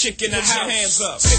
chick in the house. hands up.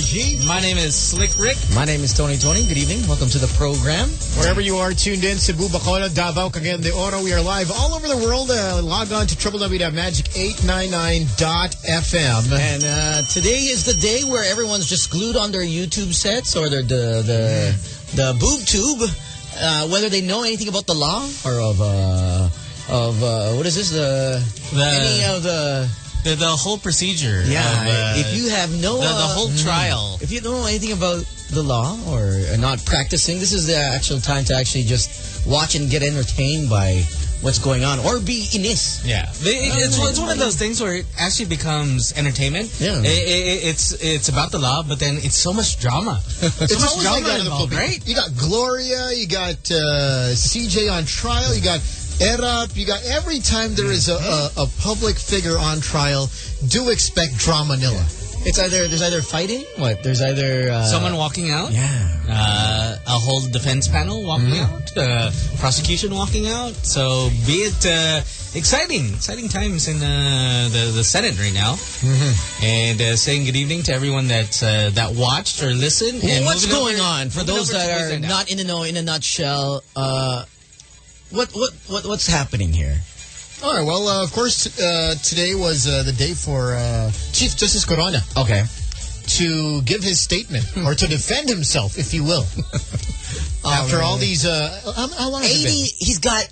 YG. My name is Slick Rick. My name is Tony Tony. Good evening. Welcome to the program. Wherever you are tuned in, Cebu, Bacolod, Davao, Cagayan de Oro, we are live all over the world. Uh, log on to www.magic899.fm. And uh, today is the day where everyone's just glued on their YouTube sets or their, the the the boob tube, uh, whether they know anything about the law or of uh, of uh, what is this the, The- any of the The, the whole procedure. yeah. of, uh, if you have no the, the uh, whole trial. If you don't know anything about the law or not practicing, this is the actual time to actually just watch and get entertained by what's going on or be inis. Yeah, They- it's, it's one of those things where it actually becomes entertainment. Yeah. I- I- it's it's about the law, but then it's so much drama. so It's much always like drama in the involved, Philippines. right? You got Gloria, you got uh, CJ on trial, you got Erap, you got every time there is a, a, a public figure on trial, do expect drama Nilla. It's either there's either fighting, what there's either uh, Someone walking out. yeah. Uh, a whole defense panel walking out, uh, prosecution walking out. So be it uh, exciting, exciting times in uh, the the Senate right now. And uh, saying good evening to everyone that uh, that watched or listened. and What's going over- on for those that are not in the know? In a nutshell, uh, what what what what's happening here? All right, well, uh, of course, uh, today was uh, the day for uh, Chief Justice Corona Okay, to give his statement or to defend himself, if you will. After all these, uh, how, how long eighty. He's got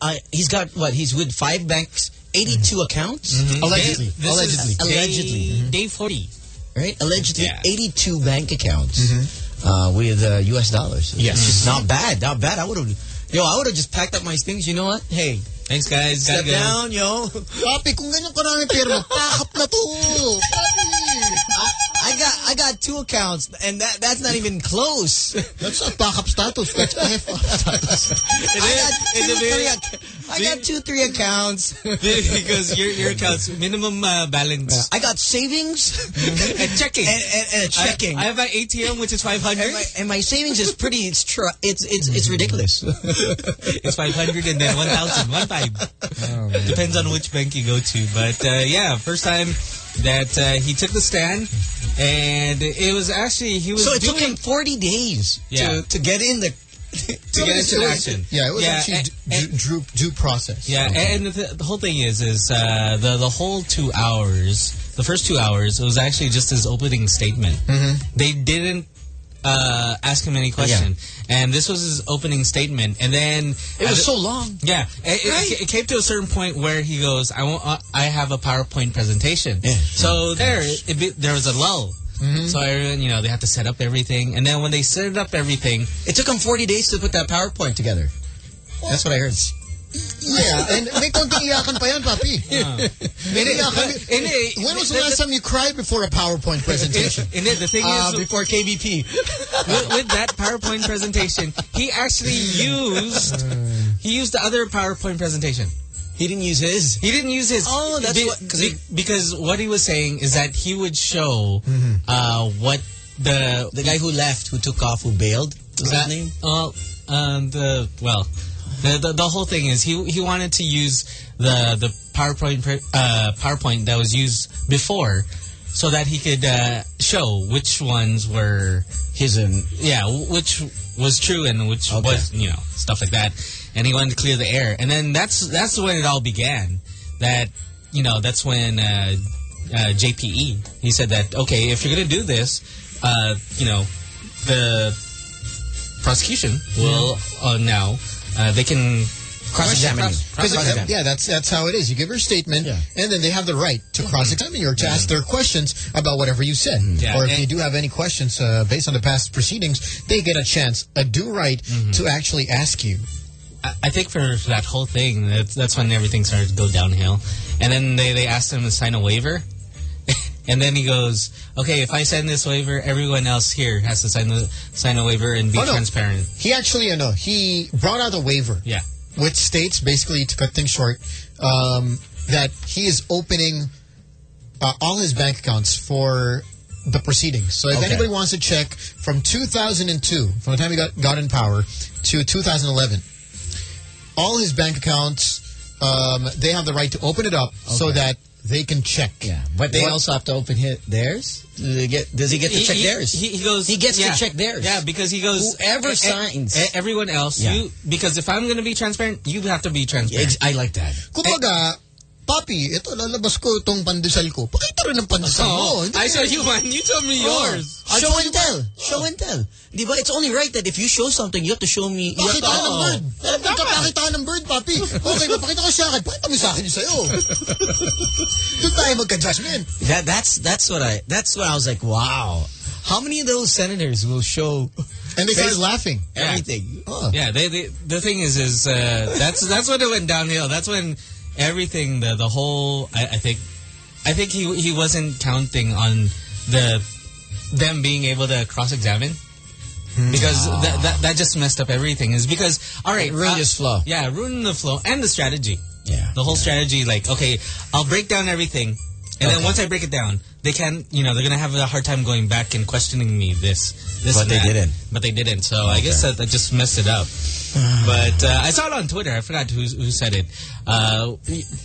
uh, he's got what? He's with five banks, eighty-two accounts, Allegedly. This is Allegedly. day- Allegedly. Day 40. right? Allegedly, Yeah. eighty-two bank accounts uh, with uh, U.S. dollars. Yes. Is not bad, not bad. I would have, yo, I would have just packed up my things. You know what? Hey, Thanks, guys. step Gotta go. down, yo. Papi, kung ganyan karami pera mo, pakap na to. I got I got two accounts, and that that's not even close. That's not backup status. That's F status. It I is- got it's two, a bit- three, ac- I got two, three accounts. because your your account's minimum uh, balance I got savings and checking. and, and, and checking. I, I have an ATM which is 500. and, my, and my savings is pretty. It's tr- it's it's it's ridiculous. it's 500 and then 1,000, one five. Depends on which bank you go to. But uh, yeah, first time that uh, he took the stand, and it was actually he was so it doing took him forty days Yeah. to to get in the. To get into action. Yeah, it was Yeah, actually and- due, due process. Yeah, and the, the whole thing is, is uh, the the whole two hours, the first two hours, it was actually just his opening statement. Mm-hmm. They didn't uh, ask him any question, and this was his opening statement, and then It was so long. yeah, it, it, it came to a certain point where he goes, "I want, uh, I have a PowerPoint presentation." Yeah. So there, it, there was a lull. So I, you know, they have to set up everything, and then when they set up everything, It took them forty days to put that PowerPoint together. That's what I heard. Yeah, and may konting iyakan pa yan, papi. May iyakan. It- When was the last time you cried before a PowerPoint presentation? and then the thing Uh, is, before KVP. with, with that PowerPoint presentation, he actually used he used the other PowerPoint presentation. He didn't use his. He didn't use his. Oh, that's be- what- 'cause be- because what he was saying is that he would show uh, what the The guy who left, who took off, who bailed. Was that that his name? Uh, um, the well, the, the the whole thing is he he wanted to use the the PowerPoint uh, PowerPoint that was used before, so that he could uh, show which ones were His and yeah, which was true and which Okay. was, you know, stuff like that. And he wanted to clear the air. And then that's that's when it all began. That you know, that's when uh, uh, JPE he said that okay, if you're gonna do this, uh, you know, the prosecution will uh, now uh, they can Cross-examine you. cross- Cross-examine. yeah, that's that's how it is. You give your statement, Yeah. and then they have the right to cross-examine you or to ask their questions about whatever you said. Yeah, or if they do have any questions uh, based on the past proceedings, they get a chance, a due right to actually ask you. I I think for that whole thing, that's, that's when everything started to go downhill. And then they, they asked him to sign a waiver. and then he goes, okay, if I sign this waiver, everyone else here has to sign the sign a waiver and be Oh, no. transparent. He actually, uh, no, he brought out a waiver. Yeah. which states basically to cut things short um, that he is opening uh, all his bank accounts for the proceedings. So if Okay. anybody wants to check from 2002, from the time he got, got in power to 2011, all his bank accounts, um, they have the right to open it up so that they can check. Yeah, but they What- also have to open his, theirs. Do they get, does he get to He- check he, theirs? He, he goes. He gets yeah. to check theirs. Yeah, because he goes. Whoever signs. e- everyone else. Yeah. You because if I'm going to be transparent, you have to be transparent. I like that. Kumbaga, papi, ito lalabas ko itong pandesal ko. Pakita rin ng pandesal mo. Oh, Hindi I ko- saw you one. You told me Oh, yours. show and tell. Show and tell. Di ba? It's only right that if you show something, you have to show me. You Pakita ka ng bird. Pakita ka ng bird, papi. Okay, papakita ko sa akin. Pakita mo sa akin yung sa'yo. Doon tayo magka-judgment. That that's that's what I that's what I was like. Wow, how many of those senators will show And they started laughing. everything? Oh. Yeah, they, they, the thing is, is uh, that's that's when it went downhill. That's when everything, the the whole, I, I think, I think he he wasn't counting on the them being able to cross examine. Because that, that that just messed up everything. Is because all right, It ruined uh, his flow. Yeah, ruined the flow and the strategy. Yeah, The whole strategy, like okay, I'll break down everything, and then once I break it down, they can't, you know, they're gonna have a hard time going back and questioning me this, this, But and they that. didn't. But they didn't. So I guess that, that just messed it up. but uh, I saw it on Twitter. I forgot who who said it. Uh,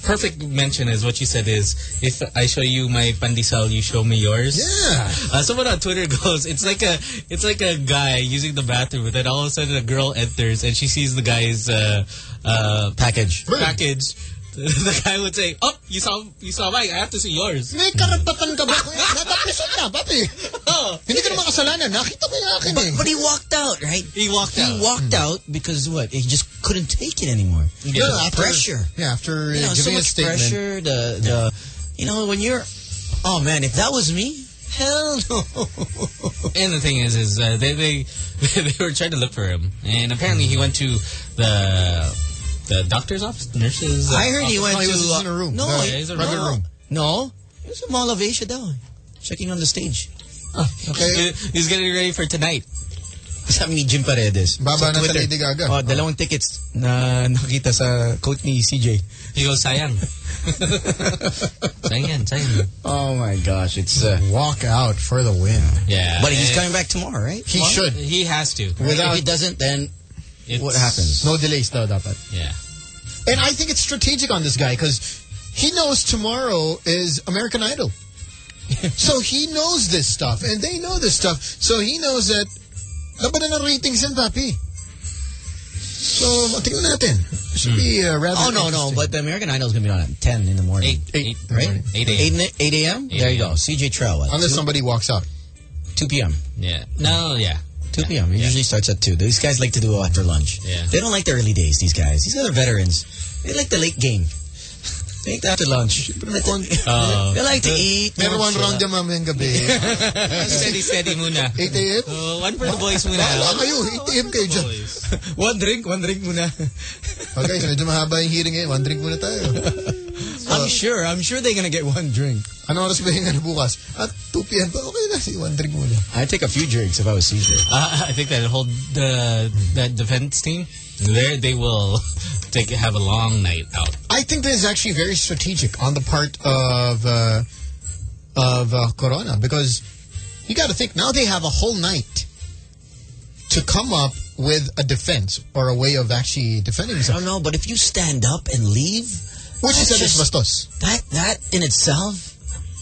perfect mention is what you said is if I show you my pandisal, you show me yours. Yeah. Uh, someone on Twitter goes, it's like a it's like a guy using the bathroom, and then all of a sudden a girl enters and she sees the guy's uh, uh, package. package. The guy would say, "Oh, you saw you saw mine. I have to see yours." May karapatan ka ba? Natapusan na, papi. Oh, Hindi ka naman kasalanan. Nakita ko yung akin eh. But, but he walked out, right? he walked He out. He walked out because what? He just couldn't take it anymore. Yeah, The after- pressure. Yeah, after You know, so giving a much statement. pressure. The the you know when you're oh man, if that was me, hell no. And the thing is, is uh, they, they they were trying to look for him, and apparently he went to the the doctor's office, nurses. uh, I heard he office. went he to was just in a room. No, No, he- he's a no, room. No, it was a Mall of Asia daw. Checking on the stage. Okay. He- He's getting ready for tonight. Sabi ni Jim Paredes. Baba sa na sa Twitter. Lady Gaga. Oh, dalawang tickets na nakita sa coat ni CJ. He goes, sayang. sayang, sayang. Oh my gosh, it's uh, Walk out for the win. Yeah. but he's coming back tomorrow, right? He Tomorrow? should. He has to. Without- if he doesn't, then It's- what happens? No delays daw dapat. Yeah. And I think it's strategic on this guy because he knows tomorrow is American Idol. so he knows this stuff and they know this stuff. So he knows that dapat na ng ratings yan, papi. So, tingnan natin. Should be uh, rather Oh no, no, but the American Idol is gonna be on at ten in the morning. Eight, eight, right? Eight Eight, a.m. n- 8 a.m. There you go. CJ Trail. Unless two, somebody walks out. 2 p.m. Yeah. No, yeah. 2 p.m. It usually starts at 2. These guys like to do it after lunch. Yeah. They don't like the early days, these guys. These guys are veterans. They like the late game. They like the after lunch. Uh, they like to eat. Meron one round out. dyan mamayang gabi. steady, steady muna. 8 a.m.? Uh, one for the boys muna. Bahala kayo. 8 a.m. kayo dyan. One drink, one drink muna. Okay, so medyo mahaba yung hearing eh. One drink muna tayo. I'm sure. I'm sure they're gonna get one drink. Ano oras ba yung ano bukas? At 2 p.m. pa. Okay na. Si one drink muna. I'd take a few drinks if I was CJ. Uh, I think that whole the that defense team, there they will take have a long night out. I think this is actually very strategic on the part of uh, of uh, Corona because you got to think now they have a whole night to come up with a defense or a way of actually defending themselves. I don't know, but if you stand up and leave, Which is that's just- bastos. that that in itself,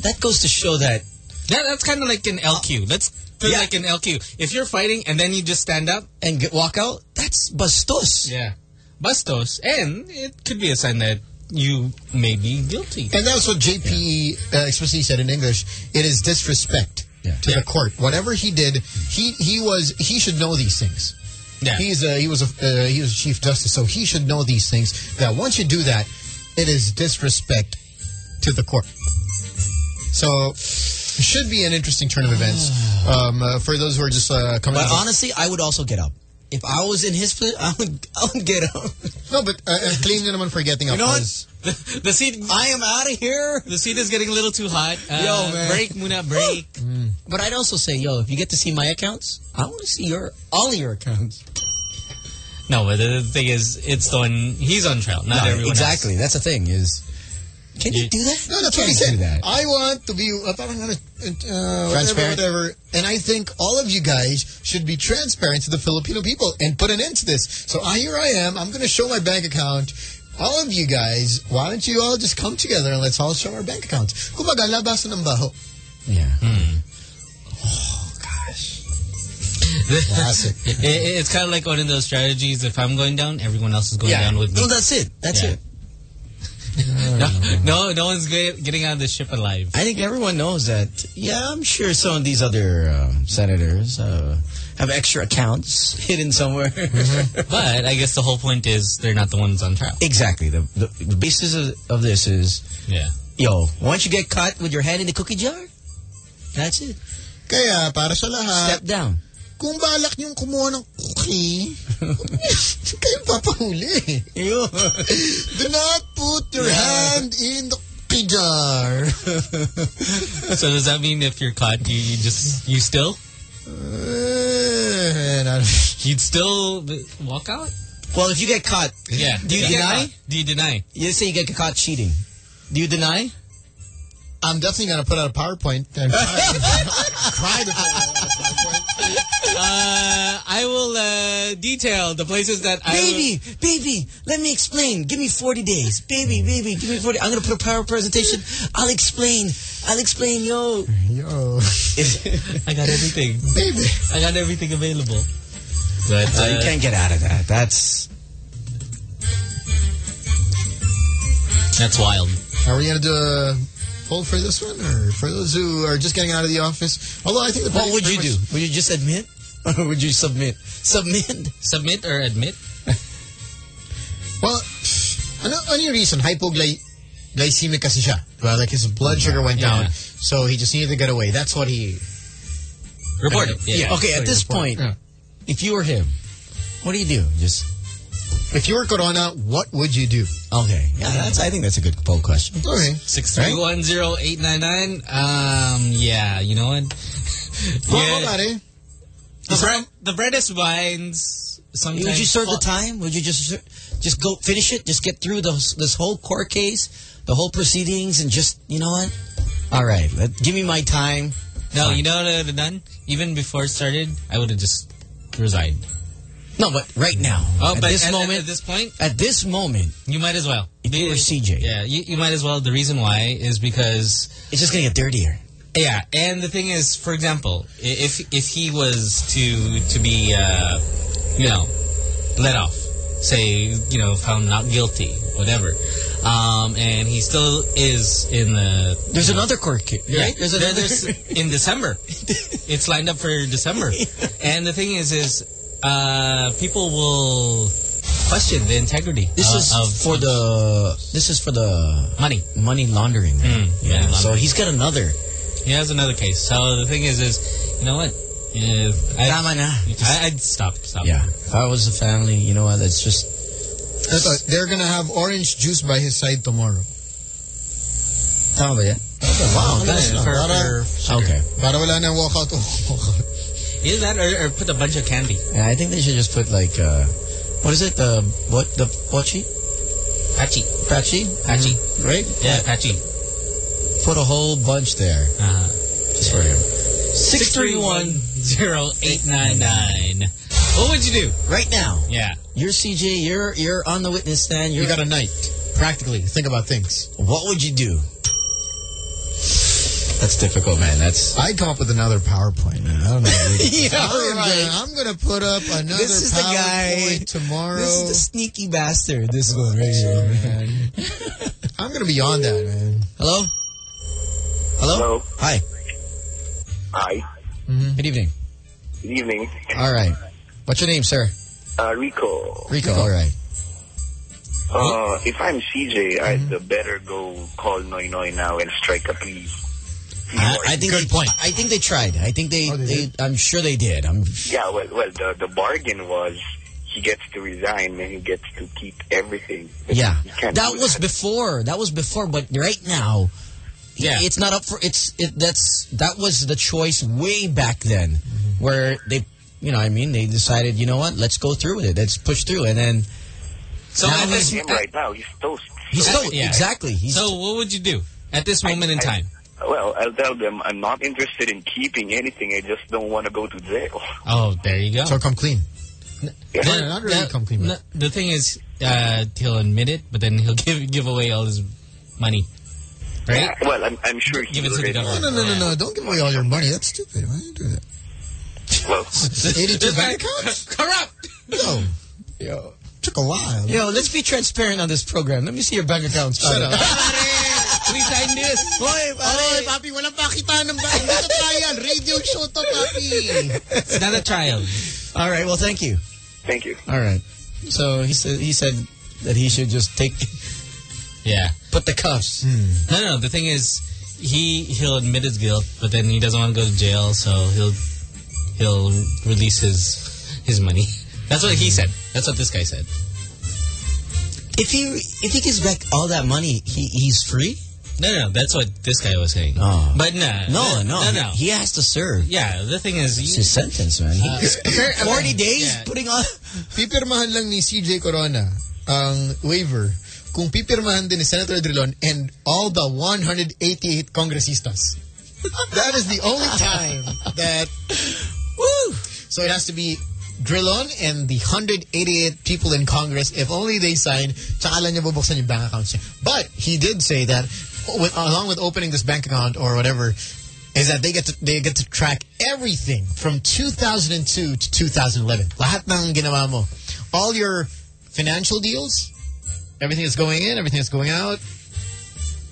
that goes to show that That, that's kind of like an LQ. That's put Yeah. like an LQ. If you're fighting and then you just stand up, and get, walk out, that's bastos. yeah. bastos, and it could be a sign that you may be guilty. And that's what JP uh, explicitly said in English. It is disrespect Yeah. to the court. Whatever he did, he he was he should know these things. Yeah. He's a, he was a uh, he was a chief justice, so he should know these things. That once you do that, it is disrespect to the court. So it should be an interesting turn of events um, uh, for those who are just uh, coming. But out honestly, I would also get up. If I was in his place, I would, I would get up. no, but uh, uh, clean na naman for getting up. You know what? The, the seat, I am out of here. the seat is getting a little too hot. Uh, Yo, man. break muna, break. But I'd also say, yo, if you get to see my accounts, I want to see your all your accounts. No, but the, the thing is, it's the one he's on trial, not No, everyone exactly. That's the thing is, can you, You- do that? No, that's you what he can't said. do that. I want to be uh, parang ano, uh, whatever, Transparent? whatever. And I think all of you guys should be transparent to the Filipino people and put an end to this. So uh, here I am. I'm going to show my bank account. All of you guys, why don't you all just come together and let's all show our bank accounts? Kumbaga, labasan ng baho. Yeah. Classic. It, it- it's kind of like one of those strategies. If I'm going down, everyone else is going yeah. down with me. No, that's it. That's Yeah. it. No, no, no one's getting out of the ship alive. I think everyone knows that. Yeah, I'm sure some of these other uh, senators uh, have extra accounts hidden somewhere. But I guess the whole point is they're not the ones on trial. exactly. The, the, the basis of, of this is, Yeah. yo, once you get caught with your hand in the cookie jar, that's it. Kaya, para sa lahat, Step down. Kung balak niyong kumuha ng cookie, kayo papahuli. Do not put your hand in the cookie jar. So does that mean if you're caught, you, you just you still eh, na- you'd still walk out? well, if you get caught, Yeah. Do you Yeah. deny? Do you deny? you say you get caught cheating. Do you deny? I'm definitely going to put out a PowerPoint and cry, cry Uh, I will uh, detail the places that I. Baby, baby, let me explain. Give me 40 days. Baby, baby, give me 40. I'm going to put a power presentation. I'll explain. I'll explain, yo. Yo, I got everything. baby. I got everything available. But uh, you can't get out of that. That's that's wild. Are we going to do a poll for this one? Or for those who are just getting out of the office? Although I think the What would you pretty do? Would you just admit? Or would you submit? Submit. Submit or admit? Well, ano, ano yung reason? Hypoglycemic kasi siya. Well, like his blood sugar went Yeah. down, so he just needed to get away. That's what he... Reported. it. Yeah. Okay, at this point, Yeah. if you were him, what do you do? Just If you were Corona, what would you do? okay. Yeah, that's. I think that's a good poll question. Okay. Six three one zero eight nine nine. Um. Yeah. You know what? Yeah. The bread. The bread is wines. Sometimes. Would you serve the time? Would you just just go finish it? Just get through this this whole court case, the whole proceedings, and just you know what? All right, let, give me my time. No. Fine. You know what I would have done? Even before it started, I would have just resigned. No, but right now, Oh, at this at, moment, at this point, at this moment, you might as well. if you were CJ, Yeah, you, you might as well. The reason why is because it's just gonna get dirtier. Yeah, and the thing is, for example, if if he was to to be, uh, you know, let off, say, you know, found not guilty, whatever, um, and he still is in the There's another court case, yeah, right? There's there- another. there's in December. it's lined up for December, and the thing is, is uh, people will question the integrity. this uh, is of for the. This is for the money. money laundering. right? Mm, yeah. money So he's got another. He has another case. So the thing is, is you know what? Uh, I, Tama na. I, I'd stop. Stop. Yeah. If I was a family, you know what? Let's just. Ito, they're gonna have orange juice by his side tomorrow. Tama ba yan? Wow, For, nice. for, Para, for- Okay. para wala na walkout. Either that or, or put a bunch of candy. Yeah, I think they should just put like, uh, what is it? The what? The pochi? Patchy. Pachi? Patchy. Right? Yeah, patchy. Put a whole bunch there Uh, just for him. 631-0899. What would you do? Right now, Yeah. you're CJ. You're you're on the witness stand. You're, You got a night, practically. Think about things. what would you do? That's difficult, man. That's I'd come up with another PowerPoint, man. I don't know. Yeah, I'm, right. gonna, I'm gonna put up another This is the guy- PowerPoint tomorrow. This is the sneaky bastard. This one right here. man. I'm gonna be on that, man. Hello? Hello? Hello. Hi. Hi. Good evening. Good evening. All right. What's your name, sir? Uh, Rico. Rico. All right. Uh, if I'm CJ, I'd better go call Noy Noy now and strike a plea. I, I think Good they, point. I think they tried. I think they, Oh, they they, I'm sure they did. I'm Yeah, well, well, the the bargain was he gets to resign and he gets to keep everything. But yeah. he can't That was before. That was before. But right now, Yeah. it's not up for. It's it. That's that was the choice way back then, Mm-hmm. where they, you know, I mean, they decided, you know what, let's go through with it. Let's push through, and then So Now at he's- this, him right now. He's toast. he's Yeah. so Yeah. exactly. He's so what would you do at this moment in I- time? Well, I'll tell them I'm not interested in keeping anything. I just don't want to go to jail. Oh, there you go. So come clean. Yeah. No, not really The- come clean. no, the thing is, uh, he'll admit it, but then he'll give give away all his money, right? Well, I'm, I'm sure he Give it to the government. No, no, no, no, no. Don't give away all your money. That's stupid. Why do you do that? Well, 82 bank accounts? corrupt. No. Yo. Took a while. Yo, let's be transparent on this program. Let me see your bank accounts. Shut up. we signed this. Hoy, Oy, papi, walang pakita ng bank. Ito trial. Radio show to, papi. It's not a trial. All right. Well, thank you. thank you. All right. So he said he said that he should just take Yeah. put the cuffs. Hmm. No, no. The thing is, he he'll admit his guilt, but then he doesn't want to go to jail, so he'll he'll release his his money. That's what he said. That's what this guy said. If he if he gives back all that money, he he's free. No, no. That's what this guy was saying. Oh. But no, No, no, no, no. He, he has to serve. yeah. The thing is, It's you, his sentence, man. He, uh, okay, Forty days Yeah. putting on. Pipirmahan lang ni CJ Corona ang waiver kung pipirmahan din ni Senator Drilon and all the 188 congresistas. That is the only time that... Woo! So it has to be Drilon and the 188 people in Congress. If only they sign, tsaka lang niya bubuksan yung bank accounts niya. But he did say that with, along with opening this bank account or whatever, is that they get to they get to track everything from 2002 to 2011. Lahat ng ginawa mo. All your financial deals, everything that's going in, everything that's going out,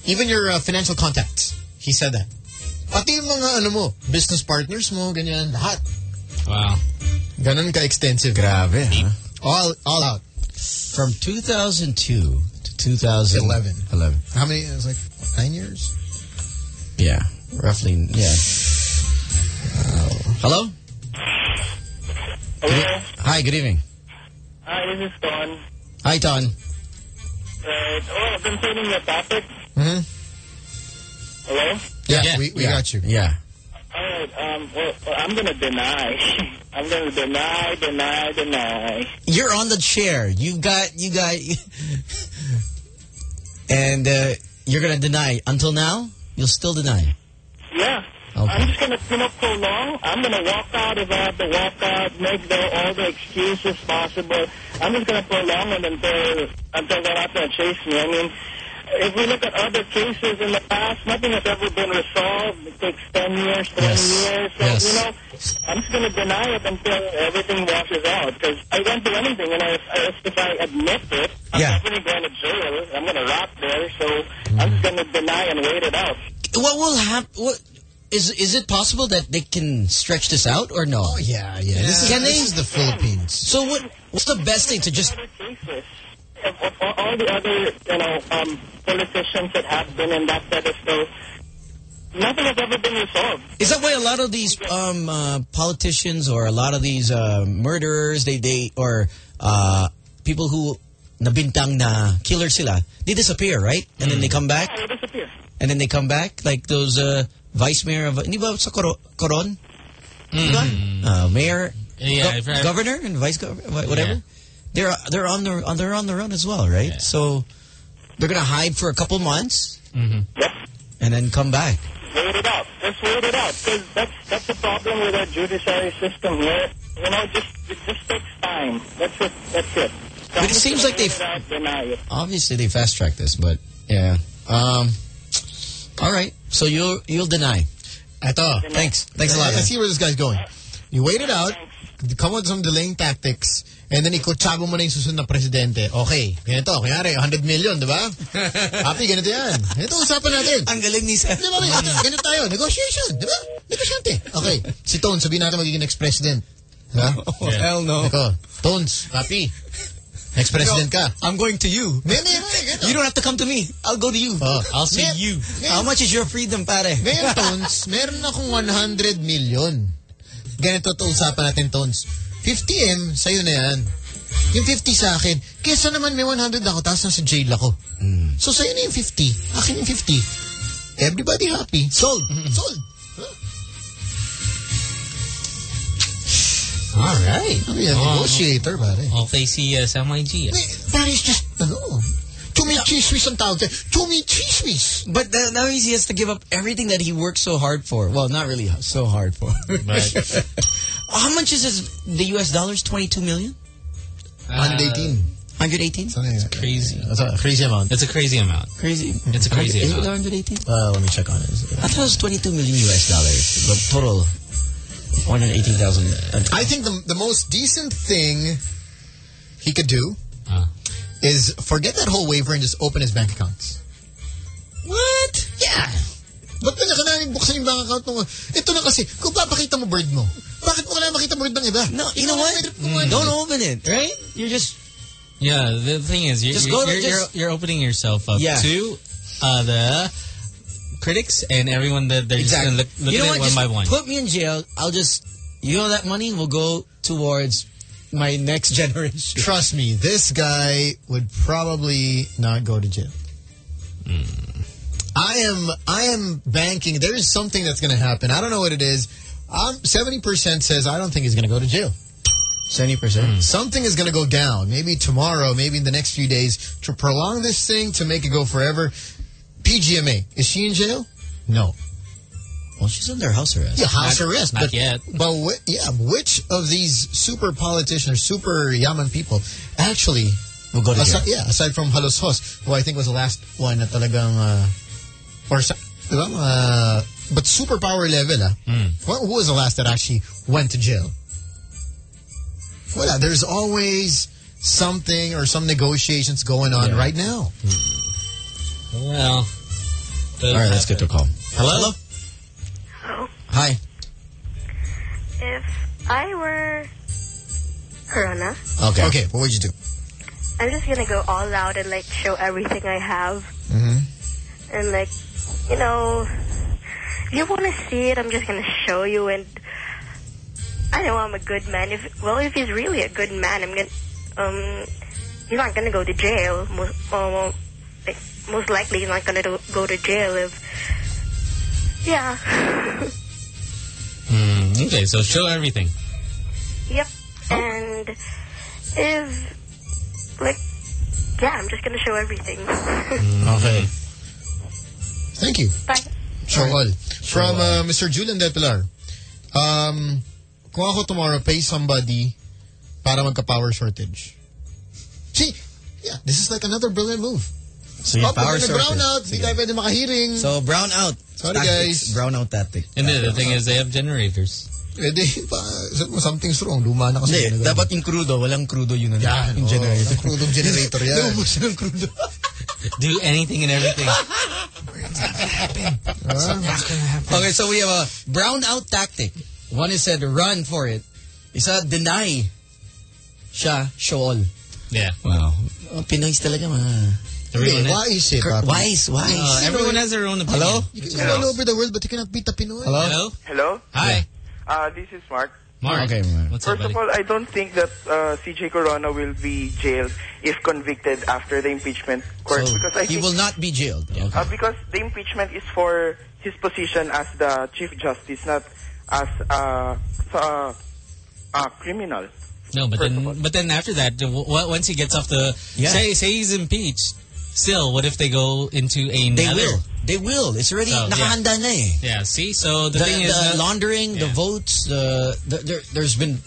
even your uh, financial contacts. He said that. Pati yung mga ano mo, business partners mo, ganyan, lahat. wow. Ganon ka-extensive. Grave, huh? All, all out. From 2002 to 2011. 11. How many? It was like what, nine years? Yeah, roughly. Yeah. Hello. Hello. Hi. Good evening. Hi, this is Don. Hi, Ton. Right. Oh, concerning the topic. Mm-hmm. Hello. Yeah, Yeah, we, we yeah. got you. Yeah. All right. Um. Well, well, I'm gonna deny. I'm gonna deny, deny, deny. You're on the chair. You got. You got. and uh, you're gonna deny until now. You'll still deny. Yeah. Okay. I'm just gonna, you know, prolong. I'm gonna walk out if I have to walk out, make the, all the excuses possible. I'm just gonna prolong it until until they're not gonna chase me. I mean, if we look at other cases in the past, nothing has ever been resolved. It takes 10 years, 20 Yes. years. So, Yes. you know, I'm just gonna deny it until everything washes out. Because I won't do anything. Know, if, if, I admit it, I'm Yeah. definitely going to go to jail. I'm gonna rot there. So I'm just gonna deny and wait it out. What will happen? What is? Is it possible that they can stretch this out or no? Oh, yeah, yeah. This, is, Can this is the Philippines. So what? What's the best thing to just? of, of all the other, you know, um, politicians that have been in that pedestal, nothing has ever been resolved. Is that why a lot of these um, uh, politicians or a lot of these uh, murderers, they they or uh, people who nabintang na killer sila, they disappear, right? And then they come back, Yeah, they disappear. and then they come back like those uh, vice mayor of, hindi ba sa Coro- Coron? Di ba? Uh, mayor, Yeah, go- if governor, and vice governor, whatever. Yeah. They're they're on the on they're on the run as well, right? Yeah. So they're gonna hide for a couple months Mhm. Yep. and then come back. Wait it out. Just wait it out. Because that's, that's the problem with our judiciary system here. You know, just it just takes time. That's it. That's it. So But I'm it seems like they- wait it out, deny it. Obviously, they fast tracked this, but yeah. Um, All right. So you'll you'll deny. Eto. Thanks. Thanks a lot. Let's see where this guy's going. You wait it out, come with some delaying tactics, and then ikutsabo mo na yung susunod na presidente. Okay, ganito, kanyari, 100 million, di ba? Happy, ganito yan. Ganito usapan natin. Ang galing ni Sir. Di ba, ganito, ganito tayo, negotiation, di ba? Negosyante. Okay, si Tones, sabihin natin magiging next president. Di ba? Oh, hell no. Eko, Tones, happy. Next president ka. I'm going to you. You don't have to come to me. I'll go to you. Oh, I'll see you. How much is your freedom, pare? Ngayon, Tones, meron akong 100 million. Ganito to usapan natin, Tones. 50M, sa'yo na yan. Yung 50 sa akin, kesa naman may 100 ako, tapos nasa jail ako. Hmm. So, sa'yo na yung 50. Akin yung 50. Everybody happy. Sold. Sold. All right. Ano yan? Negotiator, pare. Okay, si uh, Sam YG. May, pare, it's just, ano, chumi chismis ang tawag tayo. Chumi chismis. But uh, now he has to give up everything that he worked so hard for. Well, not really so hard for. But- How much is his, the US dollars? 22 million? 118. 118? It's crazy. That's a crazy amount. It's a crazy amount. Crazy. It's a crazy Is it amount. 118? Uh, let me check on it. I thought it was 22 million US dollars. But total, 118,000. I think the, the most decent thing he could do Ah. is forget that whole waiver and just open his bank accounts. What? Yeah. Ba't na kailangan buksan yung bank account mo? Ito na kasi, kung papakita mo bird mo, bakit mo kailangan makita bird ng iba? No, you know what? ang may trip kumuha Don't open it, right? You're just Yeah, the thing is, you're, Just you're, go to- you're, just- you're, you're opening yourself up Yeah. to uh, the critics and everyone that they're just exactly. gonna look, look you know at what? it one Just by one. put me in jail. I'll just, you know, that money will go towards my next generation. Trust me, this guy would probably not go to jail. I am I am banking. There is something that's going to happen. I don't know what it is. Um, 70% says I don't think he's going to go to jail. 70%. Something is going to go down. Maybe tomorrow, maybe in the next few days to prolong this thing, to make it go forever. PGMA, is she in jail? No. Well, she's under house arrest. Yeah, house Not- arrest. not but, yet. But yeah, which of these super politicians, super yaman people, actually, Will go to jail. aside, yeah, aside from Jalosjos, who I think was the last one na talagang, uh, or diba, uh, but superpower level, ah. Who who was the last that actually went to jail? Well, there's always something or some negotiations going on Yeah. right now. Well, All right, let's get to a call. Hello? Hello. Hi. If I were Corona, Okay. Okay, what would you do? I'm just gonna go all out and like show everything I have, Mm-hmm. and like, you know, if you want to see it, I'm just gonna show you. And I know I'm a good man. If well, if he's really a good man, I'm gonna um, he's not gonna go to jail. Most, uh, well, like, most likely, he's not gonna do, go to jail if. Yeah. Hmm, okay, so show everything. Yep. And if, like, yeah, I'm just gonna show everything. Okay. Thank you. Bye. Shawal. From uh, Mr. Julian Del Pilar. Um, kung ako tomorrow pay somebody para magka-power shortage. See, yeah, this is like another brilliant move. So you Oh, power pag brown out, hindi tayo pwede makahiring. So brown out. Sorry, Tactics. guys. Brown out tactic. And the, the thing is, they have generators. Pwede pa, something's wrong. Luma na kasi. Hindi, dapat yung crudo. Walang crudo yun. ano, Yan, Yung oh, generator. walang crudong generator yan. Naubos na ng crudo. Do anything and everything. Okay, so we have a brown out tactic. One is said run for it. Isa deny. Siya show all. Yeah. Wow. Oh, Pinoy's talaga mga... Everyone Hey, has- wise eh, Cur- papi. wise, wise. Uh, everyone has their own opinion. Hello? You can go all over the world, but you cannot beat the Pinoy. Hello? Hello? Hello? Hi. Uh, this is Mark. Mark. Okay, Mark. What's First buddy? of all, I don't think that uh, CJ Corona will be jailed if convicted after the impeachment court So because I he think will not be jailed. Okay. uh, because the impeachment is for his position as the Chief Justice, not as uh, uh, a criminal. No, but First then, but then after that, w- w- once he gets off the, Yeah. say, say he's impeached. Still, what if they go into They another? will. They will. It's already So, yeah. na eh. Yeah. See, so the, The, thing is, the that- laundering, the votes, the, the there, there's been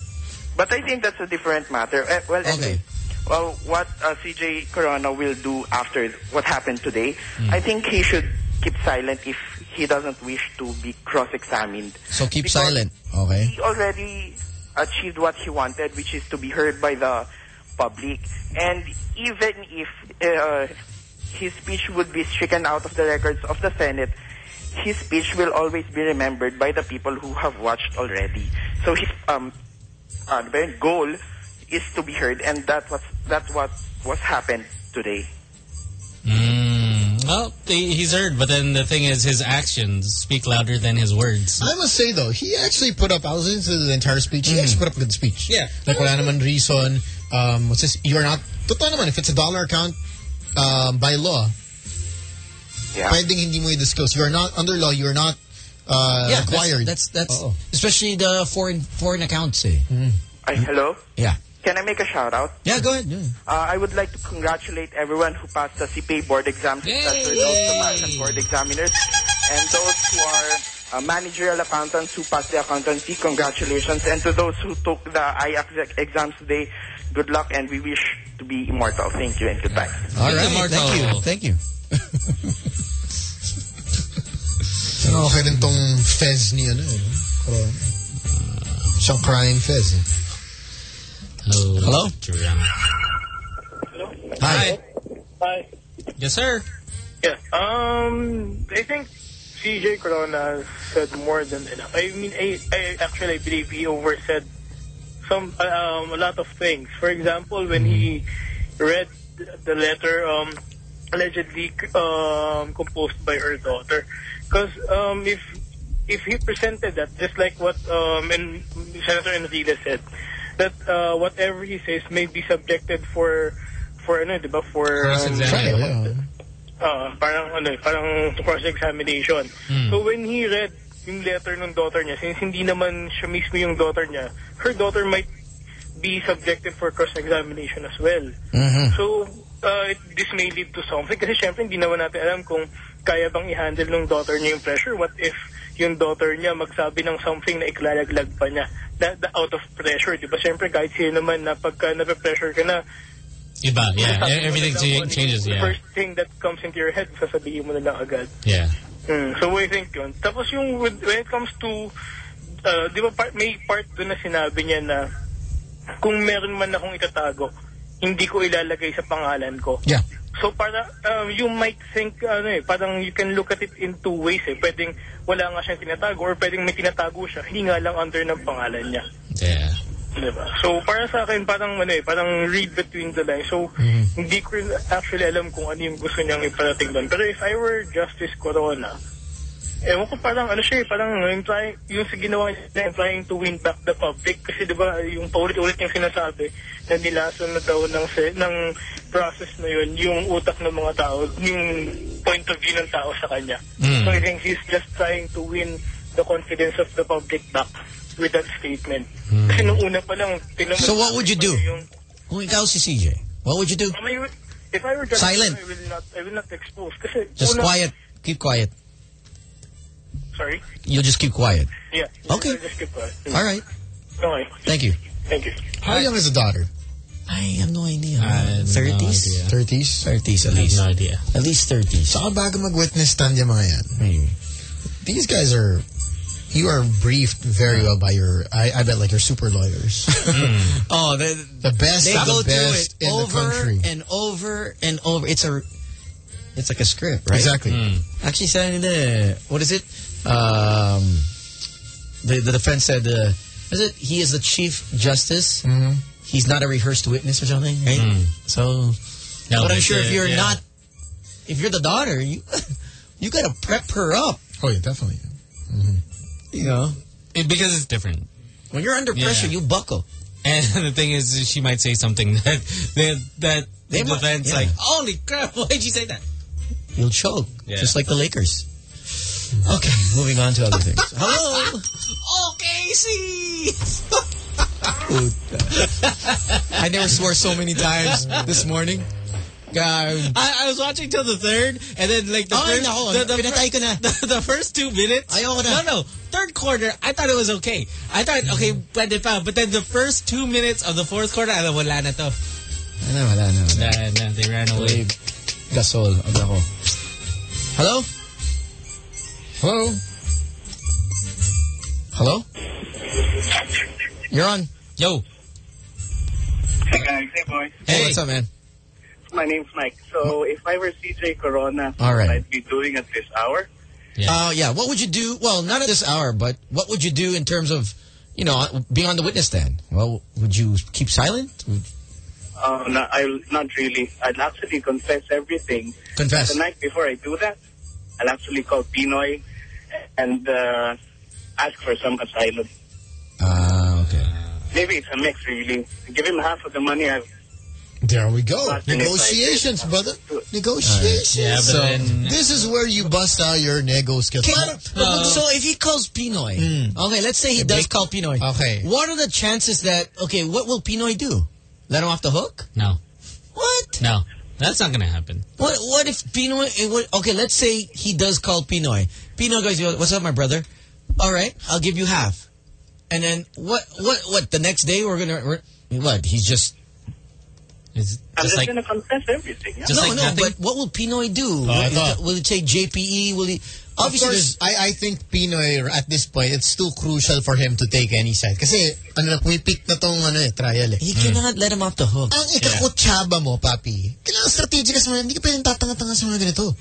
But I think that's a different matter. Uh, well, Okay. anyway, well, what uh, CJ Corona will do after what happened today, I think he should keep silent if he doesn't wish to be cross-examined. So keep Because silent. Okay. He already achieved what he wanted, which is to be heard by the public. And even if uh, his speech would be stricken out of the records of the Senate, his speech will always be remembered by the people who have watched already. So his um, uh, goal is to be heard, and that's what that's what was happened today. Mm. Well, he- he's heard, but then the thing is, his actions speak louder than his words. I must say though, he actually put up. I was listening to the entire speech. He actually put up a good speech. Yeah. Like wala naman reason. Um, what's this? You're not. Totoo naman. If it's a dollar account, um, by law, Yeah. pwedeng hindi mo i-disclose. You're not under law. You're not uh, yeah, required. That's that's, that's Oo. especially the foreign foreign accounts. Eh. Ay, hello. Yeah. Can I make a shout out? Yeah, go ahead. Yeah. Uh, I would like to congratulate everyone who passed the CPA board exams, especially those who passed the board examiners, and those who are uh, managerial accountants who passed the accountancy. Congratulations, and to those who took the IAC exams today, good luck, and we wish to be immortal. Thank you and goodbye. All Thank you, Thank you. Thank you. Pero okay rin tong fez ni ano eh. Corona. Siyang crying fez eh. Oh, Hello? Hi. Hi. Yes, sir. Yeah. Um, I think CJ Corona said more than enough. I mean, I, I actually believe he oversaid some um, a lot of things. For example, when he read the letter um, allegedly um, composed by her daughter, because um, if if he presented that, just like what um, and Senator Enrile said, that uh, whatever he says may be subjected for for ano, di ba, for um. Trial, yeah. Ah, parang ano, parang cross-examination. So when he read yung letter ng daughter niya, since hindi naman siya mismo yung daughter niya, her daughter might be subjected for cross-examination as well. So, uh, it, this may lead to something kasi syempre hindi naman natin alam kung kaya bang i-handle ng daughter niya yung pressure. What if yung daughter niya magsabi ng something na iklalaglag pa niya that, that out of pressure, di ba? Syempre kahit sino naman na pagka nape-pressure ka na, Iba, yeah. Everything changes, yeah. First thing that comes into your head, sasabihin mo na lang agad. Yeah. Hmm, so I think yun. Tapos yung when it comes to, uh, di ba part, may part doon na sinabi niya na kung meron man akong itatago, hindi ko ilalagay sa pangalan ko. Yeah. So para um, you might think ano eh, parang you can look at it in two ways eh. Pwedeng wala nga siyang tinatago or pwedeng may tinatago siya, hindi nga lang under ng pangalan niya. Yeah. Diba? So, para sa akin, parang, ano eh, parang read between the lines. So, hindi ko actually alam kung ano yung gusto niyang iparating doon. Pero if I were Justice Corona, ewan ko parang, ano siya eh, parang yung, try, yung sa ginawa niya, trying to win back the public. Kasi diba, yung paulit-ulit yung sinasabi na nilason na daw ng, se- ng process na yun, yung utak ng mga tao, yung point of view ng tao sa kanya. Mm. So, I think he's just trying to win the confidence of the public back with that statement. Hmm. Kasi nung una pa lang, So what would you do? Yung, Kung ikaw si CJ, what would you do? I mean, if I were just Silent. I will not, I will not expose. Kasi Just una- quiet. Keep quiet. Sorry? You'll just keep quiet. Yeah. Okay. Just keep quiet. All right. Okay. Thank you. Thank you. How young is the daughter? I have no idea. I have no 30s? 30s? 30s at I have least. no idea. At least 30s. Saka bago mag-witness stand yung mga yan. These guys are, you are briefed very well by your, I, I bet like your super lawyers. Oh, they, the best they of go the through best it in the over country. and over and over. It's a, it's like a script, right? Exactly. Actually, sabi nila, what is it? Um, the the defense said, uh, is it he is the chief justice? Mhm. He's not a rehearsed witness or something, right? Mm. So, No, but I'm but, sure if uh, you're yeah. not, if you're the daughter, you you gotta prep her up. Oh yeah, definitely. You know, It- because it's different. when you're under Yeah. pressure, you buckle. And the thing is, she might say something that that, that They the might- defense yeah. like, holy crap, why did you say that? You'll choke, Yeah. just like the Lakers. Okay, moving on to other things. Hello. Oh, Casey! I never swore so many times this morning. God. I, I was watching till the third, and then like the Ay, first, nako, the, the, na. the, the first two minutes. Ayoko na. No, no, third quarter, I thought it was okay. I thought okay, pwede pa. But then the first two minutes of the fourth quarter, I thought wala na to. Ano, wala na. Nah, nah, they ran away. Gasol. Ang ako. Hello? Hello? Hello? You're on. Yo. Hey guys, hey boys. Hey, what's up, man? My name's Mike. So if I were CJ Corona, All right. what I'd be doing at this hour? Yeah. Uh, yeah. What would you do? Well, not at this hour, but what would you do in terms of, you know, being on the witness stand? Well, would you keep silent? Would- Uh, not, I not really. I'd actually confess everything. Confess. The night before I do that, I'll actually call Pinoy and uh, ask for some asylum. Ah, okay. Maybe it's a mix, really. Give him half of the money I've There we go. Not in Negotiations, brother. Negotiations. Yeah, so then- this is where you bust out your nego skills. Okay, Paano- so if he calls Pinoy, okay, let's say he does call Pinoy. Okay. What are the chances that, okay, what will Pinoy do? Let him off the hook? No. What? No. That's not gonna happen. What What if Pinoy, eh, what, okay, let's say he does call Pinoy. Pinoy goes, what's up, my brother? All right, I'll give you half. And then what, what, what, the next day we're gonna, what, he's just, It's I'm just just like gonna confess everything. Yeah? Just no, like no, nothing? but what will Pinoy do? Oh, I will, thought- will it say JPE? Will he, Of obviously course, I, I think Pinoy at this point, it's too crucial for him to take any side. Kasi, ano na, pumipik na tong ano, eh, trial eh. he cannot let him off the hook. Ang ikakutsaba mo, papi, kailangan strategic ka sa mga, hindi ka pwedeng tatanga-tanga sa mga ganito.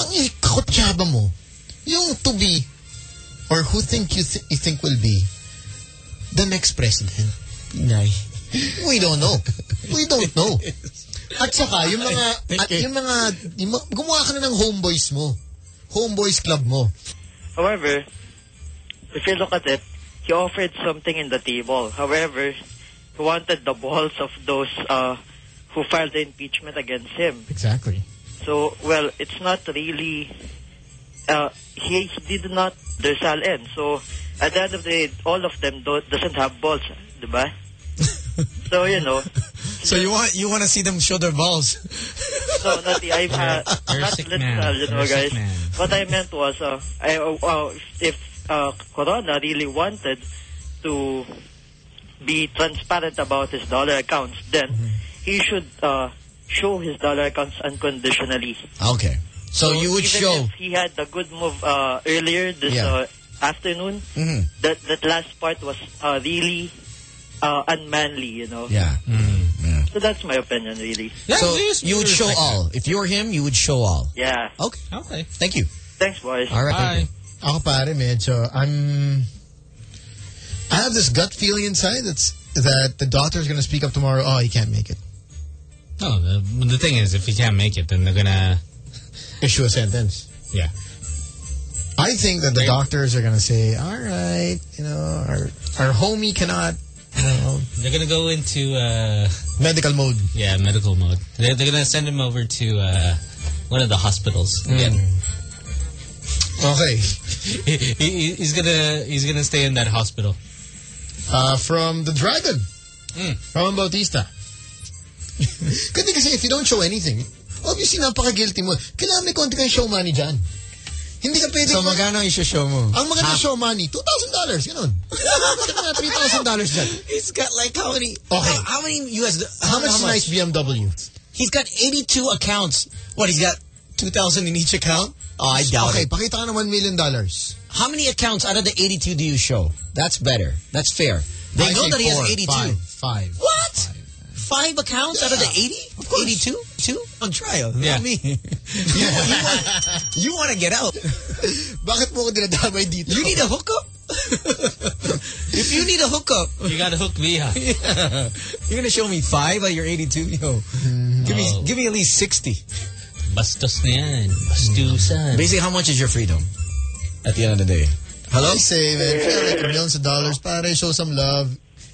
Ang ikakutsaba mo, yung to be, or who think you, th- you think will be, the next president. Nay. We don't know. We don't know. At saka, yung mga, at yung mga, yung mga gumawa ka na ng homeboys mo. Homeboys club mo. However, if you look at it, he offered something in the table. However, he wanted the balls of those uh, who filed the impeachment against him. Exactly. So, well, it's not really. Uh, he did not their in. So, at the end of the day, all of them do, doesn't have balls, diba? So you know, So you want, you want to see them show their balls? no, not the I've had not literal, man. you You're know, guys. What I meant was, uh, I, uh, if uh, Corona really wanted to be transparent about his dollar accounts, then Mm-hmm. he should uh, show his dollar accounts unconditionally. Okay. So, you would even show, if he had a good move uh, earlier this Yeah. uh, afternoon. Mhm. That that last part was uh, really uh, unmanly, you know. yeah. yeah. So that's my opinion, really. Yeah, so you would show all. If you were him, you would show all. Yeah. Okay. Okay. Thank you. Thanks, boys. All right. Bye. Ako pare, medyo, I'm, I have this gut feeling inside that's, that the doctor's gonna speak up tomorrow, oh, he can't make it. No, the, the thing is, if he can't make it, then they're gonna Issue a sentence. yeah. I think that the doctors are gonna say, all right, you know, our, our homie cannot, I They're gonna go into uh, medical mode. yeah medical mode. They're, they're gonna send him over to uh, one of the hospitals. Again. Okay. he, he, he's gonna he's gonna stay in that hospital. Uh, from the Dragon. Mm. From Bautista. Kasi kasi if you don't show anything, obviously napaka-guilty mo. Kailangan may konti kang show money dyan. Hindi ka pwede... So magkano ang show mo? Ang maganda show money, $2,000, ganun. Mga $3,000 dyan. He's got like how many? Okay. How, how many US? How much is nice BMW? He's got 82 accounts. What? He's got 2,000 in each account. Oh, I doubt Okay, it. pakita ka ng $1 million. How many accounts out of the 82 do you show? That's better. That's fair. They I know say that he has 82. Five. Five. What? Five accounts out of the 80? 82? Two? On trial. Yeah. Not me. you, you, want, you want to get out. Bakit mo ko dinadamay dito? You need a hookup? if you need a hookup, You gotta hook me up. yeah. you're going to show me five out of your 82? Yo, mm-hmm. give me Oh. give me at least 60. Bastos na yan. Bastusan. Basically, how much is your freedom at the end of the day? Hello? I say, man, if you have like millions of dollars, pare, show some love.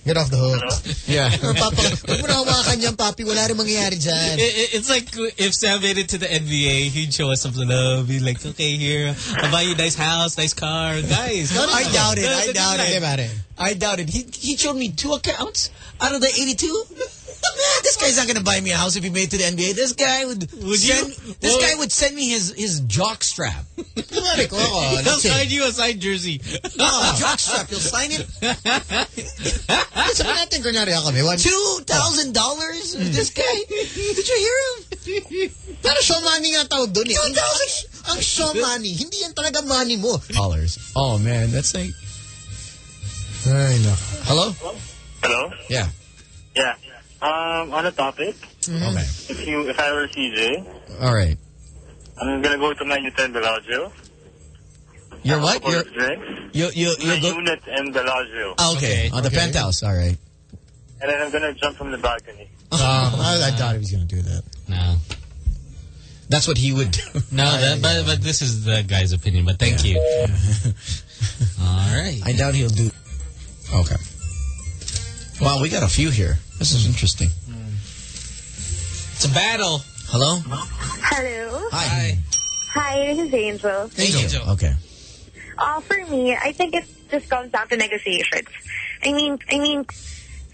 Get off the hook. Yeah. Papa, huwag mo na hawakan yan, papi. Wala rin mangyayari dyan. It, it, it's like if Sam made it to the NBA, he'd show us some love. He'd like, okay, here, I'll buy you a nice house, nice car. Guys, No, no, I no. doubt it. No, I doubt it. I doubt it. He he showed me two accounts out of the 82. The man this guy's not gonna buy me a house if he made it to the NBA. This guy would, Would send, you? This Well- guy would send me his his jock strap. Like, oh, He'll sign you a signed jersey. No, jock strap. You'll sign it. Sabi natin, kunyari ako kami. One, Two thousand dollars. This guy. Did you hear him? pero show money nga tawag doon eh. Ang, ang, ang show money, hindi yan talaga money mo. Dollars. Oh man, that's like. Ay, no. Hello. Hello? Yeah. Yeah. Um, on a topic, Okay. if you, if I were CJ, All right. I'm gonna go to my Newton Bellagio. You're what? You're drinks. you you My you go. unit in Bellagio. Ah, okay. Okay. On the Okay. penthouse. All right. And then I'm gonna jump from the balcony. Uh, I, I thought he was going to do that. No. That's what he would do. No, that, but, but this is the guy's opinion, but thank you. All right. I doubt he'll do. Okay. Wow, we got a few here. This is interesting. It's a battle. Hello. Hello. Hi. Hi, this is Angel. Angel. Okay. Uh, for me, I think it just comes down to negotiations. I mean, I mean,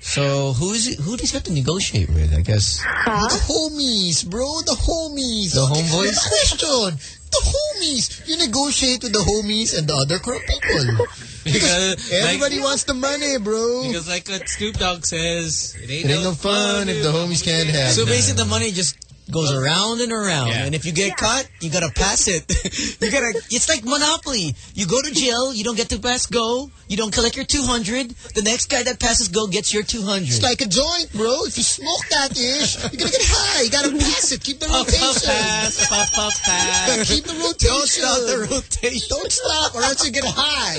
So who is it? Who does he have to negotiate with? I guess. huh? The homies, bro. The homies. The homeboys? The question. The homies. You negotiate with the homies and the other crow people. Because, Everybody like, wants the money, bro. because like what Snoop Dogg says, it ain't, It ain't no fun if the homies can't have So basically, the money just goes around and around, Yeah. and if you get caught, you gotta pass it. you gotta. It's like Monopoly. You go to jail, you don't get to pass go. You don't collect your two hundred. The next guy that passes go gets your two hundred. It's like a joint, bro. If you smoke that ish, you're gonna get high. You gotta pass it. Keep the Puff, puff, rotation. pass, puff, puff, pass. Keep the rotation. Don't stop the rotation. Don't stop, or else you get high.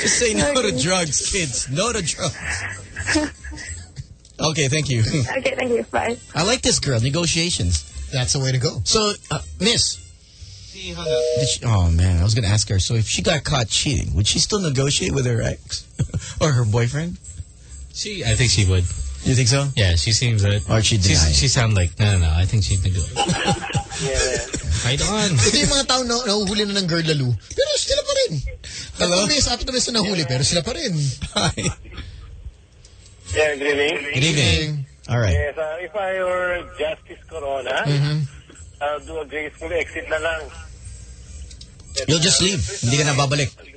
Just say no to drugs, kids. No to drugs. Okay, thank you. Okay, thank you. Bye. I like this girl. Negotiations. That's the way to go. So, uh, Miss. Did she, oh man, I was gonna ask her. So, if she got caught cheating, would she still negotiate with her ex or her boyfriend? She, I think she would. You think so? Yeah, she seems it. Or she'd deny she sound like, no, no, no, I think she'd do it. Right on. Ito yung mga tao na nahuhuli na ng girl lalo. Pero sila pa rin. Hello? Tatlong beses, apat na beses na nahuli, pero sila pa rin. Hi. Yeah, good evening. Good evening. All right. Yes, uh, if I were Justice Corona, Mm-hmm. I'll do a graceful exit na lang. You'll just leave. Hindi ka na babalik. Yeah,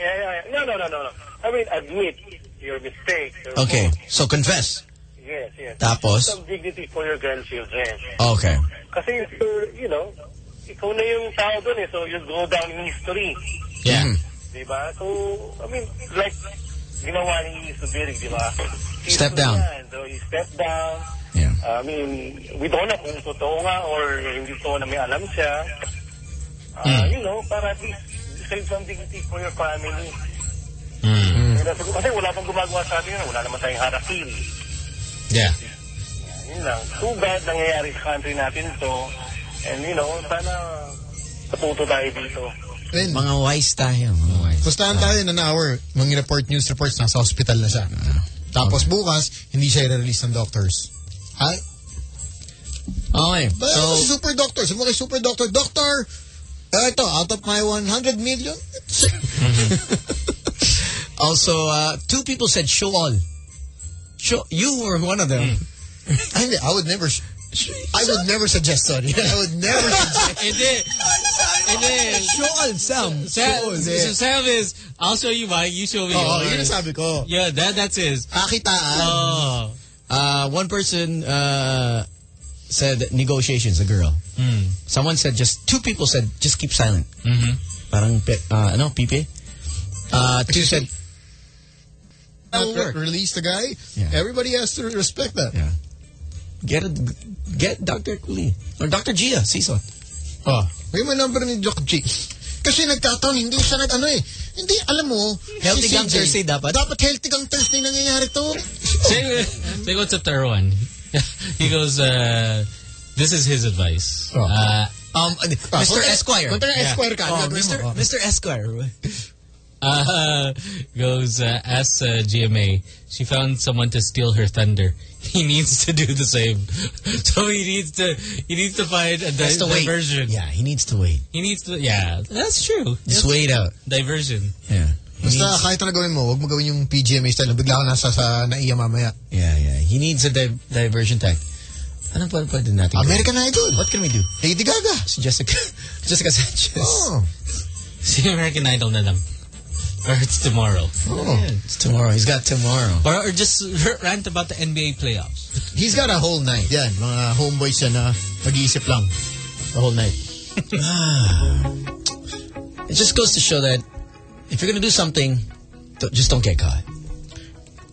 yeah, yeah. No, no, no, no, no. I mean, admit your mistake. Your Okay. fault. So, confess. Yes, yes. Tapos? Some dignity for your grandchildren. Okay. Kasi, you're, you know, ikaw na yung tao dun eh, so you go down in history. Yeah. Diba? So, I mean, like, ginawa ni Subirig, diba? He Step down. down, So, he stepped down. Yeah. I mean, we don't know kung totoo nga or hindi totoo na may alam siya. Uh, Mm. You know, para at least save some dignity for your family. Mm. Kasi- wala pang gumagawa sa atin yun. Wala naman tayong harakin. Yeah. Yun lang. Too bad nangyayari sa country natin to. And you know, sana natuto tayo dito. Then, Mga wise tayo. Mga wise. Pustahan tayo in an hour. Mga report, news reports, nasa hospital na siya. Tapos bukas, hindi siya i-release ng doctors. Ay, Okay. But So, super doctor. Sabi mo kay super doctor, Doctor, uh, ito, out of my 100 million, also, uh, two people said show all. Show, you were one of them. I, hindi, I would never, I would never suggest, sorry. I would never suggest. Hindi. Hindi. Show all, Sam. Sam, Show all, so Sam is, I'll show you mine, you show me Oo, yours. yun ang sabi ko. Yeah, that, that's his. Kakitaan. Oh. Uh, one person uh, said negotiations, a girl. Mm. Someone said just, two people said just keep silent. Mm-hmm. Parang, pe- uh, ano, pipi? Uh, two said, release the guy. Yeah. Everybody has to respect that. Yeah. Get a, get Dr. Kuli. Or Dr. Gia, Cecil. Oh. May mo number ni Doc G. Kasi nagkataon, hindi siya nag, ano eh. Hindi, alam mo. Healthy si gang CJ, Thursday dapat? Dapat healthy gang Thursday nangyayari to. Say, say what's the third one? he goes, uh, this is his advice. Oh. Uh, Um, uh, Ah, Mr. punta- Esquire. punta ng Esquire ka, Oh, ano gagawin Mr. mo? Oh. Mr. Esquire. uh, goes, uh, asks uh, GMA, she found someone to steal her thunder. He needs to do the same. So he needs to, he needs to find a Has di- to wait. diversion. Yeah, he needs to wait. He needs to, yeah, that's true. Just wait out. Diversion. Yeah. He Basta needs- kahit na gawin mo, huwag mo gawin yung PGMA style. na Bigla ka nasa sa naiya mamaya. yeah, yeah. He He needs a di diversion tact. Ano pa pwede natin gawin? American Idol. What can we do? Lady Gaga. Si Jessica, Jessica Sanchez. Oh. Si American Idol na lang. Or it's tomorrow. Oh. It's tomorrow. He's got tomorrow. Or, or just rant about the NBA playoffs. He's got a whole night. Yan, mga homeboys yan na mag-iisip lang. The whole night. Ah. It just goes to show that if you're going to do something, don't, just don't get caught.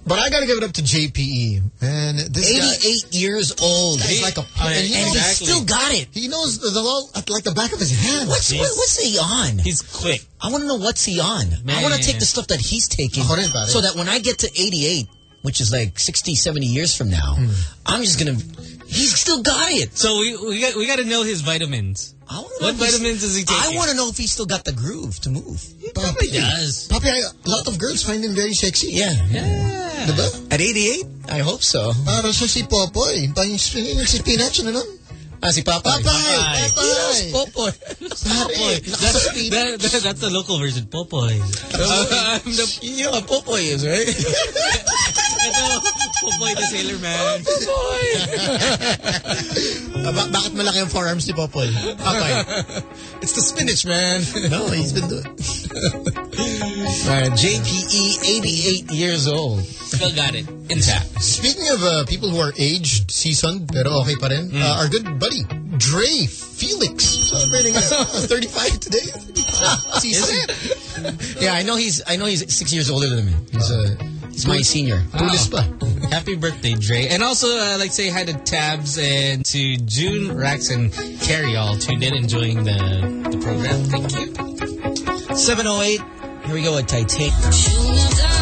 But I gotta give it up to JPE. Man, this 88 guy, years old. He's like a I- and, he and knows- he still got it. He knows the, the like the back of his hand. What's what, what's he on? He's quick. I want to know what's he on. Man. I want to take the stuff that he's taking Ako rin, pare. so that when I get to 88, which is like 60, 70 years from now, Hmm. I'm just going to... He's still got it. So we we got we got to know his vitamins. I wanna What vitamins is he I want to know if he's still got the groove to move. He probably does. Papi, a lot of girls find him very sexy. Yeah. Yeah. Diba? At 88? I hope so. Para siya si Popoy. Pa yung yung si Spinach, ano nun? Ah, si Papay. Papay! Yes, Papay! Popoy. That's, that, that, that's the local version. Popoy. I'm the You know what Popoy is, right? Ito, Popoy the Sailor Man. Ah, ba- bakit malaki ang forearms ni Popoy? Papay. it's the spinach, man. No, he's been doing Alright, JPE, 88 years old. Still got it. Intact. Speaking of uh, people who are aged, seasoned, pero okay pa rin, uh, our good buddy, Dre Felix, celebrating uh, 35 today. Seasoned. Yeah, I know he's I know he's six years older than me. He's, uh, He's my senior. tulis pa. Happy birthday, Dre. And also, uh, like, say hi to Tabs and to June, Rax, and Carrie all tuned in, enjoying the, the program. Thank you. 708. Here we go with Titanic.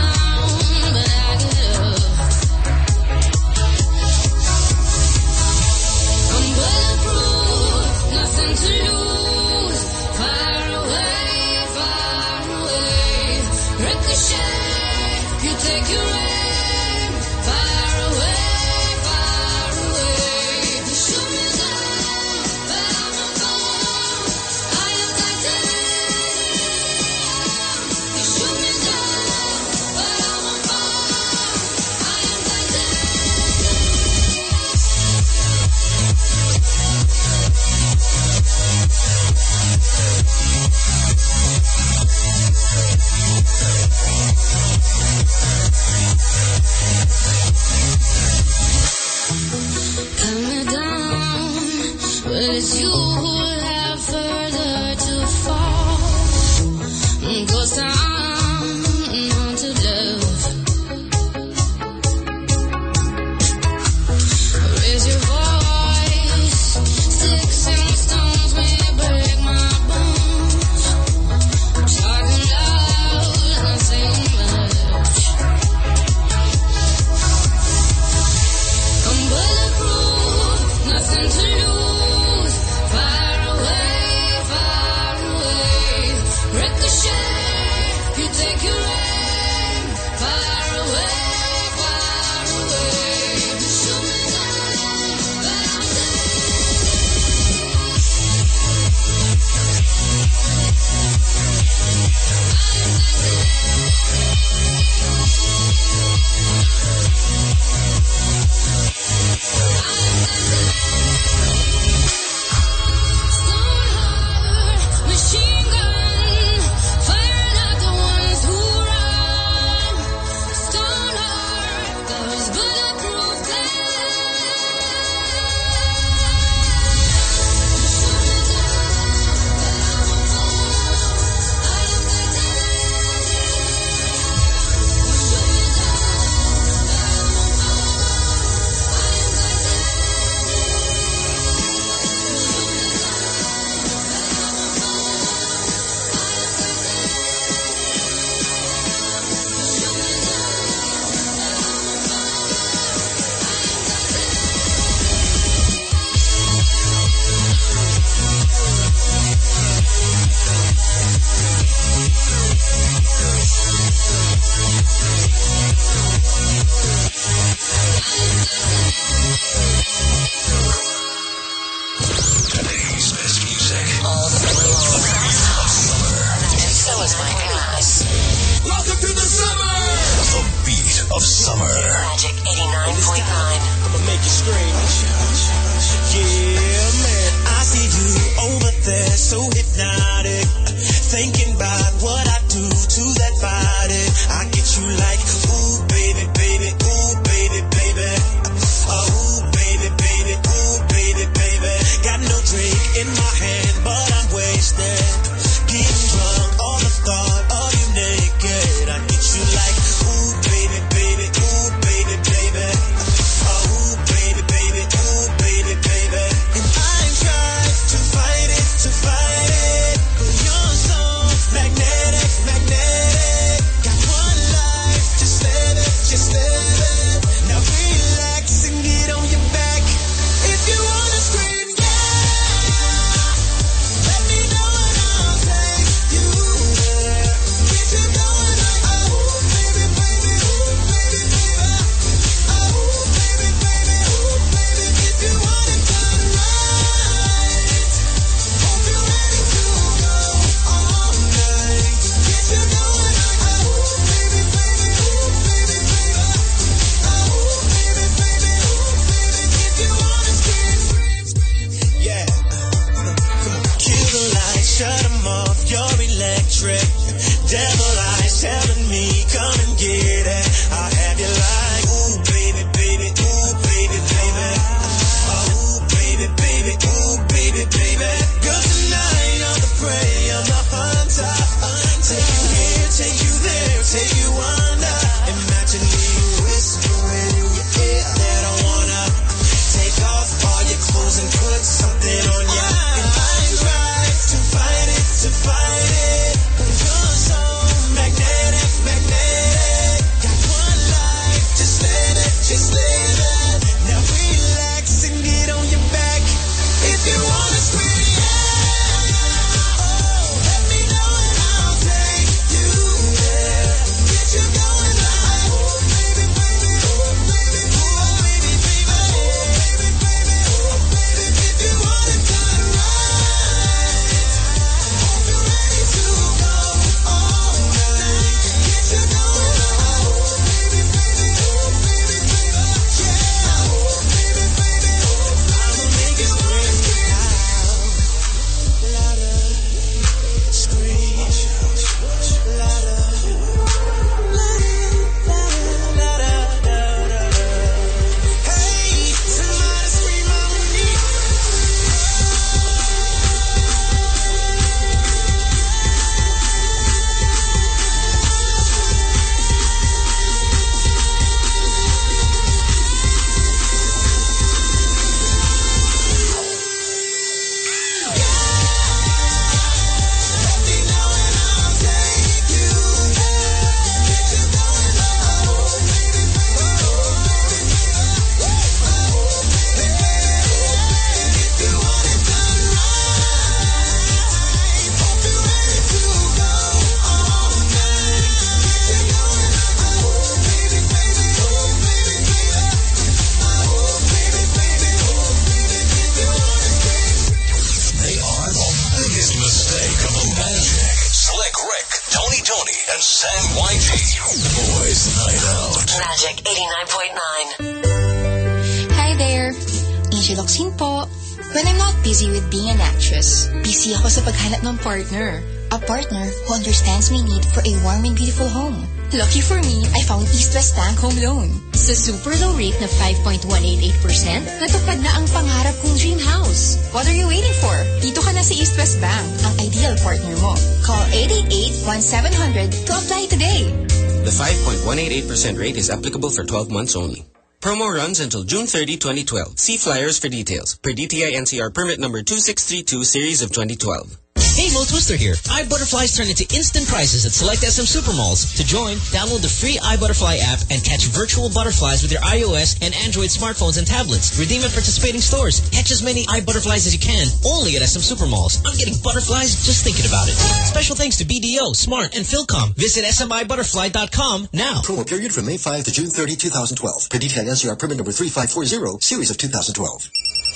5% rate is applicable for 12 months only. Promo runs until June 30, 2012. See flyers for details. Per DTI NCR permit number 2632 series of 2012. Hey, Mo Twister here. iButterflies turn into instant prizes at select SM Supermalls. To join, download the free iButterfly app and catch virtual butterflies with your iOS and Android smartphones and tablets. Redeem at participating stores. Catch as many iButterflies as you can, only at SM Supermalls. I'm getting butterflies just thinking about it. Special thanks to BDO, Smart, and Philcom. Visit smibutterfly.com now. Promo period from May 5 to June 30, 2012. Per DTI NCR permit number 3540, series of 2012.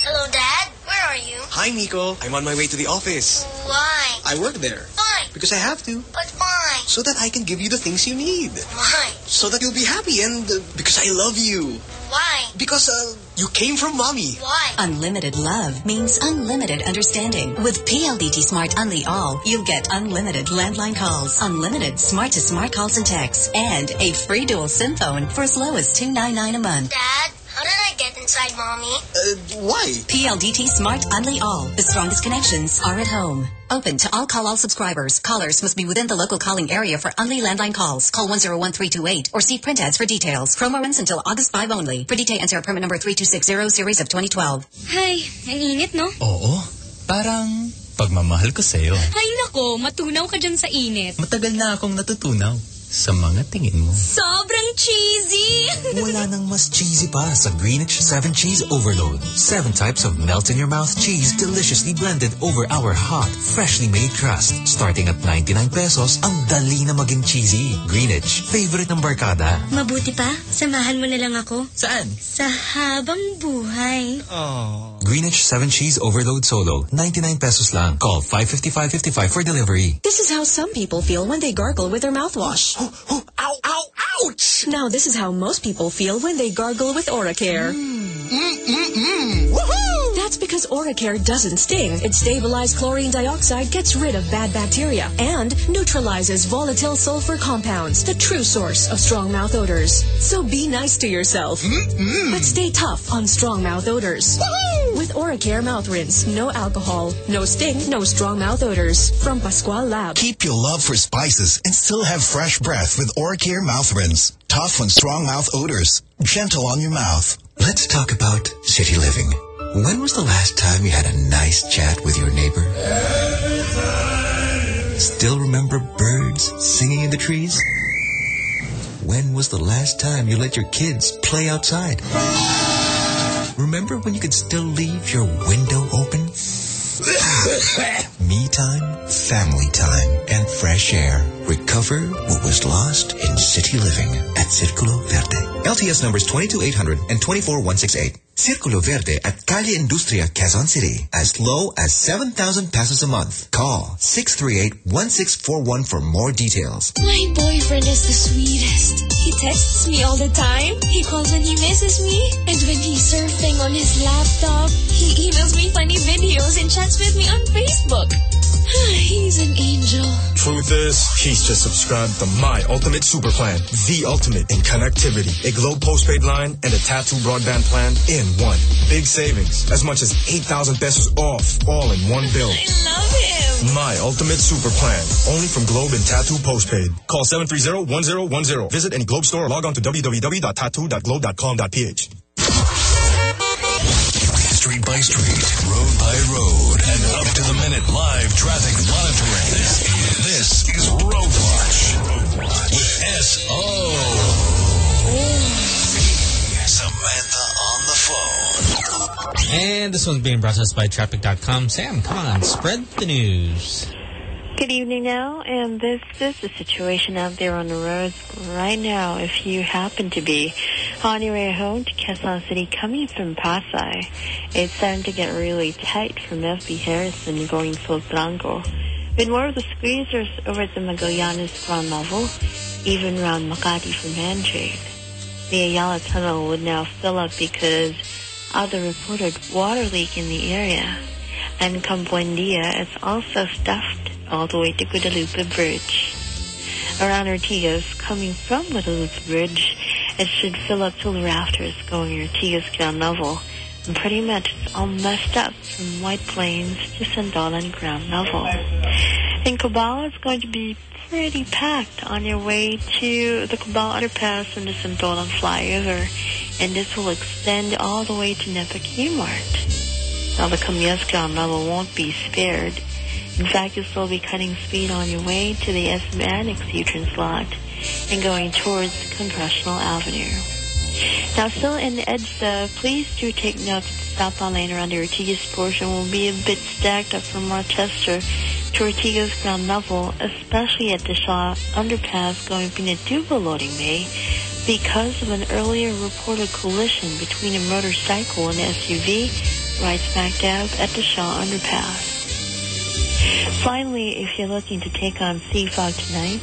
Hello, Dad. Hi, Nico. I'm on my way to the office. Why? I work there. Fine. Because I have to. But why? So that I can give you the things you need. Why? So that you'll be happy and uh, because I love you. Why? Because uh, you came from mommy. Why? Unlimited love means unlimited understanding. With PLDT Smart Unli All, you'll get unlimited landline calls, unlimited smart-to-smart -smart calls and texts, and a free dual SIM phone for as low as 299 a month. Dad? How did I get inside mommy? Uh, why? PLDT Smart Unli All. The strongest connections are at home. Open to all call all subscribers. Callers must be within the local calling area for Unli landline calls. Call 101328 or see print ads for details. Promo runs until August 5 only. For detail, NCR permit number 3260 series of 2012. Hay, ang init, no? Oo, parang pagmamahal ko sa'yo. Ay, nako, matunaw ka dyan sa init. Matagal na akong natutunaw sa mga tingin mo. Sobrang cheesy! Wala nang mas cheesy pa sa Greenwich 7 Cheese Overload. Seven types of melt-in-your-mouth cheese deliciously blended over our hot, freshly made crust. Starting at 99 pesos, ang dali na maging cheesy. Greenwich, favorite ng barkada. Mabuti pa, samahan mo na lang ako. Saan? Sa habang buhay. Greenwich 7 Cheese Overload Solo, 99 pesos lang. Call 555-55 for delivery. This is how some people feel when they gargle with their mouthwash. ow, ow, ouch! Now this is how most people feel when they gargle with Oracare. Mm-mm-mm. Woohoo! That's because Oracare doesn't sting. Its stabilized chlorine dioxide gets rid of bad bacteria and neutralizes volatile sulfur compounds, the true source of strong mouth odors. So be nice to yourself. Mm, mm. But stay tough on strong mouth odors. With Oracare mouth rinse, no alcohol, no sting, no strong mouth odors. From Pascual Lab. Keep your love for spices and still have fresh breath with Oracare mouth rinse. Tough on strong mouth odors. Gentle on your mouth. Let's talk about city living. When was the last time you had a nice chat with your neighbor? Still remember birds singing in the trees? When was the last time you let your kids play outside? Remember when you could still leave your window open? Me time, family time, and fresh air. Recover what was lost in city living at Circulo Verde. LTS numbers 22800 and 24168. Circulo Verde at Calle Industria, Quezon City. As low as 7,000 pesos a month. Call 638-1641 for more details. My boyfriend is the sweetest. He texts me all the time. He calls when he misses me. And when he's surfing on his laptop, he emails me funny videos and chats with me on Facebook. he's an angel. Truth is, he's just subscribed to My Ultimate Super Plan. The ultimate in connectivity. A Globe postpaid line and a Tattoo broadband plan in one. Big savings. As much as 8,000 pesos off. All in one bill. I love him. My Ultimate Super Plan. Only from Globe and Tattoo Postpaid. Call 730-1010. Visit any Globe store or log on to www.tattoo.globe.com.ph. Street by street, road by road, and up to the minute live traffic monitoring. This is Road Watch with S.O. Samantha on the phone. And this one's being brought to us by Traffic.com. Sam, come on, spread the news. Good evening now, and this is the situation out there on the roads right now. If you happen to be on your way home to Quezon City coming from Pasay, it's starting to get really tight from FB Harrison going to Blanco. With more of the squeezers over at the Magallanes ground level, even around Makati from Mandrake. The Ayala Tunnel would now fill up because of the reported water leak in the area. And come is also stuffed all the way to Guadalupe Bridge. Around Ortigas, coming from Guadalupe Bridge, it should fill up to the rafters going Ortigas ground level. And pretty much it's all messed up from White Plains to Santolan ground level. In Cubao, it's going to be pretty packed on your way to the Cubao Underpass and the Santolan flyover. And this will extend all the way to Nepa Mart. Now the Camias ground level won't be spared. In fact, you'll still be cutting speed on your way to the SM Annex U-turn slot and going towards Congressional Avenue. Now, still in EDSA, please do take note that the southbound lane around the Ortigas portion will be a bit stacked up from Rochester to Ortigas ground level, especially at the Shaw underpass going Pinatubo loading bay because of an earlier reported collision between a motorcycle and SUV right smack dab at the Shaw underpass. Finally, if you're looking to take on C-5 tonight,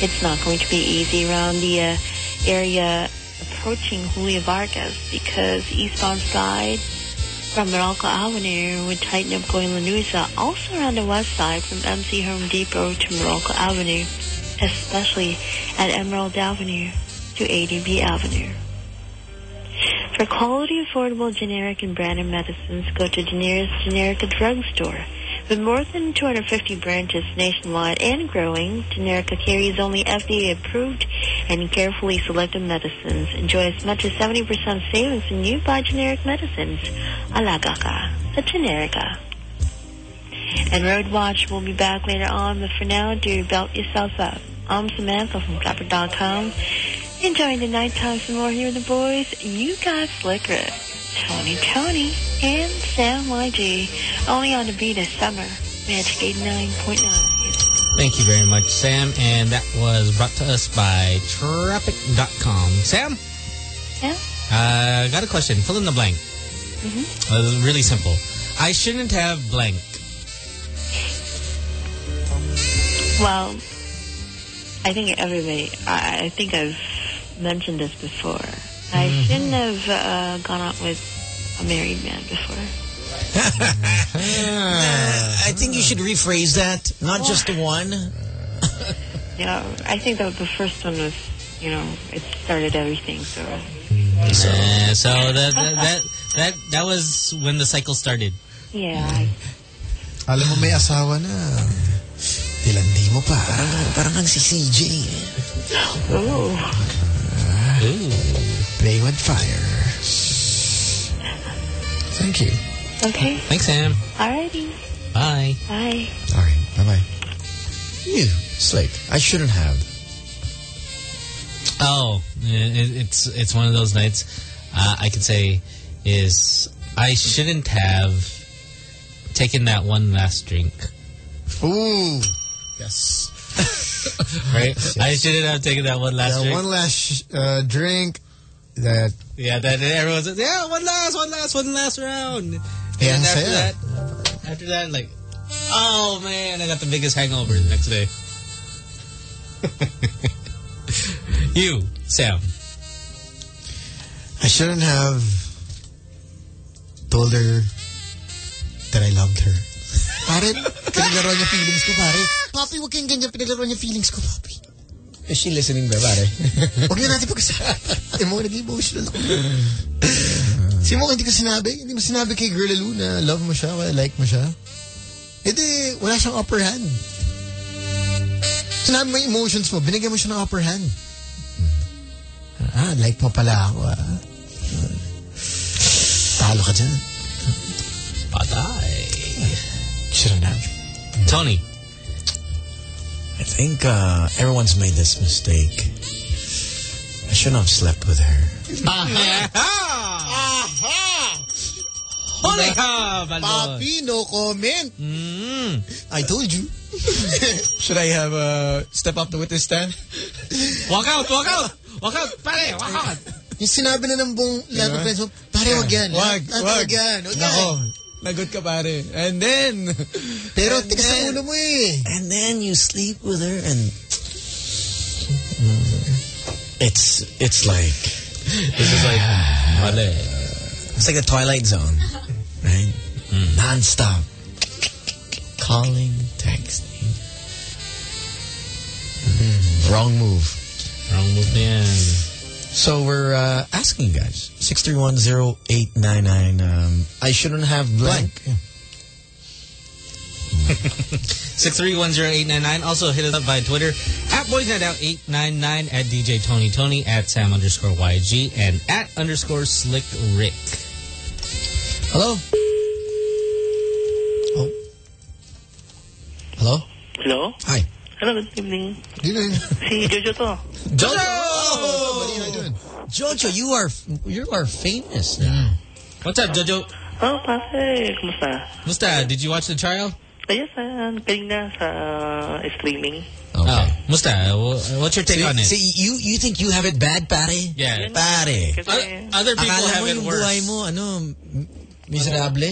It's not going to be easy around the uh, area approaching Julio Vargas because eastbound side from Meralco Avenue would tighten up going Lanuza. Also around the west side from MC Home Depot to Meralco Avenue, especially at Emerald Avenue to ADB Avenue. For quality, affordable, generic, and branded medicines, go to the nearest Generica drugstore. With more than 250 branches nationwide and growing, Generica carries only FDA-approved and carefully selected medicines. Enjoy as much as 70% savings when you buy generic medicines. Alaga ka sa Generica. And Road Watch will be back later on, but for now, do belt yourself up. I'm Samantha from Clapper.com. Enjoying the nighttime some more here with the boys. You got Slicker, Tony Tony, and Sam YG. Only on the beat of summer. Magic 89.9. Thank you very much, Sam. And that was brought to us by Tropic.com. Sam? Yeah? Uh, got a question. Fill in the blank. Mm-hmm. Uh, really simple. I shouldn't have blank. Well, I think everybody, I, I think I've mentioned this before. I shouldn't have uh, gone out with a married man before. I think you should rephrase that. Not just the one. Yeah, I think that the first one was, you know, it started everything. So, So, so that, that, that, that, that was when the cycle started. yeah, Alam mo, may asawa na. Tilandi mo pa. Parang, parang ang si CJ. Ooh. Playing with fire. Thank you. Okay. Thanks, Sam. Alrighty. Bye. Bye. All right. Bye-bye. You, Slate. I shouldn't have. Oh, it, it's it's one of those nights. Uh, I could say is I shouldn't have taken that one last drink. Ooh. Yes. Right? I shouldn't have taken that one last That drink. one last uh, drink that yeah, that everyone's like, yeah, one last, one last, one last round. And ang after saya. that, after that, like, oh man, I got the biggest hangover the next day. you, Sam. I shouldn't have told her that I loved her. Pare, pinaglaro niya feelings ko, pare. Papi, huwag kayong ganyan. Pinaglaro niya feelings ko, papi. Is she listening ba, pare? Huwag na natin pag-usapan. Emo, nag-emotional ako. Si mo, hindi ko sinabi. Hindi mo sinabi kay Girl Lou na love mo siya, wala like mo siya. E di, wala siyang upper hand. Sinabi mo yung emotions mo, binigyan mo siya ng upper hand. Ah, like mo pala ako, ah. Talo ka dyan. Patay. Shouldn't have. Tony. I think uh, everyone's made this mistake. I shouldn't have slept with her. Holy cow, Balbon. Papi, no comment. Mm. I told you. Should I have uh, step up the witness stand? Walk out, walk out. Walk out, pare, walk out. Yung sinabi na ng buong lahat ng friends mo, pare, wag yan. Wag, wag. wag yan. Wag yan. Lagot ka pare. And then... Pero and tigas then- ang ulo mo eh. And then you sleep with her and... It's, it's like... This is like, mali. It's like the Twilight Zone, right? Non-stop. Calling, texting. Mm, wrong move. Wrong move na yan. So we're uh, asking you guys. 6310899. Um, I shouldn't have blank. 6310899. Also hit us up by Twitter at BoysNightOut899 at DJ Tony Tony at Sam underscore YG and at underscore Slick Rick. Hello? Oh. Hello? Hello? Hi. Hello, good evening. Good evening. Si Jojo to. Jojo! Oh, buddy, how you doing? Jojo, you are you are famous now. What's up, Jojo? Oh, pare. Kumusta? Musta, did you watch the trial? Ayos, ah, galing na sa uh, streaming. Oh, Musta, what's your take See, on it? see, you you think you have it bad, pare? Yeah. Pare. Kasi, Other people Akala have mo it yung worse. buhay mo, ano, m- Miserable?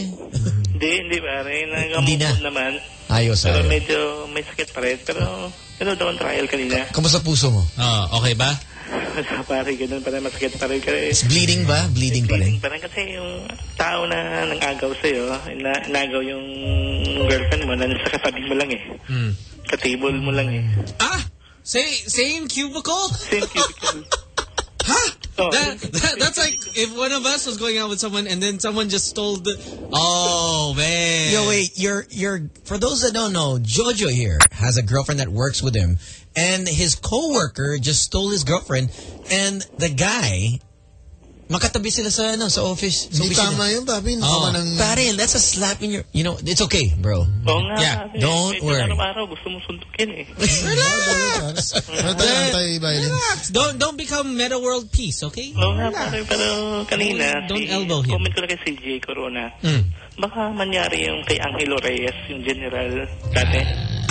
Hindi, hindi pare. Hindi na. Naman. Ayos, Pero ayos. medyo may sakit pa rin. Pero, ano daw ang trial kanina? Kamusta puso mo? Oh, okay ba? Wala pare, ganun pa rin. Masakit pa rin. Kasi, It's bleeding ba? Bleeding pa rin? Parang kasi yung tao na nang-agaw sa'yo, na, nagaw yung girlfriend mo, na nasa katabi mo lang eh. Hmm. Ka-table mo lang eh. Ah! Say, same cubicle? Same cubicle. huh? Oh, that, that, that's like if one of us was going out with someone and then someone just stole the... Oh, man. Yo, wait, you're, you're, for those that don't know, Jojo here has a girlfriend that works with him, and his coworker just stole his girlfriend, and the guy, makatabi sila sa, ano, sa office. Hindi opisina. tama yun, papi. Oh, Nakawa ng... pare, that's a slap in your, you know, it's okay, bro. Oo nga. Yeah, kasi don't medyo worry. Araw-araw gusto mo suntukin eh. Anti-violence? Relax. Don't, don't become meta world peace, okay? Oo nga pare, pero kanina, Don't si, elbow him. comment ko lang kay CJ Corona. Mm. Baka mangyari yung kay Angelo Reyes, yung general dati.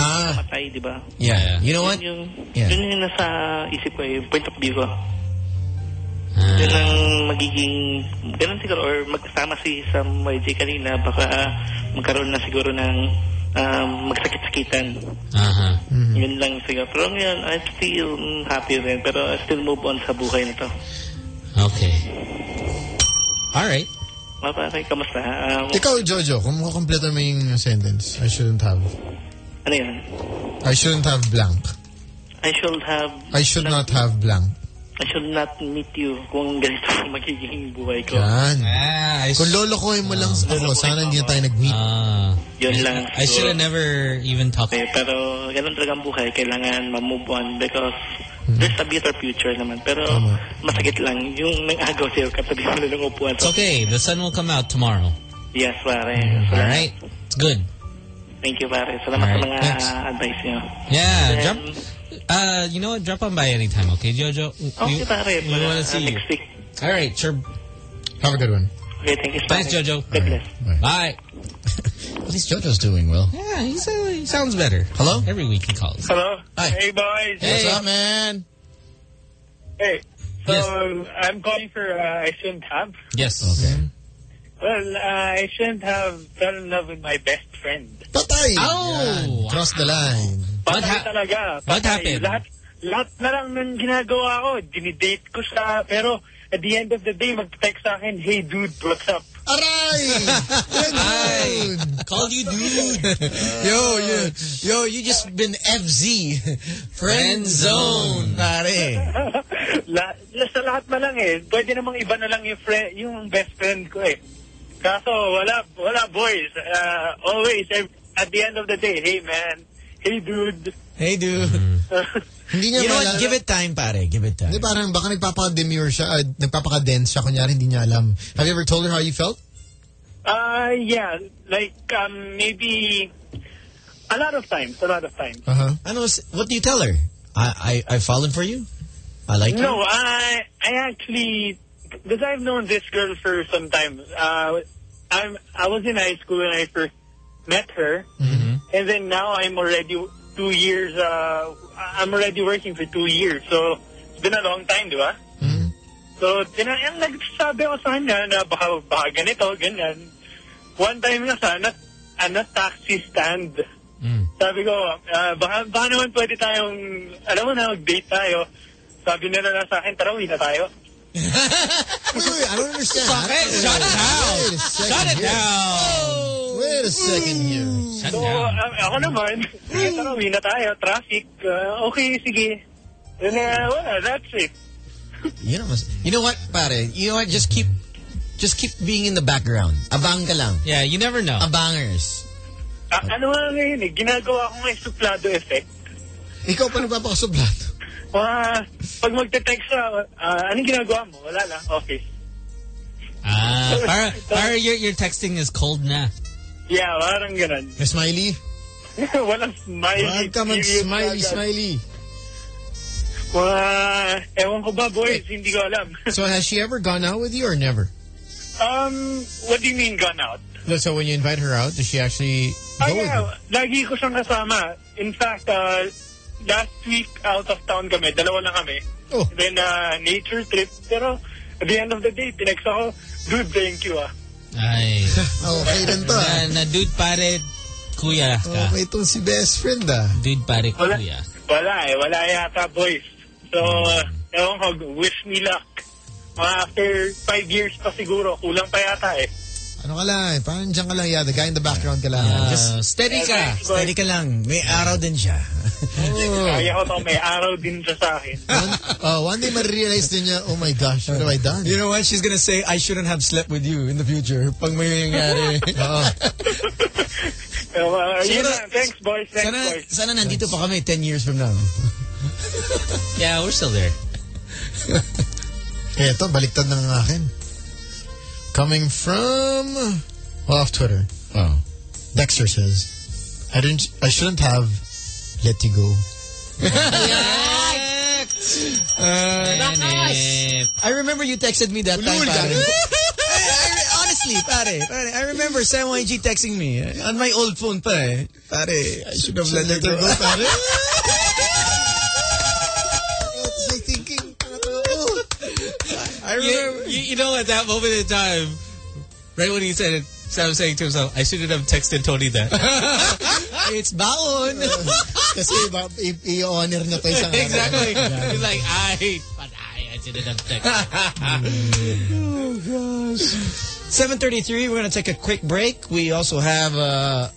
Ah. Matay, di ba? Yeah, you know what? Yun yung, Yeah. yun yung nasa isip ko, yung point of view ko. Ah. Yun ang magiging, ganun siguro, or magkasama si Sam YJ kanina, baka magkaroon na siguro ng um, magsakit-sakitan. Uh-huh. Yun lang siguro. Pero ngayon, I'm still happy rin, pero I still move on sa buhay na to. Okay. All right. Mga pare, kamusta? Um, Ikaw, Jojo, kung makakompleto mo yung sentence, I shouldn't have. ano yun? I shouldn't have blank. I should have, I should not have blank. I should not meet you kung ganito ang magiging buhay ko. Yan. Ah, I Kung lolokohin mo lang ako, sana hindi tayo nag-meet. Ah. Yun lang. I should have never even talked. Eh, pero ganun talaga ang buhay. Kailangan ma-move on because there's a better future naman. Pero masakit lang. Yung nang-agaw sa'yo, katabi mo na ng upuan. It's okay. The sun will come out tomorrow. Yes, pare. All right. It's good. Thank you, pare. Salamat Alright, sa mga thanks. advice niyo. Yeah. Then, Drop. Uh, you know what? Drop on by anytime, okay, Jojo? Okay, we, pare. We want to see you. next week. All right. Sure. Have a good one. Okay, thank you. Thanks, pare. Jojo. God bless. Bye. At least Jojo's doing well. Yeah, he's, uh, he sounds better. Hello? Every week he calls. Hello. Hi. Hey, boys. What's up, man? Hey. So I'm calling for uh, I shouldn't have. Yes. Okay. Well, uh, I shouldn't have fell in love with my best friend. Patay! Oh! Yan. Cross the line. Patay ha- talaga. what happened? Lahat, lahat na lang ng ginagawa ko. Dinidate ko siya. Pero at the end of the day, mag-text sa akin, Hey dude, what's up? Aray! Hi. Called you dude. yo, yo, yo, you just been FZ. Friend zone, pare. La, la- sa lahat na lang eh. Pwede namang iba na lang yung, friend, yung best friend ko eh. Kaso wala, wala boys. Uh, always, at the end of the day, hey man, hey dude. Hey, dude. Hindi niya You know maalala- what? Give it time, pare. Give it time. Hindi, parang baka nagpapaka-demure siya, uh, nagpapaka-dense siya, kunyari hindi niya alam. Have you ever told her how you felt? Uh, yeah, like um, maybe a lot of times, a lot of times. Uh-huh. I know. What do you tell her? I, I, I've fallen for you? I like you? No, I I actually because I've known this girl for some time. Uh, I'm I was in high school when I first met her, and then now I'm already two years. Uh, I'm already working for two years, so it's been a long time, di ba? So, tina yung nagsasabi ako sa kanya na baka, baka ganito, ganyan. One time nga sa ano, taxi stand. Sabi ko, ah, baka, baka naman pwede tayong, alam mo na, mag-date tayo. Sabi nila na sa akin, tara, uwi na tayo. Wait, wait, I don't understand. Stop it. Shut it down. Wait a second Shut it here. down. Wait a second here. Shut So, down. ah, ako naman, sige, tara, na tayo. Traffic, ah, okay, sige. And uh, wala, that's it. You know, you know what, pare? You know what? Just keep, just keep being in the background. Abang ka lang. Yeah, you never know. Abangers. Ah, ano nga ngayon eh, ginagawa ko nga yung suplado effect. Ikaw pa nagpapakasublado. Mga, pag magte-text ka, ah, anong ginagawa mo? Wala lang, office. Ah, para, para your, your texting is cold na. Yeah, parang ganun. May smiley? Walang smiley. Huwag ka mag-smiley, smiley. Mga, ewan ko ba, boys, hindi ko alam. So has she ever gone out with you or never? um, what do you mean gone out? So when you invite her out, does she actually Ah, go with you? yeah, lagi ko siyang kasama. In fact, uh, last week out of town kami, dalawa lang kami. Oh. Then, uh, nature trip. Pero, at the end of the day, tinext ako, dude, thank you ah. Ay. Okay rin to. ah. Na, na dude pare, kuya ka. Okay itong si best friend ah. Dude pare, Wala, kuya. wala eh. Wala yata, boys. So, ewan ko, wish me luck. Mga after five years pa siguro, kulang pa yata eh. Ano ka lang, eh, parang dyan ka lang, yeah, the guy in the background ka lang. Ah, Just steady ka. Steady ka lang. May araw din siya. Kaya ko to, may araw din siya sa akin. uh, one day marirealize din niya, oh my gosh, what have I done? You know what? She's gonna say, I shouldn't have slept with you in the future. Pag may nangyari. Oo. Uh, yun. Thanks, boys. Thanks, Sana, boys. sana nandito pa kami 10 years from now. Yeah, we're still there. Eh, ito, baliktad na ng akin. Coming from well, off Twitter. Oh. Dexter says, I didn't I shouldn't have let you go. Uh, I remember you texted me that time, pare. I, I, honestly, pare, pare, I remember Sam YG texting me on my old phone pa eh. Pare, I should have let, Let her her go, go, pare. You, you, you know, at that moment in time, right when he said it, Sam was saying to himself, I shouldn't have texted Tony that. it's baon. Kasi ba, i- i-honor na to isang araw. exactly. He's like, I, but I, I shouldn't have texted. oh gosh. 7:33. We're gonna take a quick break. We also have uh,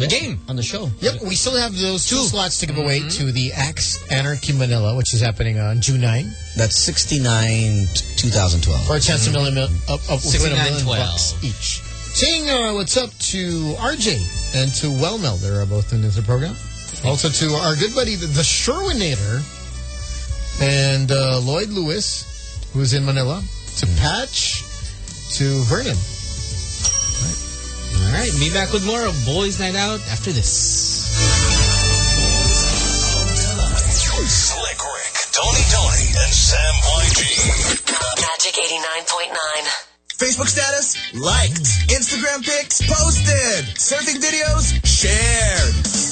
a game on the show. Yep, we still have those two, slots to give away to the Axe Anarchy Manila, which is happening on June 9. That's 69 2012. For a chance to mil- mil- up, up, win a million 69.12. bucks each. Saying uh, what's up to RJ and to Wellmel. They're uh, both in the program. Also to our good buddy, the, the Sherwinator, and uh, Lloyd Lewis, who's in Manila. To Patch, to Vernon. All right, be back with more of Boys Night Out after this. Slick Rick, Tony Tony, and Sam YG. Magic 89.9. Facebook status? Liked. Instagram pics? Posted. Surfing videos? Shared.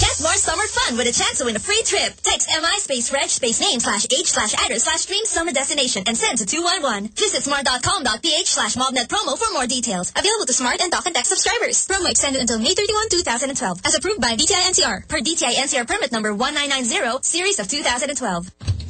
Get more summer fun with a chance to win a free trip. Text MI space reg space name slash H slash address slash dream summer destination and send to 211. Visit smart.com.ph slash mobnet promo for more details. Available to smart and talk and text subscribers. Promo extended until May 31, 2012. As approved by DTI NCR. Per DTI NCR permit number 1990, series of 2012.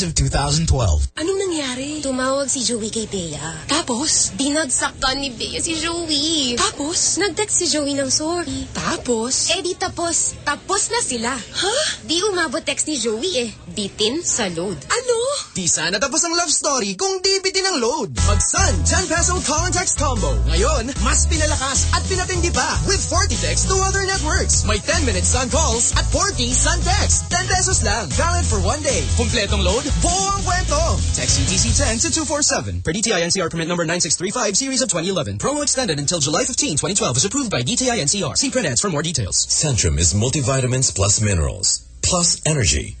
of 2012. Anong nangyari? Tumawag si Joey kay Bea. Tapos? Binagsaktan ni Bea si Joey. Tapos? Nag-text si Joey ng sorry. Tapos? Eh di tapos. Tapos na sila. Ha? Di umabot text ni Joey eh. Bitin sa load. Ano? Di sana tapos ang love story kung di bitin ang load. Pag Sun 10 peso call and text combo. Ngayon, mas pinalakas at pinatindi pa with 40 texts to other networks. May 10 minute Sun calls at 40 Sun texts. 10 pesos lang. Valid for one day. Kompletong load, buo ang kwento. Text UTC 10 to 247. Per DTI NCR permit number 9635 series of 2011. Promo extended until July 15, 2012 is approved by DTI NCR. See print ads for more details. Centrum is multivitamins plus minerals, plus energy,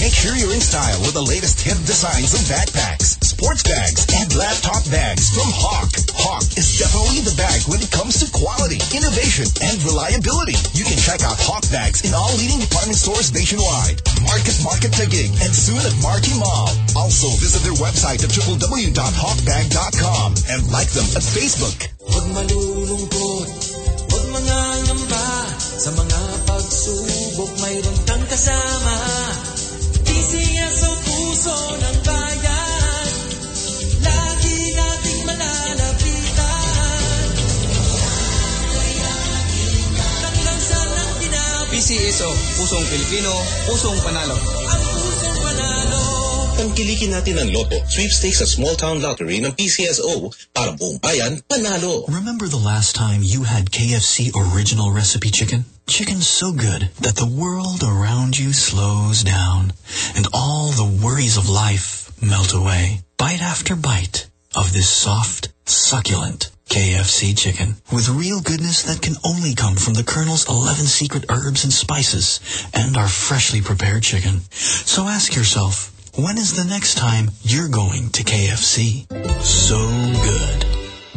Make sure you're in style with the latest hip designs of backpacks, sports bags, and laptop bags from Hawk. Hawk is definitely the bag when it comes to quality, innovation, and reliability. You can check out Hawk bags in all leading department stores nationwide. Market Market Taguig and soon at Marquee Mall. Also visit their website at www.hawkbag.com and like them at Facebook. Sa mga pagsubok mayroon kang kasama PCSO, Pusong Pilipino, Pusong Panalo. ang Natin Lotto, sweepstakes small town lottery ng PCSO para buong bayan panalo. Remember the last time you had KFC original recipe chicken? Chicken so good that the world around you slows down and all the worries of life melt away. Bite after bite of this soft, succulent KFC chicken with real goodness that can only come from the Colonel's 11 secret herbs and spices and our freshly prepared chicken. So ask yourself, when is the next time you're going to KFC? So good.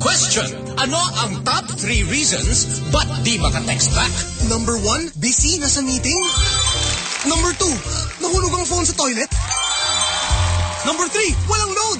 Question, ano ang top 3 reasons ba't di maka-text back? Number 1, busy, nasa meeting. Number 2, nahulog ang phone sa toilet. Number 3, walang load.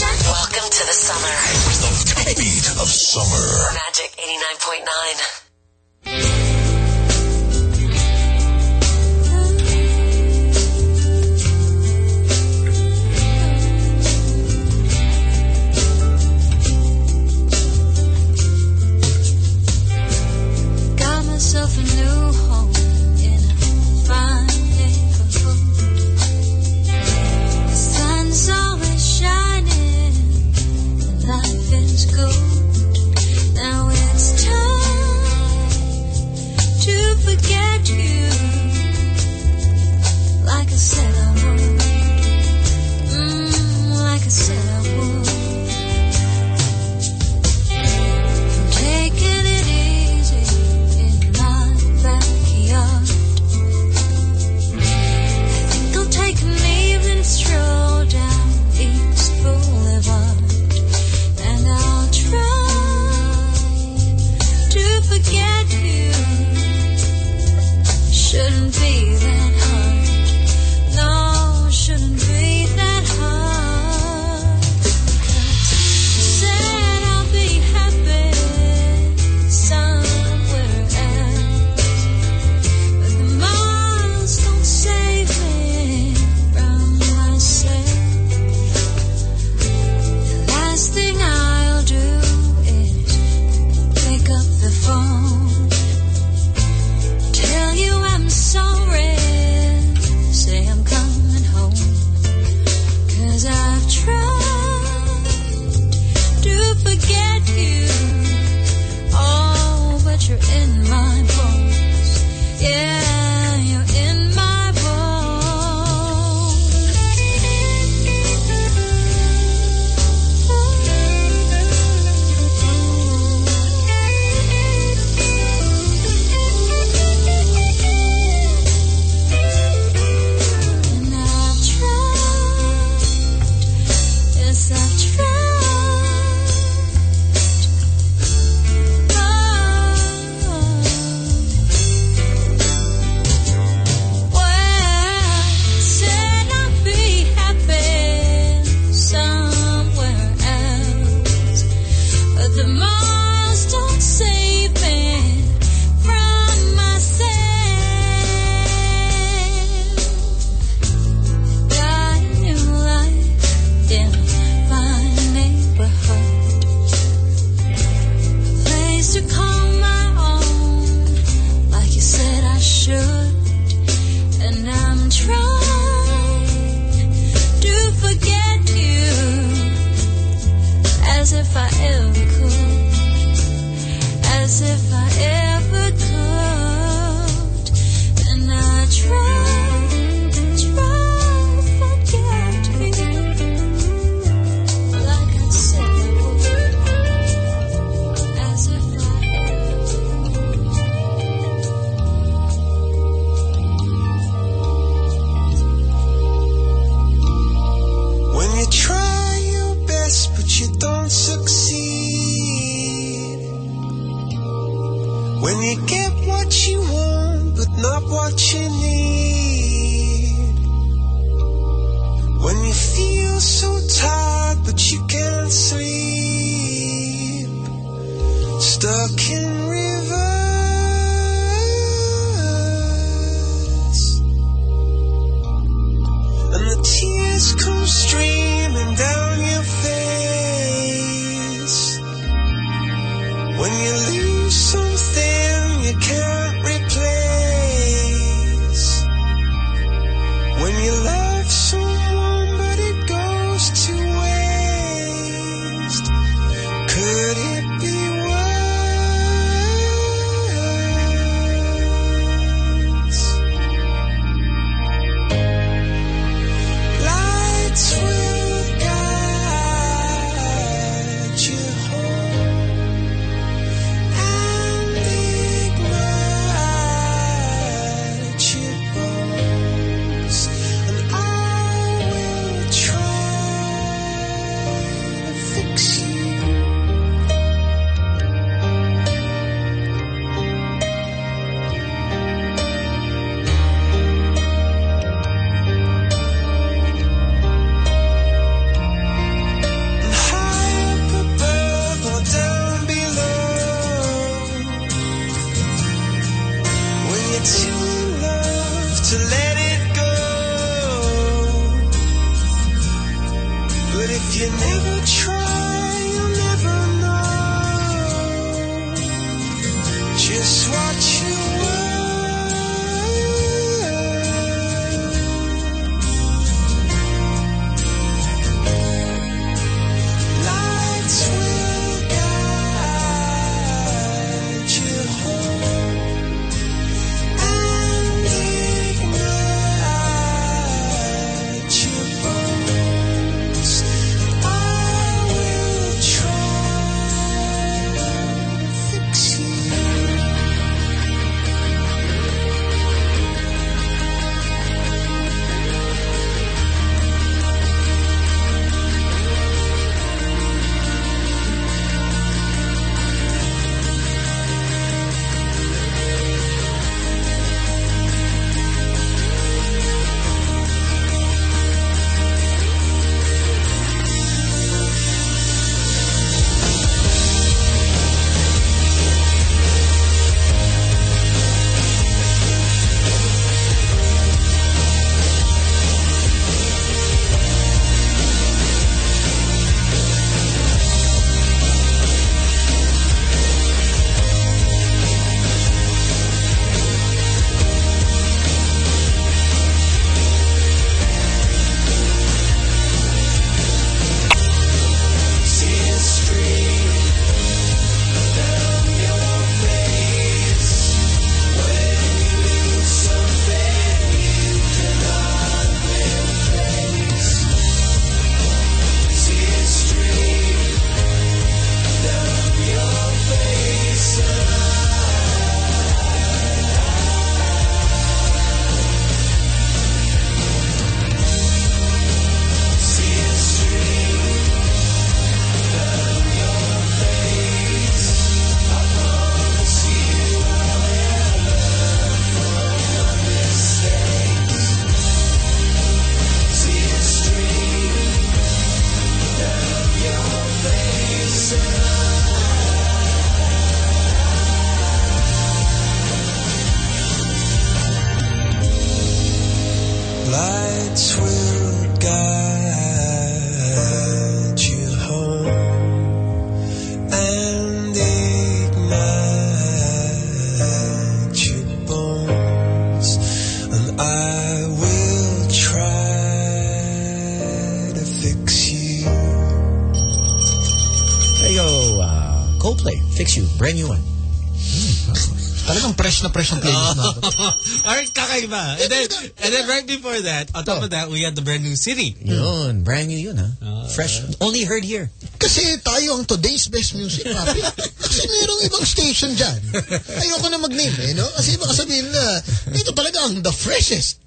Welcome to the summer. The beat of summer. Magic 89.9. playlist natin. Alright, kakaiba. And then, and then right before that, on top of that, we had the brand new city. Yun. Brand new yun, ha? Fresh. Only heard here. Kasi tayo ang today's best music, papi. Kasi merong ibang station dyan. Ayoko na mag-name, eh, no? Kasi baka sabihin na, ito talaga ang the freshest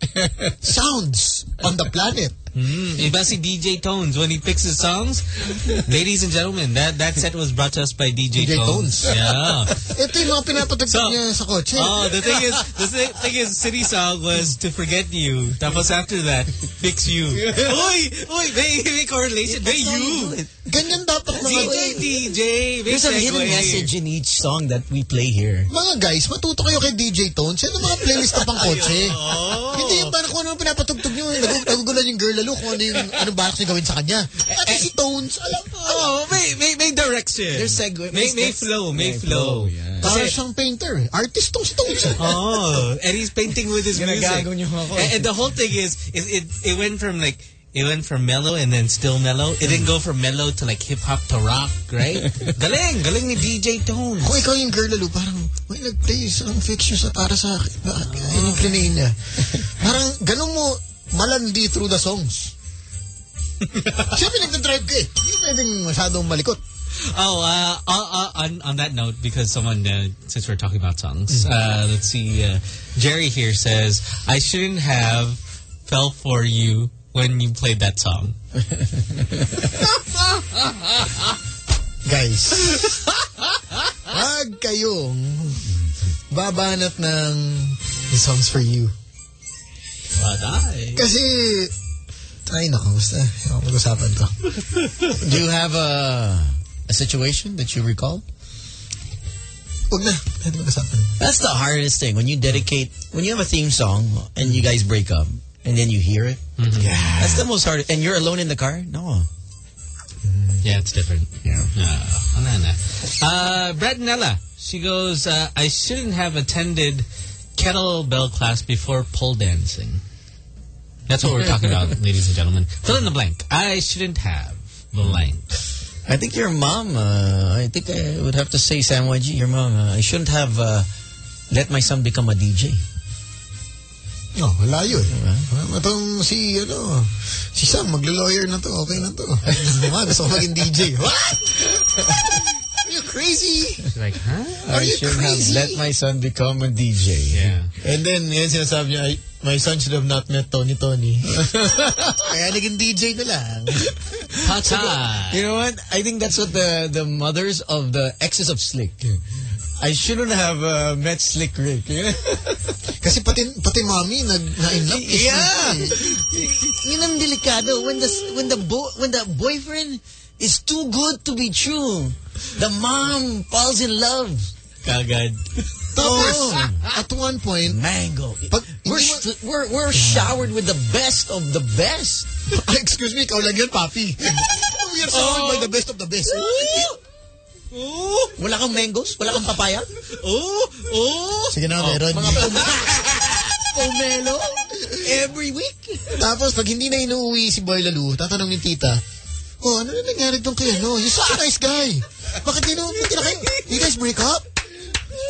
sounds on the planet. Mm, iba si DJ Tones when he picks his songs. Ladies and gentlemen, that that set was brought to us by DJ, DJ Tones. Tones. Yeah. Ito yung mga pinapatagtag niya sa kotse. Oh, the thing is, the thing is, City song was to forget you. Tapos after that, fix you. Uy, uy, may, may correlation. May you. Ganyan dapat mga... DJ, DJ. There's a hidden message in each song that we play here. Mga guys, matuto kayo kay DJ Tones. Yan ang mga playlist na pang kotse. Hindi yung parang kung ano pinapatugtog nyo. Nag- Nagugulan yung girl lalo kung ano yung anong balak niya gawin sa kanya. At si Tones, alam mo. Oh, may, may, may direction. There's segue. May, may flow, may flow. Para siyang painter. eh. Artist tong si Tones. eh. Oh, and he's painting with his music. Ginagago niyo ako. And, and the whole thing is, is it it went from like it went from mellow and then still mellow. It didn't go from mellow to like hip hop to rock, right? galing, galing ni DJ Tones. Kung ikaw yung girl lalo, parang, may nag-play isang fixture sa para sa akin. Bakit yung plinayin niya? Parang, ganun mo, malandi through the songs. Siya pinagdadrive ka eh. Hindi pwedeng masyadong malikot. Oh, uh, uh, uh, on on that note, because someone uh, since we're talking about songs, uh, let's see. Uh, Jerry here says I shouldn't have fell for you when you played that song. Guys, wag kayong babanat ng songs for you. Baday. Kasi, ay nako, basta, ako mag-usapan to. Do you have a a situation that you recall? Na, pwede mag-usapan. That's the hardest thing when you dedicate when you have a theme song and you guys break up and then you hear it. Mm-hmm. That's the most hard. And you're alone in the car. No, Yeah, it's different. Yeah. Uh, ano. Uh, Brett Nella, she goes, uh, I shouldn't have attended kettlebell class before pole dancing. That's what we're talking about, ladies and gentlemen. Fill in the blank. I shouldn't have blank. I think your mom, uh, I think I would have to say, Sam YG, your mom, uh, I shouldn't have uh, let my son become a DJ. No, malayo eh. Uh, itong si, ano, si Sam, maglo-lawyer na to. Okay na to. Mga, gusto ko maging DJ. What? Are you crazy? She's like, huh? Are I you shouldn't crazy? have let my son become a DJ. Yeah. And then, yan sinasabi niya, "I- my son should have not met Tony Tony. Kaya naging DJ na lang. Pata. You know what? I think that's what the the mothers of the exes of Slick. I shouldn't have uh, met Slick Rick. Kasi pati, pati mommy, nag, na-in-love. yeah. Yun ang delikado when the when the bo when the boyfriend is too good to be true. The mom falls in love. Kagad. Tapos, Oh. at one point, Mango. pag, We're, mo- we're we're showered with the best of the best. excuse me, ikaw lang yun, papi. We are surrounded by the best of the best. Wala kang mangoes? Wala kang papaya? Oh, oh. Sige na, meron. Mga pom- pomelo? Every week? Tapos, pag hindi na inuwi si Boy Lalu, tatanong yung tita, Oh, ano na nangyari doon kay ano? He's such a nice guy. Bakit di na, hindi na kayo, you guys break up?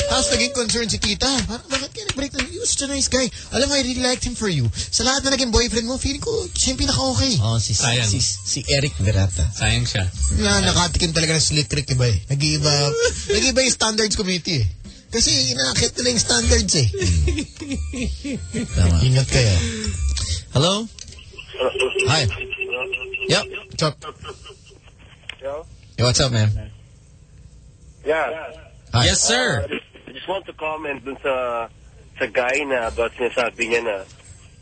Tapos naging concern si tita. Parang, bakit kayo nag-break na? He was such a nice guy. Alam mo, I really liked him for you. Sa lahat na naging boyfriend mo, feeling ko, siya yung pinaka-okay. Oh, si, Sayang. si, si Eric Verata. Sayang siya. Na nakatikim talaga ng slick trick, iba eh. Nag-iiba, nag-iiba yung standards community eh. Kasi inaakit nila yung standards eh. Tama. Ingat kayo. Hello? Hi. Yep. What's up? Yo? Yo, what's up, man? Yeah. Hi. Yes, sir. Uh, just want to comment dun sa sa guy na about sinasabi niya na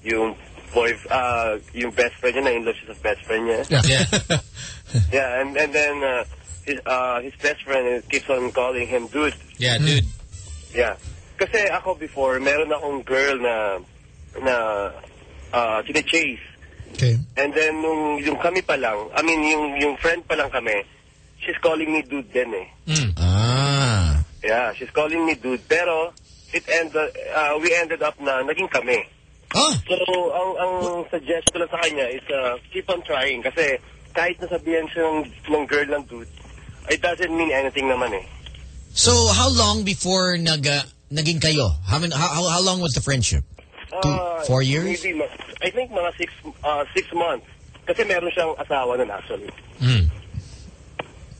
yung boy, uh, yung best friend niya na in love siya sa best friend niya. Yeah. Yeah. Yeah, and and then uh, his uh, his best friend keeps on calling him dude. Yeah, dude. Yeah. Kasi ako before, meron akong girl na na uh, chase. Okay. And then nung yung kami pa lang, I mean yung yung friend pa lang kami, she's calling me dude din eh. Mm. Ah. Yeah, she's calling me dude. Pero it ended, uh, we ended up na naging kami. Ah! So, ang, ang suggest ko lang sa kanya is uh, keep on trying. Kasi kahit nasabihan siya ng, ng girl ng dude, it doesn't mean anything naman eh. So, how long before nag, uh, naging kayo? How, many, how, how, how long was the friendship? Two, Uh, four years? Maybe, I think mga six, uh, six months. Kasi meron siyang asawa nun actually. Mm.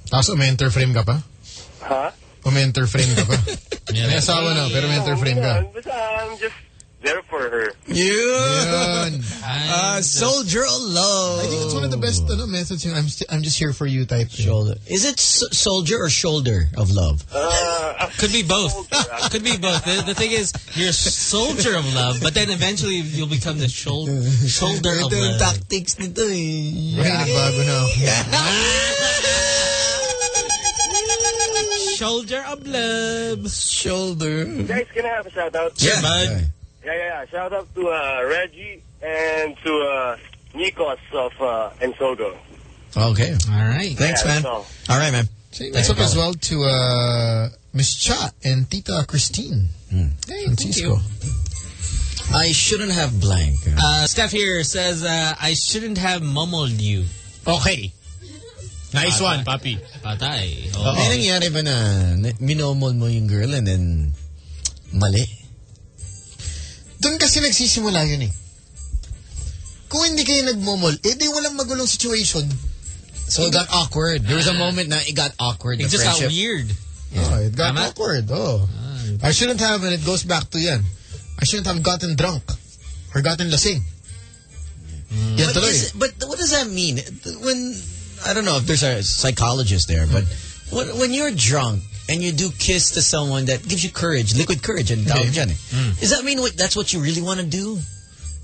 Tapos, mentor frame ka pa? Ha? O mentor frame ka pa? Yeah. May asawa na, pero mentor frame ka. Basta I'm just there for her. Yun. Uh, soldier of love. I think it's one of the best ano, methods. Yung I'm, I'm just here for you type. thing. Shoulder. Is it s- soldier or shoulder of love? Uh, Could be both. Could be both. The, the thing is, you're a soldier of love, but then eventually you'll become the shoul shoulder of Ito yung love. tactics nito eh. Ay, nagbago na ako. Shoulder of love. Shoulder. guys, can I have a shout out? Yeah, bud. Yeah, yeah, yeah. Shout out to uh, Reggie and to uh, Nikos of uh, Ensogo. Okay. All right. Thanks, Yeah, man. All all. right, man. Say what's up as well to uh, Miss Cha and Tita Christine. Hey, Francisco. I shouldn't have blank. Uh, Steph here says, uh, I shouldn't have mumbled you. Okay. Nice Patay. one, papi. Patay. Oh. May nangyari ba na na- minomol mo yung girl and then mali? Doon kasi nagsisimula yun eh. Kung hindi kayo nagmomol, eh di walang magulong situation. So it got awkward. There was a moment na it got awkward. It the just got friendship. weird. Oh, it got Tama? awkward. Oh. I shouldn't have, and it goes back to yan. I shouldn't have gotten drunk or gotten lasing. Yan But, is, but what does that mean? When I don't know if there's a psychologist there, but when, when you're drunk and you do kiss to someone that gives you courage, liquid courage, and dyan eh. does that mean what, that's what you really want to do?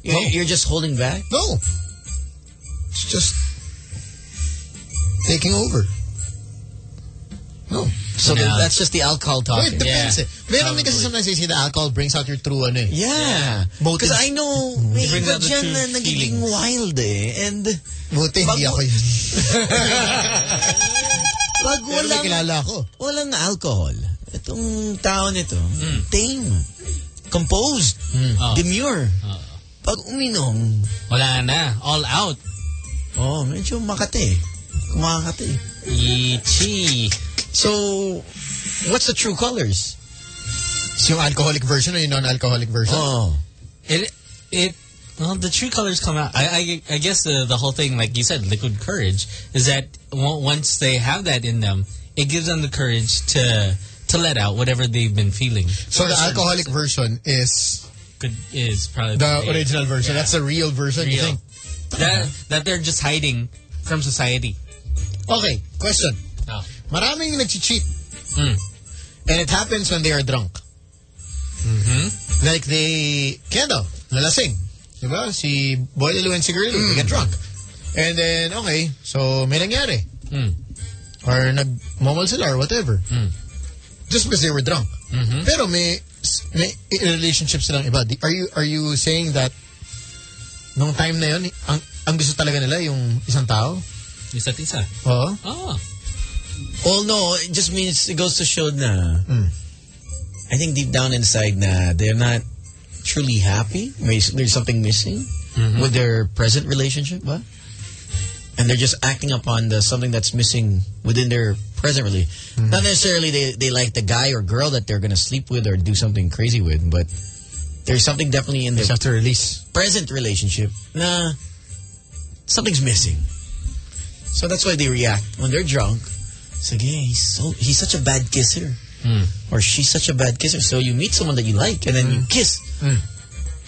You're, No. you're just holding back. No. It's just taking over. No. So Yeah. that's just the alcohol talking. it depends eh. Meron din kasi sometimes they say the alcohol brings out your true ano eh. Yeah. Because I know, may Brings iba dyan na nagiging wild eh. And Buti hindi ako yun. pag may walang, kilala ako. walang alcohol, itong tao nito, Hmm. tame, composed, Oh. demure. Pag uminom, Wala na. All out. oh, medyo makate. Kumakate. Ichi. So, what's the true colors? So, yung alcoholic version or yung non-alcoholic version? Oh. It it well the true colors come out. I I, I guess the the whole thing, like you said, liquid courage, is that once they have that in them, it gives them the courage to to let out whatever they've been feeling. So the alcoholic version is Could, is probably the way- original version. That's the real version, you think? that that they're just hiding from society. Okay, question. Oh. Maraming nag-cheat. Mm. And it happens when they are drunk. Mm-hmm. Like they, kaya daw, lalasing. Diba? Si Boy Lulu and si Girlie, they get drunk. And then, okay, so may nangyari. Mm. Or nag-momol sila or whatever. Mm. Just because they were drunk. Mm-hmm. Pero may, may relationships silang iba. Are you, are you saying that nung time na yun, ang, ang gusto talaga nila yung isang tao? Isa't isa. Oo. Oh. Well, no, it just means it goes to show na Mm. I think deep down inside na they're not truly happy. There's something missing Mhm. with their present relationship, ba? And they're just acting upon the something that's missing within their present relationship. Not necessarily they, they like the guy or girl that they're going to sleep with or do something crazy with, but there's something definitely in their have to release. present relationship na something's missing. So that's why they react when they're drunk. It's like, yeah, he's so he's such a bad kisser, Mm. or she's such a bad kisser. So you meet someone that you like, and then you kiss. Mm.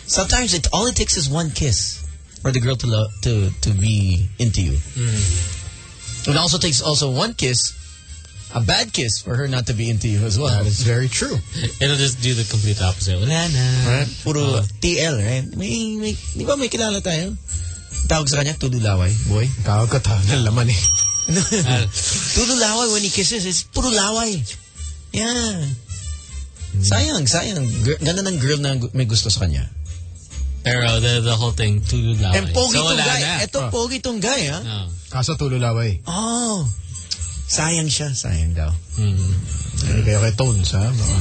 Sometimes it all it takes is one kiss for the girl to love to to be into you. It also takes also one kiss, a bad kiss for her not to be into you as well. That is very true. It'll just do the complete opposite. Wala na. Right? Puro Oh. TL, right? May, may, di ba may kilala tayo? Tawag sa kanya, Tululaway, boy. Tawag ka ta, laman eh. Tululaway when he kisses, it's puro laway. Yeah. Sayang, sayang. Gr- Ganda ng girl na may gusto sa kanya. Pero the the whole thing, too loud. And pogi so tong wala guy. na. Ito, oh. pogi tong guy, ha? Oh. Kaso tululaway. Oh. Sayang siya, sayang daw. Mm. Ano kayo kay Tones, ha? Baka,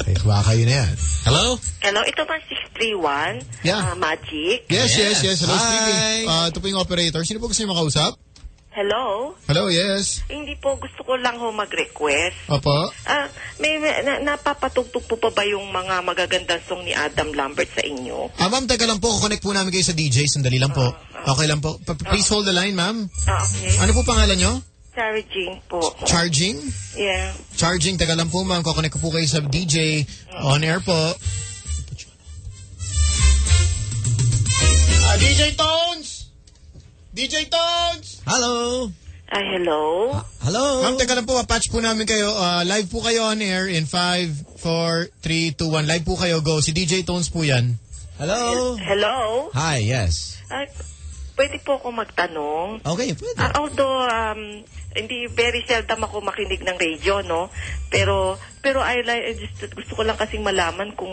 kaya baka kayo na yan. Hello? Hello, ito ba 631? Yeah. Ah, Magic? Yes, yes, yes. Hello, Hi. speaking. Uh, ito po yung operator. Sino po gusto niyo makausap? Hello? Hello, yes. Hindi po, gusto ko lang ho mag-request. Opo. Ah, may, may na, napapatugtog po pa ba yung mga magagandang song ni Adam Lambert sa inyo? Ah, ma'am, teka lang po. Connect po namin kayo sa DJ. Sandali lang po. Okay lang po. Pa- please hold the line, ma'am. Ah, okay. Ano po pangalan nyo? Jean po. Charging? Yeah. Charging. Teka lang po, ma'am. Kukonect ko po kayo sa DJ. On air po. Ah, DJ Tones! DJ Tones! Hello. Ah, hello? Hello. Ma'am, teka lang po. Patch po namin kayo. Ah, live po kayo on air in 5, 4, 3, 2, 1. Live po kayo. Go. Si DJ Tones po yan. Hello. Hello? Hi, yes. Ah, pwede po ako magtanong? Okay, pwede. Ah, although, um, hindi very seldom ako makinig ng radio, no? Pero, pero I like, just, gusto ko lang kasing malaman kung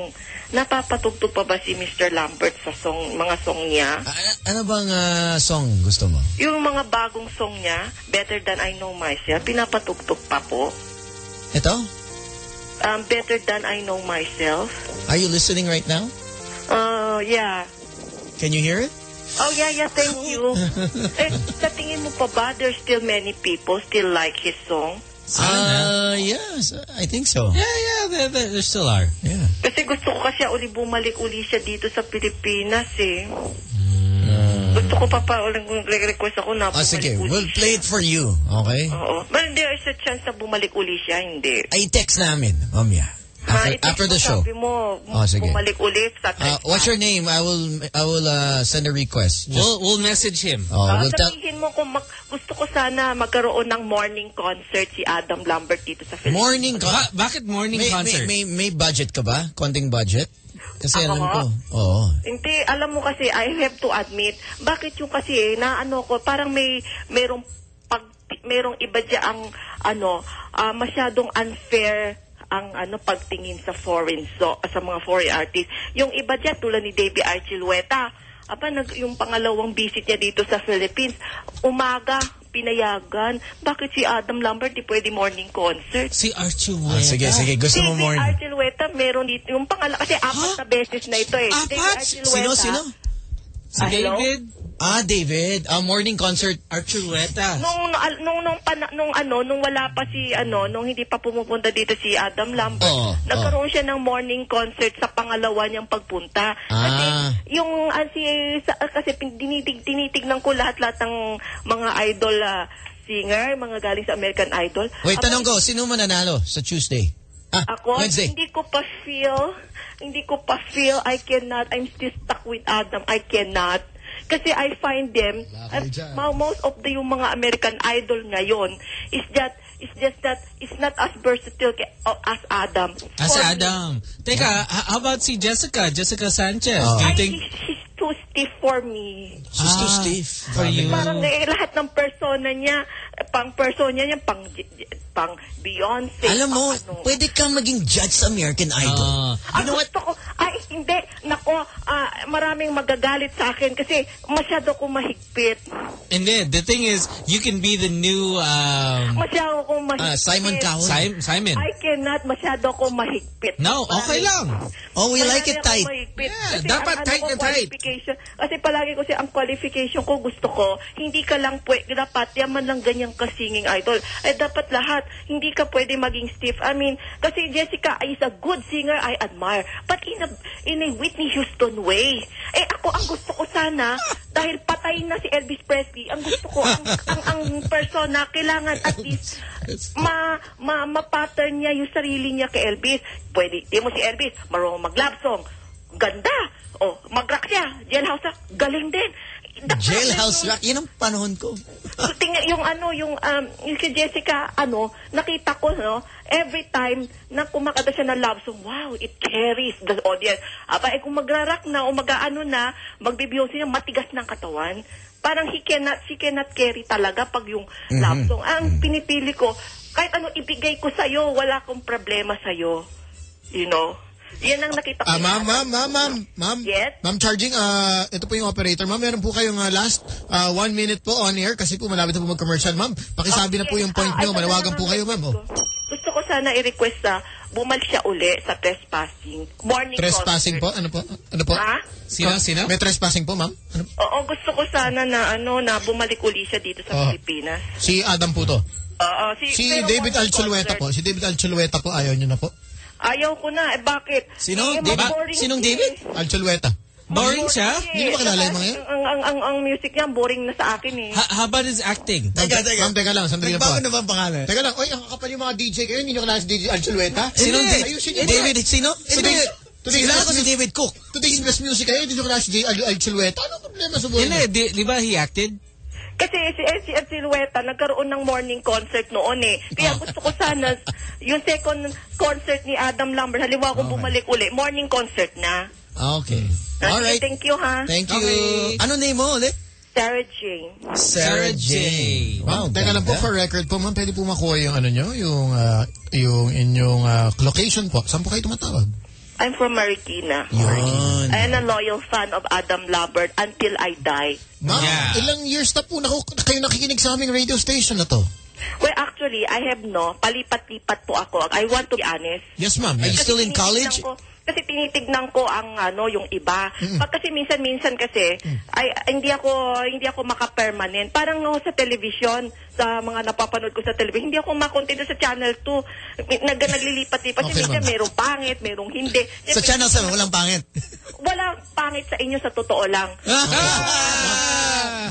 napapatugtog pa ba si Mr. Lambert sa song, mga song niya. Ano bang ah, song gusto mo? Yung mga bagong song niya, Better Than I Know Myself, pinapatugtog pa po. Ito? Um, Better Than I Know Myself. Are you listening right now? Uh, yeah. Can you hear it? Oh, yeah, yeah, thank you. eh, sa tingin mo pa ba, there's still many people still like his song? Uh, yes, I think so. Yeah, yeah, there, there, there still are. Yeah. Kasi gusto ko kasi uli bumalik uli siya dito sa Pilipinas eh. Gusto ko pa pa uling request ako na Ah, bumalik sige, uli we'll play it for you, okay? Oo. But there is a chance na bumalik uli siya, hindi. Ay, text namin, mamaya. After, Ma, after the show. Sabi mo, Oh, sige. bumalik uli sa Uh, what's your name? I will I will uh, send a request. Just- We'll, we'll message him. oh, Ah, we'll tell sabihin mo kung mag- gusto ko sana magkaroon ng morning concert si Adam Lambert dito sa Philippines. morning con- Ba- bakit morning may, concert? May, may, may budget ka ba? Konting budget? Kasi Ako? alam ko. Oo. Hindi, alam mo kasi, I have to admit, bakit yung kasi eh, na ano ko, parang may, merong pag, merong iba dyan ang ano, ah, masyadong unfair ang ano pagtingin sa foreign so sa mga foreign artists. Yung iba dyan tulad ni Davey Archuleta, apa nag yung pangalawang visit niya dito sa Philippines, umaga pinayagan. Bakit si Adam Lambert di pwede morning concert? Si Archuleta. Ah, sige, sige. Gusto mo Si morning. Archuleta meron dito yung pangala kasi apat na beses na ito eh. Davey Sino, Archuleta. sino? Si Ah, hello? Ah, David. Ah, morning concert. Archuleta. Nung nung nung, pana, nung ano nung wala pa si ano nung hindi pa pumupunta dito si Adam Lambert Oo, nagkaroon siya ng morning concert sa pangalawa niyang pagpunta kasi Ah. yung ah, si sa, kasi tinitig tinitignan ko lahat-lahat ng mga idol ah, singer mga galing sa American Idol Wait, Aba, tanong ko, sino mananalo sa Tuesday? Ah, ako Wednesday. hindi ko pa feel hindi ko pa feel I cannot I'm still stuck with Adam I cannot kasi I find them uh, most of the yung mga American Idol ngayon is that is just that it's not as versatile ke- as Adam As For me, Adam. Teka, h- how about si Jessica? Jessica Sanchez. Oh. Do you ay, think... she's too stiff for me She's too Ah, stiff. For you. Parang eh, lahat ng persona niya, pang persona niya, pang pang Beyonce. Alam mo, pang ano. pwede kang maging judge sa American Idol. Ah. Ang gusto ko, ay hindi, nako, ah, maraming magagalit sa akin kasi masyado ko mahigpit. And then, the thing is, you can be the new... Um, Masyado ko mahigpit. Ah, Simon Cowell. Sim- Simon. I cannot, masyado ko mahigpit. No, okay lang. Oh, we like it tight. Yeah, Kasi dapat ang, tight ano na tight. Kasi palagi ko siya, ang qualification ko gusto ko, hindi ka lang pwede, dapat yaman lang ganyang kasinging idol. Ay dapat lahat, hindi ka pwede maging stiff. I mean, kasi Jessica is a good singer, I admire. But in a, in a Whitney Houston way. Eh ako, ang gusto ko sana, dahil patay na si Elvis Presley, ang gusto ko, ang, ang, ang persona, kailangan at least ma, ma, ma-pattern niya yung sarili niya kay Elvis. Pwede, di mo si Elvis, marunong mag-love song. Ganda. O, mag-rock siya. Jailhouse rock. Galing din. Dapat Jailhouse Rock, yun ang panahon ko. So, tingnan yung ano, yung, um, yung kay Jessica, ano, nakita ko, no, every time na kumakanta siya ng love song, wow, it carries the audience. Aba, eh, kung magra-rock na o mag-ano na, magbibiyose niya, matigas ng katawan. Parang he cannot, she cannot carry talaga pag yung love song. Ang pinipili ko, kahit ano ibigay ko sa'yo, wala akong problema sa'yo. You know? Yan ang nakita ko. Ah, ma'am, ma'am, ma'am, ma'am, ma'am. Yes? Ma'am Charging, ah, ito po yung operator. Ma'am, meron po kayong ah, last ah, one minute po on air kasi po malapit na po mag-commercial. Ma'am, pakisabi na po yung point Ah, nyo. na lang po kayo, ma'am. Oh. Gusto ko sana i-request sa bumalik siya uli sa trespassing. Morning Trespassing po? concert. Ano po? Ano po? Ha? Sino, sino? May trespassing po, ma'am? Ano? Oo, gusto ko sana na ano na bumalik uli siya dito sa Oh. Pilipinas. Si Adam po to. Oo, si, Si David Alchulueta concert, po. Si David Alchulueta po, ayaw nyo na po. Ayaw ko na. Eh, bakit? Sino? Eh, David? boring Sinong David? eh. Alchulueta. Boring siya? Hindi mo makilala yung mga yan? Ang, ang, ang, ang music niya, boring na sa akin eh. Ha- how about his acting? Teka, teka. Ma'am, teka lang. Sandali lang po. Nagbago na ba ang pangalan? Teka lang. Oy, ang kakapal yung mga DJ kayo. Hindi nyo kilala si DJ Alchulueta? Sinong Hindi. David? Ayusin nyo. David, sino? Today's Kilala best ko si. David Cook. Today's best music kayo. Hindi nyo kilala si DJ Al- Alchulueta. Ano problema sa buhay Hindi, di ba he acted? Kasi si si Ed Silueta nagkaroon ng morning concert noon eh. Ah. Kaya gusto ko sana yung second concert ni Adam Lambert, halimbawa kung bumalik uli, morning concert na. Okay. Okay, All right. Thank you ha. Thank you. Okay. Ano name mo ulit? Sarah Jane. Sarah J. Wow, teka lang po for record po, ma'am, pwede po makuha yung ano nyo, yung, ah, yung inyong ah, location po. Saan po kayo tumatawag? I'm from Marikina. Yun. I am a loyal fan of Adam Lambert until I die. Ma'am, Yeah. ilang years na po na kayo nakikinig sa aming radio station na to? Well, actually, I have no, palipat-lipat po ako. I want to be honest. Yes, ma'am. Are you still in college? Ko, kasi tinitignan ko ang ano yung iba. Pag kasi minsan-minsan kasi mm. ay hindi ako hindi ako maka-permanent. Parang no, sa television, sa mga napapanood ko sa television, hindi ako makontento sa channel 2. Nag naglilipat-lipat kasi Okay, minsan merong pangit, merong hindi. Sa Siyempre, channel 7, walang pangit. Wala pangit sa inyo sa totoo lang.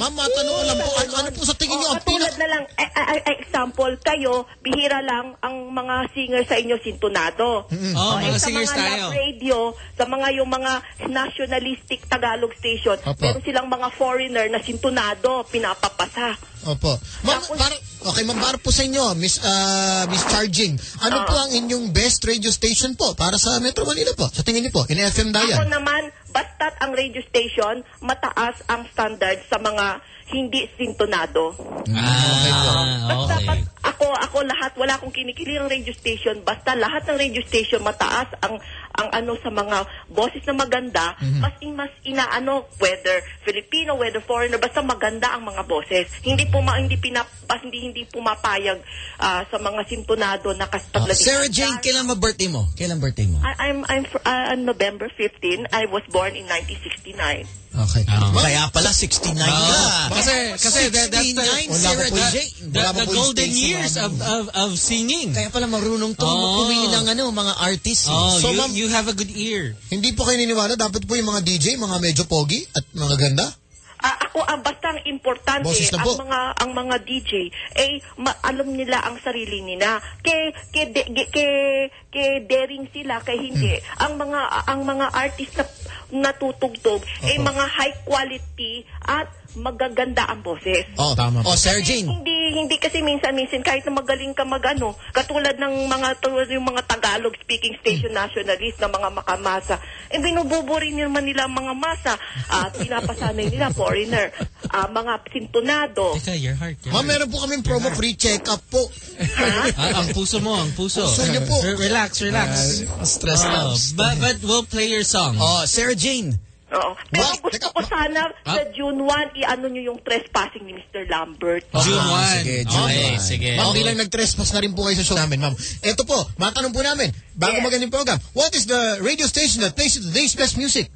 Ma'am, matanong ko lang po, ano, ano po sa tingin nyo Oo, ang pinak... na lang, eh, eh, eh, example, kayo, bihira lang ang mga singer sa inyo sintonado. Oh, eh, mga sa singers mga tayo. love radio, sa mga yung mga nationalistic Tagalog station, Opo. meron silang mga foreigner na sintonado, pinapapasa. Opo. Ma'am, para, okay, ma'am, para po sa inyo, Miss, ah, Miss Charging, ano Ah. po ang inyong best radio station po para sa Metro Manila po? Sa tingin niyo po, in FM Ako Dial? naman, basta't ang radio station mataas ang standard sa mga hindi sintonado. Ah, Basta okay. ako ako lahat wala akong kinikiling radio station basta lahat ng radio station mataas ang ang ano sa mga boses na maganda mas in, mas inaano whether Filipino whether foreigner basta maganda ang mga boses hindi puma hindi pinap hindi hindi pumapayag ah, sa mga sintonado na Oh, katulad Sarah Jane, kailan ba birthday mo? Kailan birthday mo? I, I'm I'm uh, November 15 I was born in 1969 Okay. Kaya pala 69 Oh, ka. kasi, kasi that, that's the, 69, Sarah the, the, the golden years of, of, of singing. Kaya pala marunong to Oh. pumili ng ano, mga artist. eh. Oh, So, you, you have a good ear. Hindi po kayo niniwala, dapat po yung mga DJ, mga medyo pogi at mga ganda. Ah, ako ang basta ang importante ang mga ang mga DJ eh ma- alam nila ang sarili nila. Ke ke de, ke ke daring sila kay hindi. Hmm. Ang mga ang mga artist na natutugtog eh mga high quality at magaganda ang boses. Oh, tama. Oh, Sarah Jane. Hindi hindi kasi minsan-minsan kahit na magaling ka magano, katulad ng mga tulad yung mga Tagalog speaking station nationalist na mga makamasa, eh binububuri naman nila ang mga masa at pinapasanay nila foreigner, ah, mga sintonado. Teka, your heart. Your heart. meron po kaming promo free check-up po. Ah, ang puso mo, ang puso. Puso niyo po. Re- Relax, relax. Ah, stress Oh, out. but, but we'll play your song. Oh, Sarah Jane. Oo. Pero Bakit? gusto ko sana sa June 1, i-ano nyo yung trespassing ni Mr. Lambert. June Ah, 1. sige, June okay, 1. sige. Ma'am, bilang nag-trespass na rin po kayo sa show namin, ma'am. Ito po, matanong po namin, bago Yes. magaling program, what is the radio station that plays today's best music?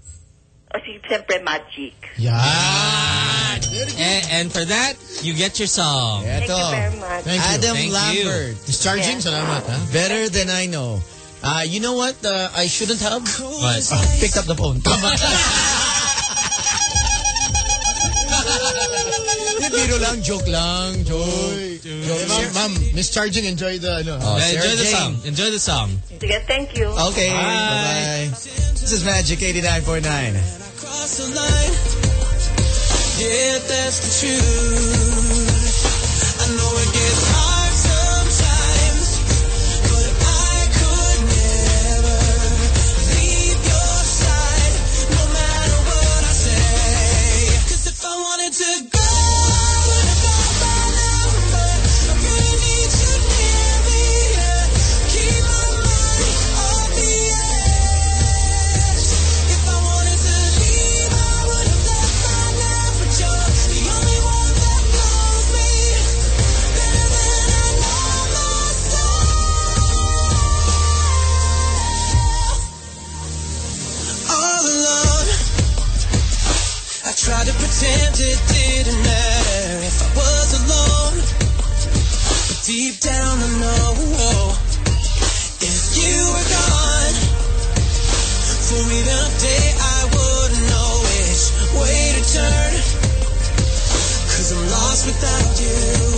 O si, siyempre, Magic. Yan. And, and for that, you get your song. Thank Eto. you very much. Thank you. Adam Thank you. Lambert. Miss Charging, Yes. salamat, ha? Better than I know. Uh, you know what? Uh, I shouldn't have What? picked up the phone. Biro lang, joke lang, joke. Okay, ma'am, ma'am, Miss Charging, enjoy the, ano. Oh, Sarah enjoy the song. Enjoy the song. Sige, thank you. Okay, Bye. bye-bye. This is Magic 89.9. Cross the line. Yeah, that's the truth. Tried to pretend it didn't matter if I was alone. Deep down, I know if you were gone. For either day I wouldn't know which way to turn Cause I'm lost without you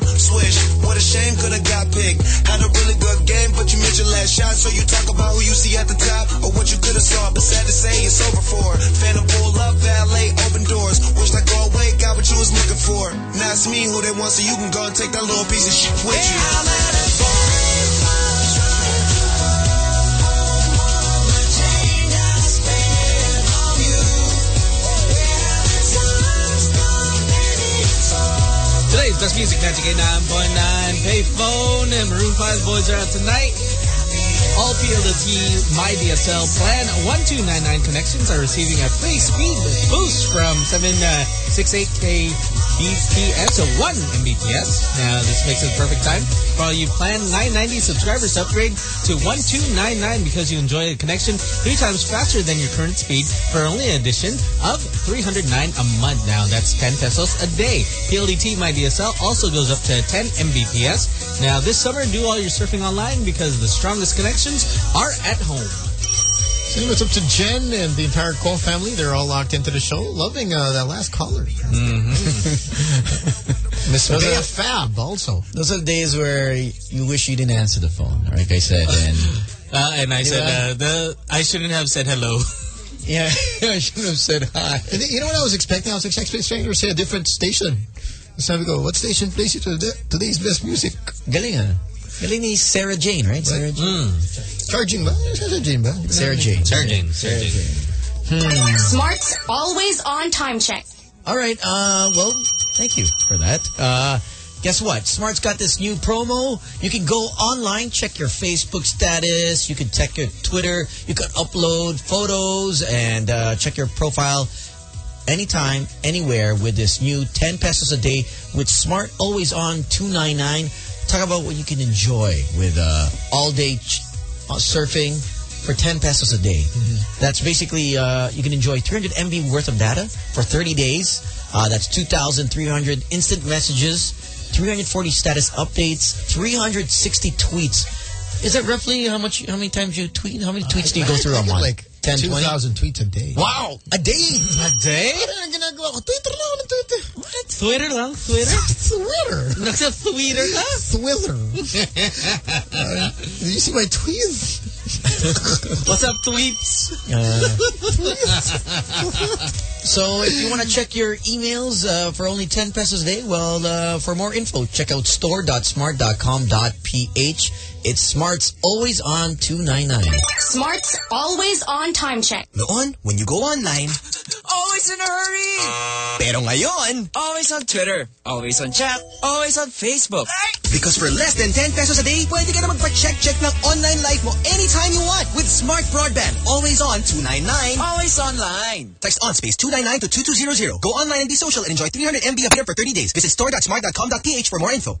ballin'. Switch, what a shame, could've got picked. Had a really good game, but you missed your last shot. So you talk about who you see at the top or what you could've saw. But sad to say, it's over for. Phantom pull up, valet, open doors. Wish I go away, got what you was looking for. Now it's me who they want, so you can go and take that little piece of shit with you. I'm best music, Magic 89.9 Payphone and Maroon 5 boys are out tonight. All PLDT My DSL Plan 1299 connections are receiving a free speed boost from 768K BPS, so 1 Mbps. Now, this makes it the perfect time for all you Plan 990 subscribers to upgrade to 1299 because you enjoy a connection three times faster than your current speed for only an addition of 309 a month. Now, that's 10 pesos a day. PLDT My DSL also goes up to 10 Mbps. Now, this summer, do all your surfing online because the strongest connections are at home. Same what's up to Jen and the entire Cole family. They're all locked into the show. Loving uh, that last caller. Miss Those Bea Fab also. Those are the days where you wish you didn't answer the phone, like I said. And Uh, and I said, uh, the I shouldn't have said hello. yeah, I shouldn't have said hi. And you know what I was expecting? I was expecting to say a different station. So we go, what station plays you to today's best music? Galing ah. Galing ni Sarah Jane, right? Sarah Jane. Charging ba? Sarah Jane ba? Sarah Jane. Sarah Jane. Sarah Jane. Hmm. Smart's always on time check. All right. Uh, well, thank you for that. Uh, guess what? Smart's got this new promo. You can go online, check your Facebook status. You can check your Twitter. You can upload photos and uh, check your profile. anytime, anywhere with this new 10 pesos a day with Smart Always On 299. Talk about what you can enjoy with uh, all day ch- uh, surfing for 10 pesos a day. That's basically, uh, you can enjoy 300 MB worth of data for 30 days. Uh, that's 2,300 instant messages, 340 status updates, 360 tweets. Is that roughly how much? How many times you tweet? How many tweets do you go through a month? like 10, 2,000 tweets a day. Wow! A day? A day? Ginagawa ko, Twitter lang ako ng Twitter. What? Twitter lang? Twitter? Twitter. Nagsa-Twitter ka? Twitter. Uh, did you see my tweets? What's up, tweets? So if you want to check your emails uh, for only 10 pesos a day, well, uh, for more info, check out store.smart.com.ph. It's Smart's always on 299. Smart's always on time check. Noon, when you go online, always in a hurry. Pero ngayon, always on Twitter, always on chat, always on Facebook. Because for less than 10 pesos a day, pwede ka na magpa-check-check ng online life mo anytime you want with Smart Broadband. Always on 299. Always online. Text on space 299 to 2200. Go online and be social and enjoy 300 MB of data for 30 days. Visit store.smart.com.ph for more info.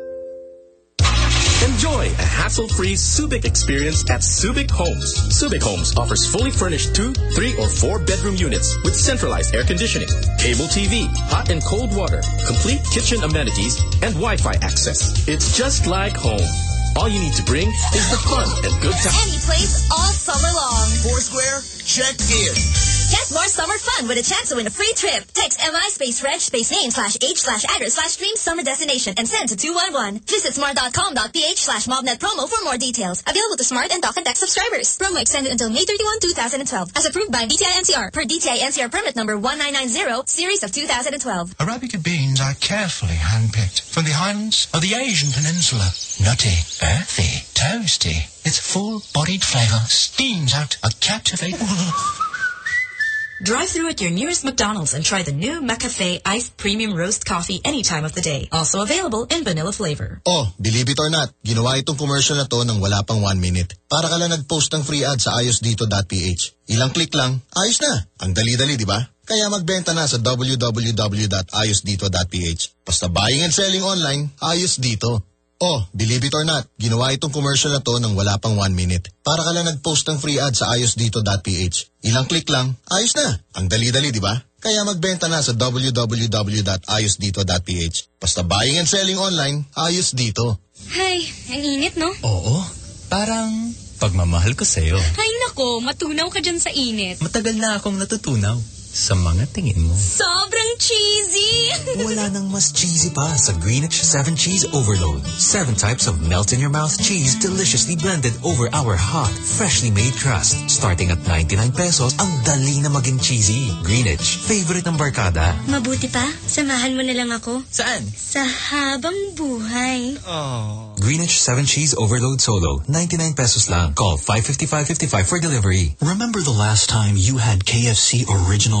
Enjoy a hassle-free Subic experience at Subic Homes. Subic Homes offers fully furnished two, three, or four-bedroom units with centralized air conditioning, cable TV, hot and cold water, complete kitchen amenities, and Wi-Fi access. It's just like home. All you need to bring is the fun and good time. Any place all summer long. Foursquare, check in. Get more summer fun with a chance to win a free trip. Text MI space reg space name slash age slash address slash dream summer destination and send to 211. Visit smart.com.ph slash mobnet promo for more details. Available to smart and talk and text subscribers. Promo extended until May 31, 2012. As approved by DTI NCR per DTI NCR permit number 1990 series of 2012. Arabica beans are carefully handpicked from the highlands of the Asian peninsula. Nutty, earthy, toasty. Its full-bodied flavour steams out a captivating... Drive through at your nearest McDonald's and try the new McCafe Iced Premium Roast Coffee any time of the day. Also available in vanilla flavor. Oh, believe it or not, ginawa itong commercial na to ng wala pang one minute. Para ka lang nag-post ng free ad sa ayosdito.ph. Ilang click lang, ayos na. Ang dali-dali, di ba? Kaya magbenta na sa www.ayosdito.ph. Basta buying and selling online, ayos dito. Oh, believe it or not, ginawa itong commercial na to ng wala pang one minute. Para ka lang nag-post ng free ad sa ayosdito.ph. Ilang click lang, ayos na. Ang dali-dali, di ba? Kaya magbenta na sa www.ayosdito.ph. Basta buying and selling online, ayos dito. Hay, ang init, no? Oo, parang pagmamahal ko sa'yo. Ay nako, matunaw ka dyan sa init. Matagal na akong natutunaw sa mga tingin mo. Sobrang cheesy! Wala nang mas cheesy pa sa Greenwich 7 Cheese Overload. Seven types of melt-in-your-mouth cheese deliciously blended over our hot, freshly made crust. Starting at 99 pesos, ang dali na maging cheesy. Greenwich, favorite ng barkada. Mabuti pa, samahan mo na lang ako. Saan? Sa habang buhay. Greenwich 7 Cheese Overload Solo, 99 pesos lang. Call 555-55 for delivery. Remember the last time you had KFC original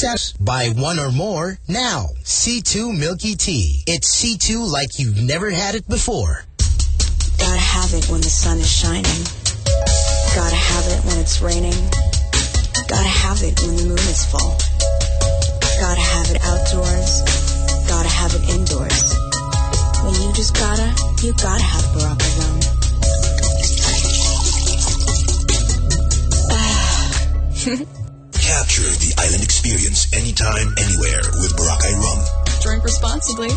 Set. Buy one or more now. C2 Milky Tea. It's C2 like you've never had it before. Gotta have it when the sun is shining. Gotta have it when it's raining. Gotta have it when the moon is full. Gotta have it outdoors. Gotta have it indoors. When you just gotta, you gotta have Baraka ah. rum. Capture the island experience anytime, anywhere with Boracay Rum. Drink responsibly.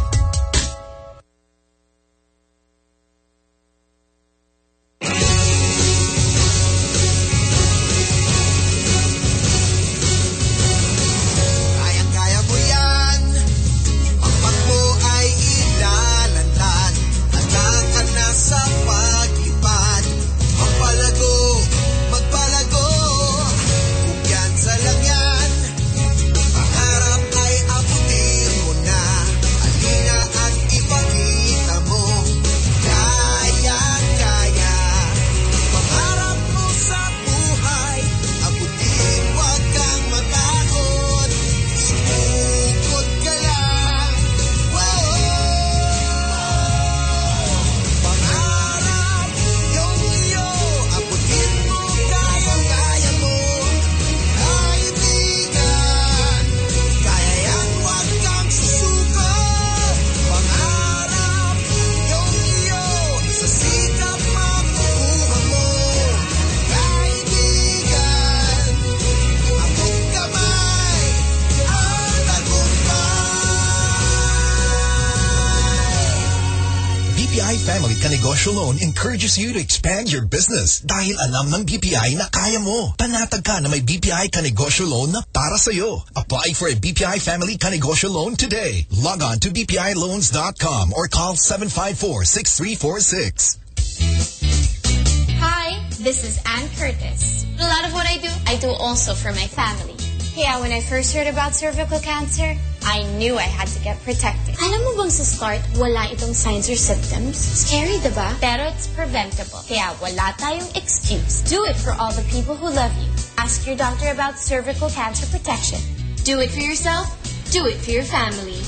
Encourages you to expand your business dahil alam ng BPI na kaya mo. Panatag ka na may BPI Kanegosyo Loan na para sa'yo. Apply for a BPI Family Kanegosyo Loan today. Log on to bpiloans.com or call 754-6346. Hi, this is Ann Curtis. A lot of what I do, I do also for my family. Yeah, when I first heard about cervical cancer, I knew I had to get protected. Alam mo bang sa start, wala itong signs or symptoms? Scary, diba? Pero it's preventable. Kaya wala tayong excuse. Do it for all the people who love you. Ask your doctor about cervical cancer protection. Do it for yourself. Do it for your family.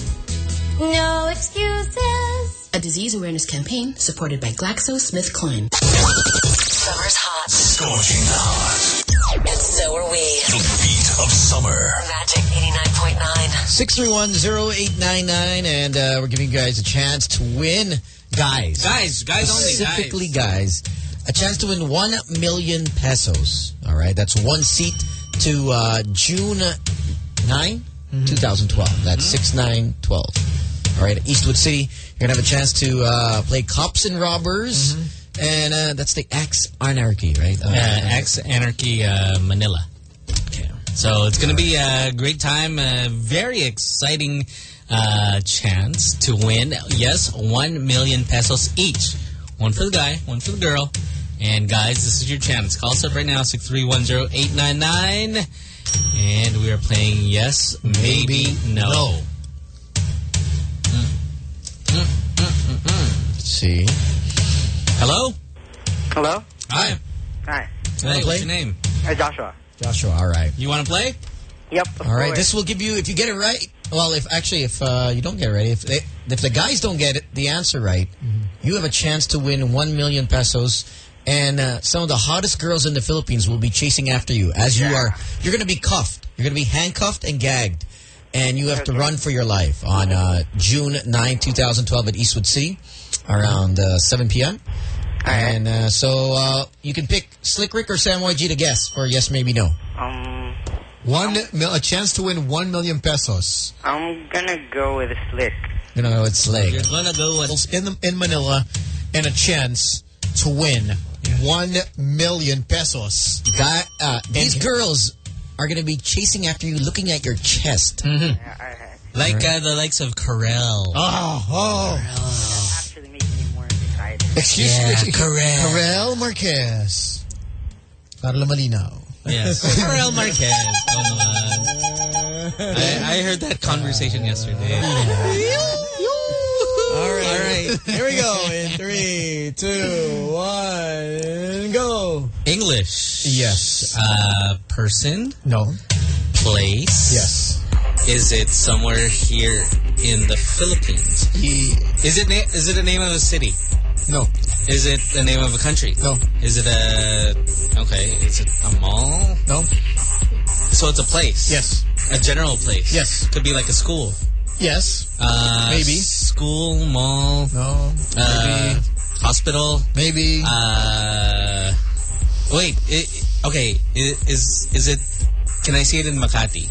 No excuses. A disease awareness campaign supported by GlaxoSmithKline. Summer's hot. Scorching hot. And so are we. The beat of summer. Magic 89.9. 6310899 and uh, we're giving you guys a chance to win. Guys. Guys, guys only, guys. specifically guys. A chance to win 1 million pesos. All right that's one seat to uh, June 9 2012 that's 6 9 12 all right Eastwood City you're gonna have a chance to uh, play cops and robbers and uh, that's the X Anarchy right Uh, X Anarchy uh, Manila. So it's going to be a great time, a very exciting uh, chance to win. Yes, 1 million pesos each. One for the guy, one for the girl. And guys, this is your chance. Call us up right now, 6310899. And we are playing yes, maybe, no. let's see Hello? Hello? Hi. Hi. Hey, what's your name? Hey, Joshua. Joshua all right You want to play? Yep. of All right, course. this will give you if you get it right. Well, if actually if uh, you don't get it right, if they, if the guys don't get it, the answer right, you have a chance to win one million pesos, and uh, some of the hottest girls in the Philippines will be chasing after you as you are. You're going to be cuffed. You're going to be handcuffed and gagged, and you have to run for your life on uh, June 9, 2012 at Eastwood City, around uh, 7 p.m. And uh, so uh, you can pick Slick Rick or Sam YG to guess for yes, maybe no. Um, One mil- a chance to win one million pesos. I'm gonna go with Slick. You know, it's Slick. You're going to go with... in the, in Manila, and a chance to win one million pesos. Guy, uh, these girls are going to be chasing after you, looking at your chest. Mm-hmm. Like uh, the likes of Karel. Oh, oh. Actually Excuse Yeah, me. Karel. Karel Marquez. Para malinaw. Yes. Karel Marquez. Come on. I, I heard that conversation yesterday. All right. All right. Here we go. In three, two, one, go. English. Yes. Uh, person. No. Place. Yes. Is it somewhere here in the Philippines? Is it is it the name of a city? No. Is it the name of a country? No. Is it a okay? Is it a mall? No. So it's a place. Yes. A general place. Yes. Could be like a school. Yes. Uh, Maybe. School, mall. No. Uh, hospital. Maybe. Uh, wait. i okay. Is is it? Can I see it in Makati?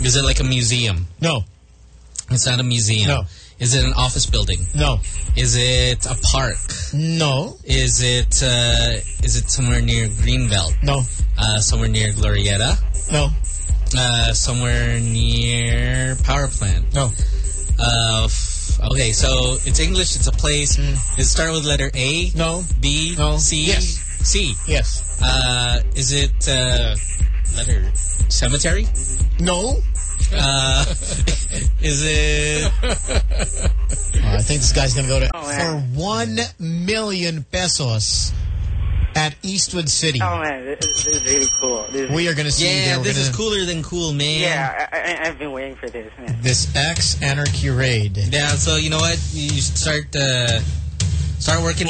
Is it like a museum? No. It's not a museum. No. Is it an office building? No. Is it a park? No. Is it uh, is it somewhere near Greenbelt? No. Uh, somewhere near Glorieta? No. Uh, somewhere near power plant? No. Uh, okay, so it's English. It's a place. Does it start with letter A? No. B? No. C? Yes. C. Yes. Uh, is it uh, letter cemetery? No. Uh, is it? Oh, I think this guy's going to go to Oh, for one million pesos at Eastwood City. Oh man, this, this is really cool. This is, We are going to see. Yeah, this is gonna- cooler than cool, man. Yeah, I, I, I've been waiting for this, man. This X Anarchy raid. Yeah, so you know what? You should start uh, start working.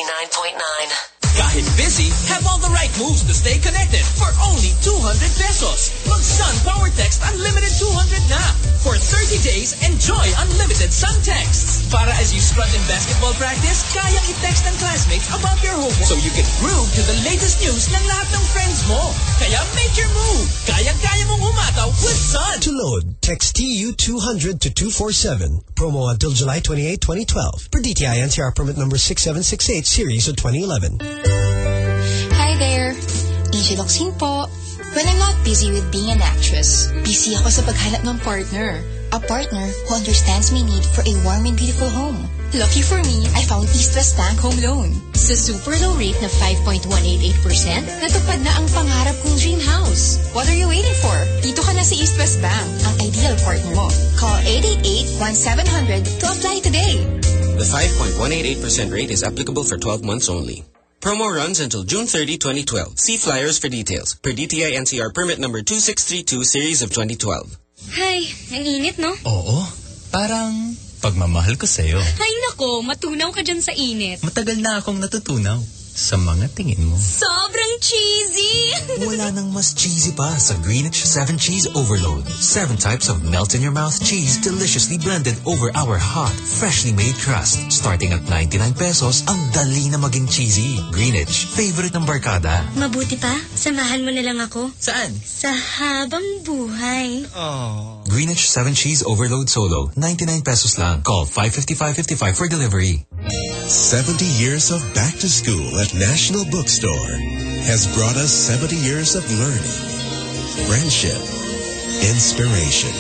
89.9. Kahit busy, have all the right moves to stay connected for only 200 pesos. Mag-Sun Power Text Unlimited 200 na. For 30 days, enjoy unlimited Sun texts. Para as you strut in basketball practice, kayang i-text ng classmates about your homework so you can groove to the latest news ng lahat ng friends mo. Kaya make your move. Kayang-kaya mong umataw with Sun. To load, text TU200 to 247. Promo until July 28, 2012. Per DTI NCR permit number 6768 series of 2011. Hi there. Angel Locsin po. When I'm not busy with being an actress, busy ako sa paghanap ng partner. A partner who understands my need for a warm and beautiful home. Lucky for me, I found East West Bank Home Loan. Sa super low rate na 5.188%, natupad na ang pangarap kong dream house. What are you waiting for? Dito ka na sa East West Bank, ang ideal partner mo. Call 888-1700 to apply today. The 5.188% rate is applicable for 12 months only. Promo runs until June 30, 2012. See flyers for details. Per DTI NCR permit number 2632 series of 2012. Hay, ang init, no? Oo. Parang pagmamahal ko sa'yo. Ay nako, matunaw ka dyan sa init. Matagal na akong natutunaw sa mga tingin mo. Sobrang cheesy! Wala nang mas cheesy pa sa Greenwich 7 Cheese Overload. Seven types of melt-in-your-mouth cheese deliciously blended over our hot, freshly made crust. Starting at 99 pesos, ang dali na maging cheesy. Greenwich, favorite ng barkada. Mabuti pa, samahan mo na lang ako. Saan? Sa habang buhay. Greenwich 7 Cheese Overload Solo, 99 pesos lang. Call 555-55 for delivery. 70 years of back to school at National Bookstore has brought us 70 years of learning, friendship, inspiration.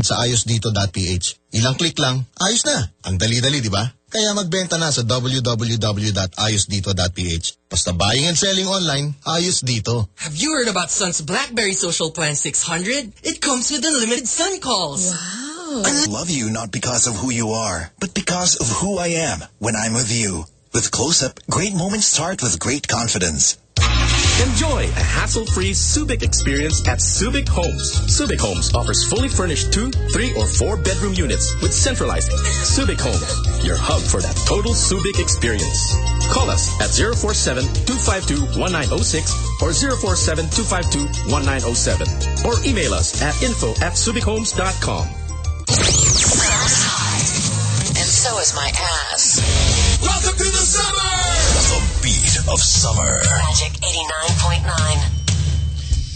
Sa ayosdito.ph. Ilang click lang, ayos na. Ang dali-dali, di ba? Kaya magbenta na sa www.ayosdito.ph. Basta buying and selling online, ayos dito. Have you heard about Sun's BlackBerry Social Plan 600? It comes with unlimited Sun calls. I love you not because of who you are, but because of who I am when I'm with you. With Close-Up, great moments start with great confidence. Enjoy a hassle-free Subic experience at Subic Homes. Subic Homes offers fully furnished two, three, or four bedroom units with centralized. Subic Homes, your hub for that total Subic experience. Call us at 047-252-1906 or 047-252-1907 or email us at info at subichomes.com. Sam's hot. And so is my ass. Welcome to the summer! The beat of summer. Magic 89.9.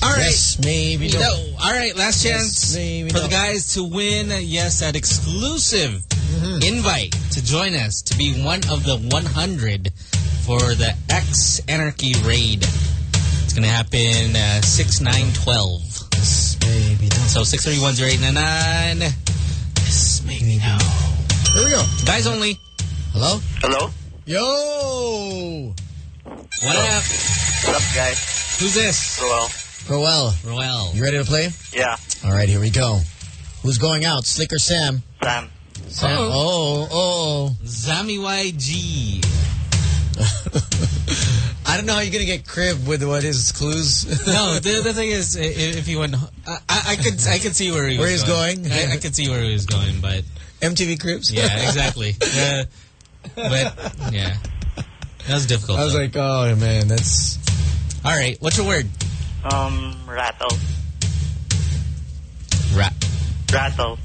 All right. Yes, maybe no. No. All right, last chance maybe for no. the guys to win, yes, that exclusive Mm-hmm. invite to join us to be one of the 100 for the X Anarchy Raid. It's going to happen uh, 6 9 12. Yes, maybe no. So 6310899. Yes, maybe no. Here we go. Guys only. Hello? Hello? Yo! What up? What up, guys? Who's this? Roel. Roel, Roel. you ready to play? Yeah, All right, here we go. Who's going out? Slick or Sam? Sam. Sam. Oh, oh, Zami YG. I don't know how you're gonna get crib with what his clues. no, the, the thing is, if he went, I, I could I could see where he Where was he's going? I, I could see where he was going, but MTV Cribs. yeah, exactly. Uh, but yeah, that was difficult. I was though. like, oh man, that's all right. What's your word? Um, rattle. Rat. Rattle.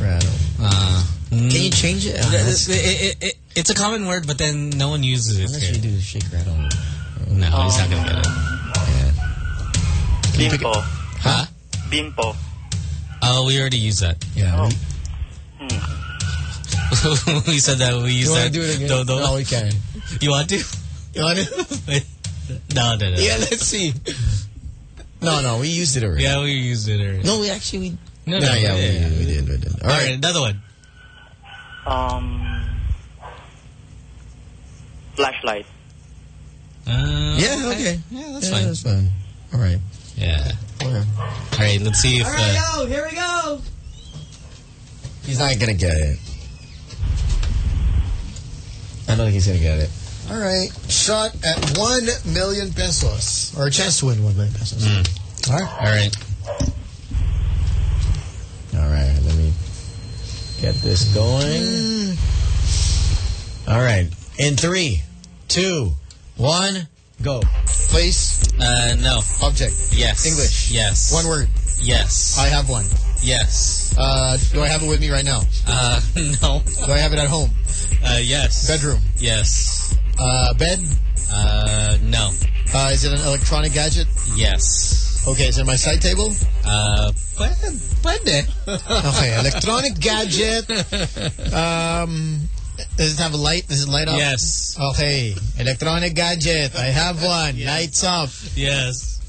rattle. Uh, Mm. Can you change it? Oh, It, it, it, it's a common word, but then no one uses it. Unless here. you do shake rattle. No, he's not gonna get it. Bimpo. Huh? Bimpo. Oh, we already used that. Yeah. we oh. said that. We used You that. do it again? No, no. No, we can. You want to? You want to? no, no, no. yeah, let's see. No, no, we used it already. Yeah, we used it already. No, we actually we. No, No, no, yeah, yeah, we, we did, we did. All right, another one. Um, flashlight. Uh, Yeah, okay. Yeah, that's Yeah, fine. That's fine. All right. Yeah. Okay. All right, let's see if. Uh, go. Here we go. He's not gonna get it. I don't think he's gonna get it. All right. Shot at 1 million pesos. Or a chance to win 1 million pesos. Hmm. All right. all right. All right. Get this going. All right. In three, two, one, go. Place, Uh, no. object. Yes. English. Yes. One word. Yes. I have one. yes. Uh, do I have it with me right now? Uh, no. Do I have it at home? Uh, yes. Bedroom. Yes. Uh, bed. Uh, no. Uh, is it an electronic gadget? Yes. Okay, is it my side table? Uh, pwede. Pwede. Okay, electronic gadget. Um, does it have a light? Does it light up? Yes. Okay, electronic gadget. I have one. Lights up. Yes.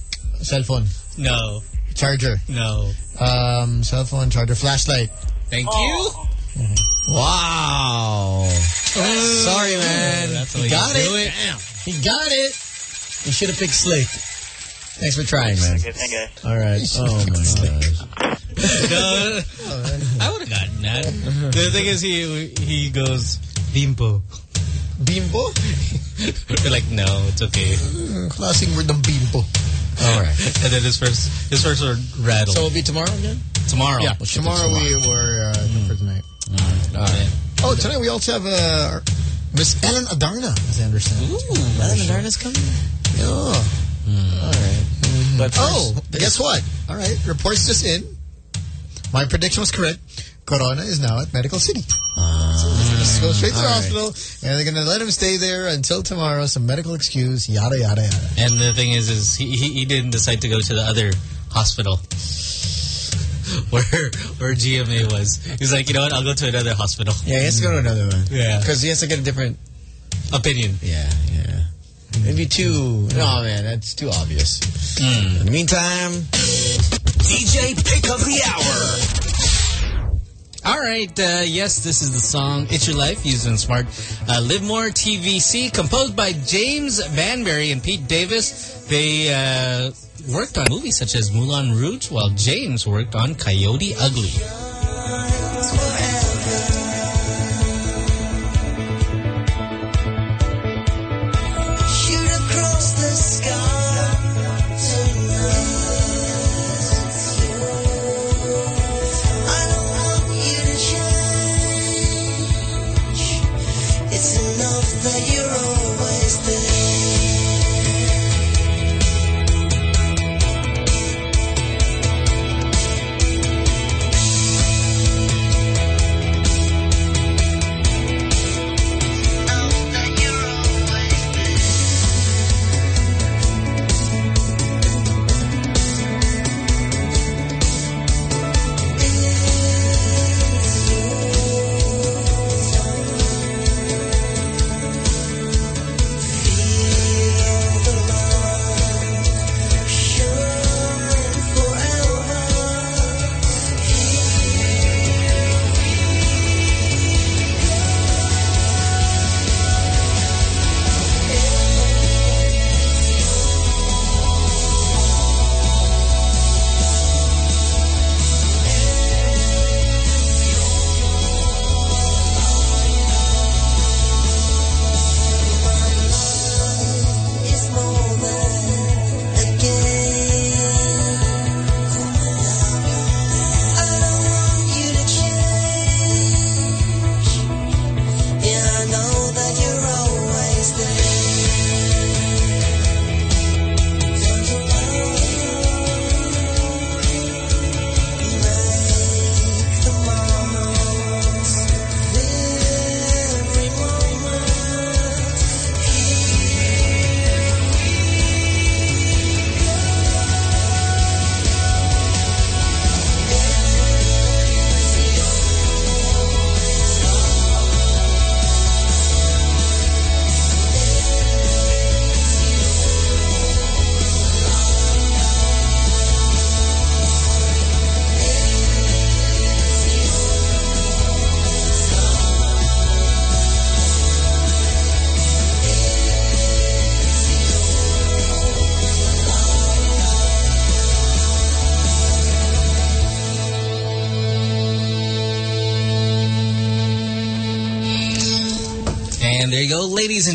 Cell phone. No. Charger. No. Um, cell phone, charger, flashlight. Thank you. Wow. Sorry, man. That's he got it. do it. He got it. He should have picked Slick. Thanks for trying, man. Okay, thank you. All right. Oh my gosh. no, I would have gotten that. The thing is, he he goes bimbo. Bimbo? We're like, no, it's okay. Klaseng word ng bimbo. All right. And then his first his first word rattle. So it'll be tomorrow again? tomorrow. Yeah, We'll ship it tomorrow we were uh, done for tonight. All right. Oh, tonight we also have uh, Miss Ellen Adarna, as I understand. Ooh, Ellen Adarna's coming? Yeah. Mm. All right. But Oh, guess what? All right, reports just in. My prediction was correct. Corona is now at Medical City. Ah. Just go straight to the right. hospital, and they're going to let him stay there until tomorrow. Some medical excuse, yada, yada, yada. And the thing is, is he, he he didn't decide to go to the other hospital where where GMA was. He's like, you know what? I'll go to another hospital. Yeah, he has to go to another one. Yeah. Because he has to get a different... Opinion. Yeah, yeah. It'd be too... No, man, that's too obvious. In the meantime... DJ Pick of the Hour. All right. Uh, yes, this is the song "It's Your Life" used in Smart uh, Live More TVC, composed by James Banbury and Pete Davis. They uh, worked on movies such as Moulin Rouge, while James worked on Coyote Ugly.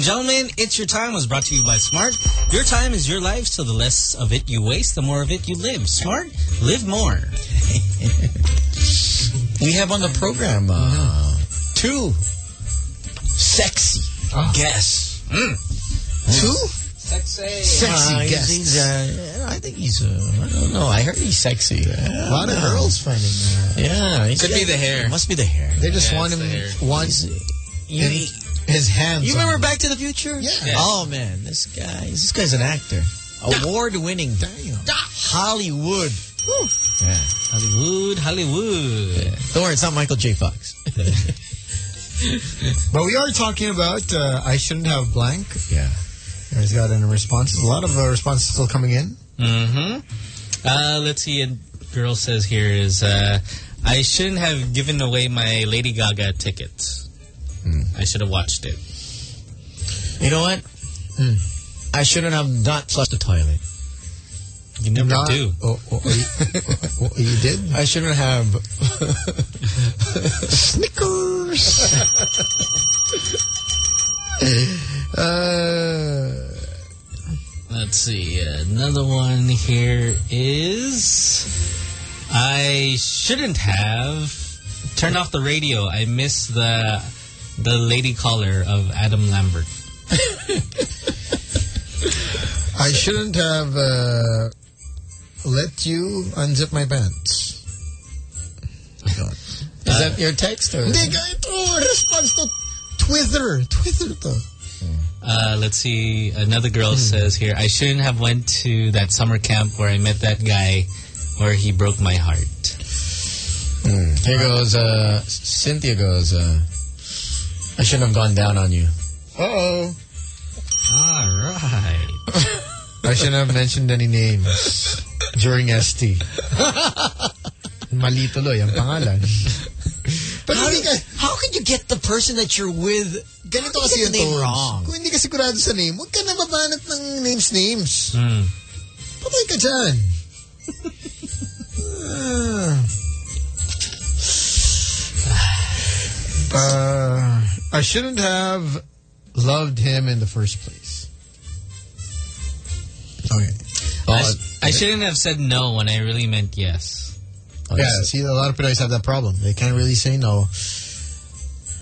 And gentlemen, It's Your Time was brought to you by Smart. Your time is your life, so the less of it you waste, the more of it you live. Smart, live more. We have on the program uh, two sexy guests. Two? Sexy. Sexy Uh, he's- guests. he's, uh, I think he's, uh, I don't know. I heard he's sexy. A lot of girls finding that. Yeah. he's Could be the hair. Must be the hair. They just Yeah, want him the hair. once You, in his hands. you remember him. Back to the Future? Yeah. Yeah. Oh, man. This guy, this guy's an actor. Award-winning Damn. Hollywood. Yeah. Hollywood, Hollywood. Don't worry, it's not Michael J. Fox. But we are talking about uh, I shouldn't have blank. yeah. There's got any responses. A lot of uh, responses still coming in. Mm-hmm. Uh, let's see. A girl says here is, uh, I shouldn't have given away my Lady Gaga tickets. I should have watched it. You know what? Hmm. I shouldn't have not flushed the toilet. You never Not- do. Oh, oh, oh, you, oh, you did? I shouldn't have. Snickers. uh, Let's see. Another one here is I shouldn't have turned off the radio. I miss the the lady caller of Adam Lambert. I shouldn't have uh, let you unzip my pants. Is that your text or? Hindi ka ito. Response to Twitter. Twitter to. Uh, let's see. Another girl says here, I shouldn't have went to that summer camp where I met that guy where he broke my heart. Hmm. Here goes. Uh, Cynthia goes. Uh, I shouldn't have gone down on you. Uh-oh. All right. I shouldn't have mentioned any names during ST. Mali tuloy ang pangalan. Pero How, hindi ka, how could you get the person that you're with? ganito How kasi yung name tones. wrong? Kung hindi ka sigurado sa name, huwag ka na babanat ng names-names. Hmm. Patay ka dyan. Ah. uh, I shouldn't have loved him in the first place. Okay. I, sh- I shouldn't have said no when I really meant yes. Oh, yeah, see, a lot of Pinoys have that problem. They can't really say no.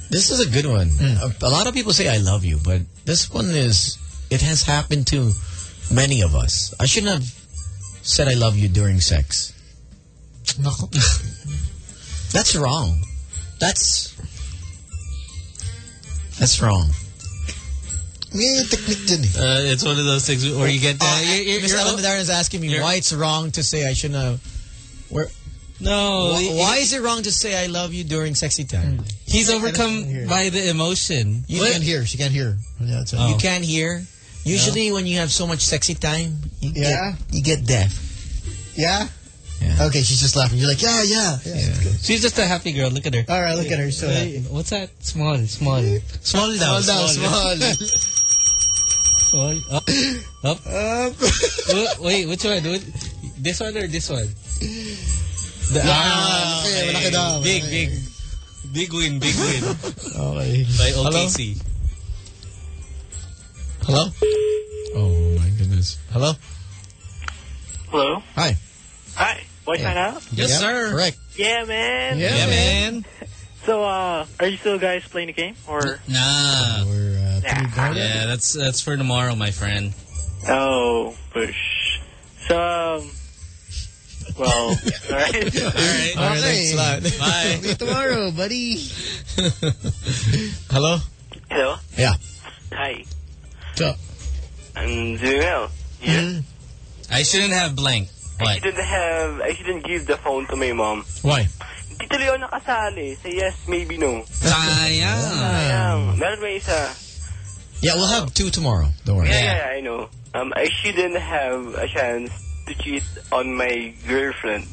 this is a good one. Hmm. A, a lot of people say I love you, but this one is. It has happened to many of us. I shouldn't have said I love you during sex. Nako. That's wrong. That's that's wrong. May technique dyan eh. Uh, it's one of those things where you get... Uh, Uh, you're, you're, Miss you're- Ellen Adarna is asking me why it's wrong to say I shouldn't have. Where, no, why, he- why is it wrong to say I love you during sexy time? he's overcome by the emotion. You What? can't hear. She can't hear. Yeah. Oh. You can't hear. Usually, when you have so much sexy time, you Yeah. get you get deaf. Yeah? Yeah. Okay, she's just laughing. You're like, yeah, yeah. yeah. it's good. She's just a happy girl. Look at her. All right, look at her. So Hey, what's that? Small, small. Small down. Small down, small. Small. Up. Up. Up. Wait, Wait, which one? This one or this one? The, Ah, okay, malaki daw, Big, big. Big win, big win. Okay. By OKC. Hello. Oh my goodness. Hello. Hello? Hi. Hi. Voice Yeah. yeah. out? Yes, Yep, sir. Correct. Yeah, man. Yeah, man. So, uh, are you still guys playing the game? Or? Nah. We're uh, Nah. Yeah, that's that's for tomorrow, my friend. Oh, push. So, um, well, alright. All right. All right, Okay. thanks a lot. Bye. See you tomorrow, buddy. Hello. Hello? Yeah. Hi. What's up? I'm doing well. Yeah. I shouldn't have blank. I What? shouldn't have, I shouldn't give the phone to my mom. Why? Hindi tuloy ako nakasali. Say yes, maybe no. Sayang. Sayang. Meron ba isa? Yeah, we'll have two tomorrow. Don't worry. Yeah, yeah, yeah, I know. Um, I shouldn't have a chance to cheat on my girlfriend.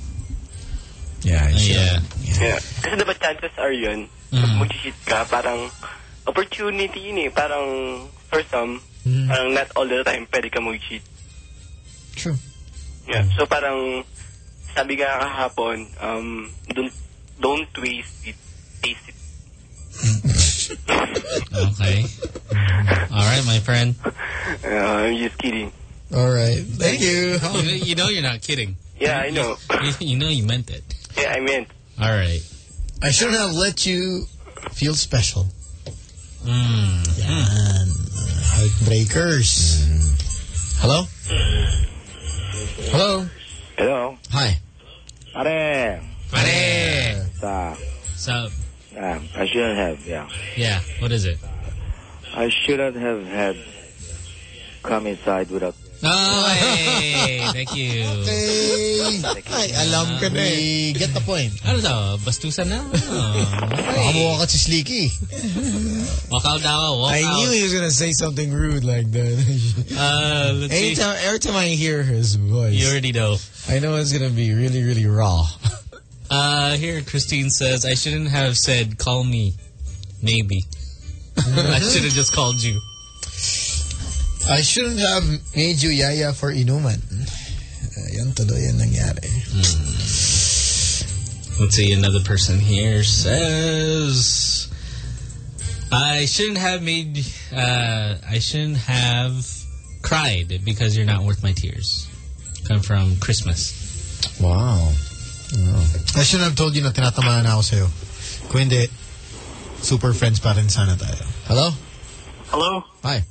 Yeah. I. Yeah. Yeah. Kasi diba chances are yun, pag Mhm. mag-cheat ka, parang opportunity yun eh. Parang for some, Mm. parang not all the time pwede ka mag-cheat. True. Yeah. So parang, sabi nga kahapon, um, don't, don't waste it, taste it. Okay. All right, my friend. Uh, I'm just kidding. All right. Thank you. You, you know you're not kidding. Yeah, I know. You, you know you meant it. Yeah, I meant. All right. I shouldn't have let you feel special. Mm. Yan. Heartbreakers. Hello? Hello? Hello. Hi. Pare. Pare. Sa. So, Um, I shouldn't have, yeah. yeah, what is it? I shouldn't have had come inside without... Oh, hey, thank you. Okay. Ay, alam ka na eh. Get the point. Ano to? Bastusan na? Baka mukha ka si Sleeky. Walk out daw. Walk I out. knew he was gonna say something rude like that. Uh, let's see. Anytime, every time I hear his voice, You already know. I know it's gonna be really, really raw. Uh, here, Christine says, I shouldn't have said, call me. Maybe. I should have just called you. I shouldn't have made you yaya for inuman. Uh, yan tuloy yan nangyari. Let's see, another person here says, I shouldn't have made, uh, I shouldn't have cried because you're not worth my tears. Come from Christmas. Wow. I shouldn't have told you na tinatamaan na ako sa'yo. Kung hindi, super friends pa rin sana tayo. Hello? Hello? Hi.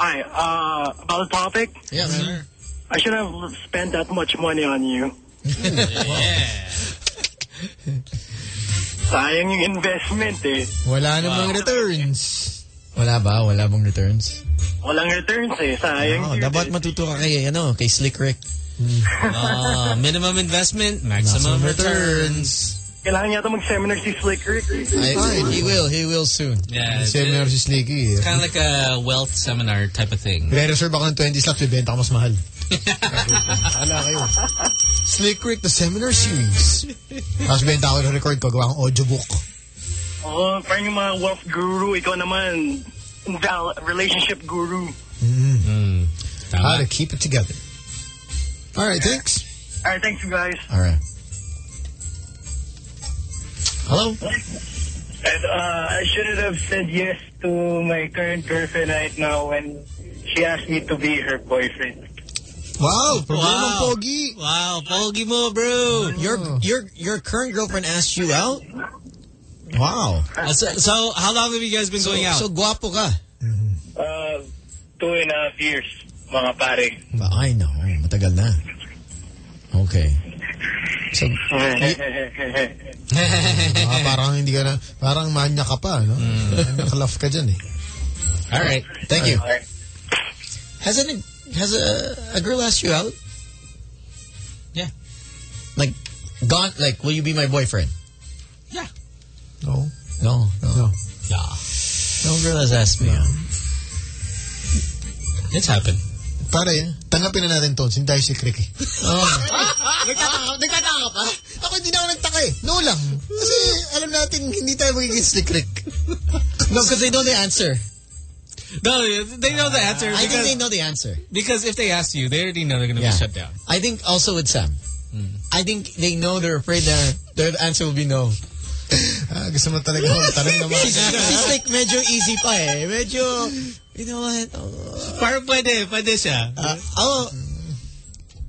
Hi, uh, about the topic? Yeah, man. I should have spent that much money on you. yeah. Sayang yung investment eh. Wala namang returns. Wala ba? Wala bang returns? Walang returns eh. Sayang. Oh, dapat matuto ka kay, ano, kay Slick Rick. Uh, minimum investment, maximum, Maximum returns. Kailangan yata mag-seminar si Slick Rick. He will, he will soon. Yeah, Seminar si Sleeky. it's kind of like a wealth seminar type of thing. Re-reserve ako ng 20 slots, bibenta ko mas mahal. Wala kayo. Slick Rick, the seminar series. Tapos benta ko ng record ko, gawa akong audiobook. Oo, parang yung mga wealth guru. Ikaw naman, relationship guru. Mm. How to keep it together. All right, thanks. Alright, thanks you guys. All right. Hello? And uh, I shouldn't have said yes to my current girlfriend right now when she asked me to be her boyfriend. Wow, Wow. pogi. Wow, pogi mo, bro. Your your your current girlfriend asked you out? Wow. Uh, so, so, how long have you guys been So, going out? so guwapo ka. Uh, two and a half years, mga pare. I know, matagal na. Okay. So, Ah, parang hindi ka na, parang manya ka pa, no? Nakalaf ka dyan eh. all right. Thank you. Alright. Has an has a a girl asked you out? Yeah. Like gone like will you be my boyfriend? No. No, no. No. Yeah. No girl has asked me out. It's happened. Pare, tanggapin na natin to. Sin tayo si Crick eh. Oh. Nagtataka, nagtataka ka pa? Ako hindi na ako nagtaka eh. No lang. Kasi alam natin hindi tayo magiging si Crick. No, because they know the answer. No, they know the answer. I think they know the answer. because if they ask you, they already know they're going to Yeah. be shut down. I think also with Sam. I think they know they're afraid that their answer will be no. Ah, gusto mo talaga magtanong naman. She's, she's like medyo easy pa eh. Medyo, you know what? Oh, Parang pwede, pwede siya. uh, oh,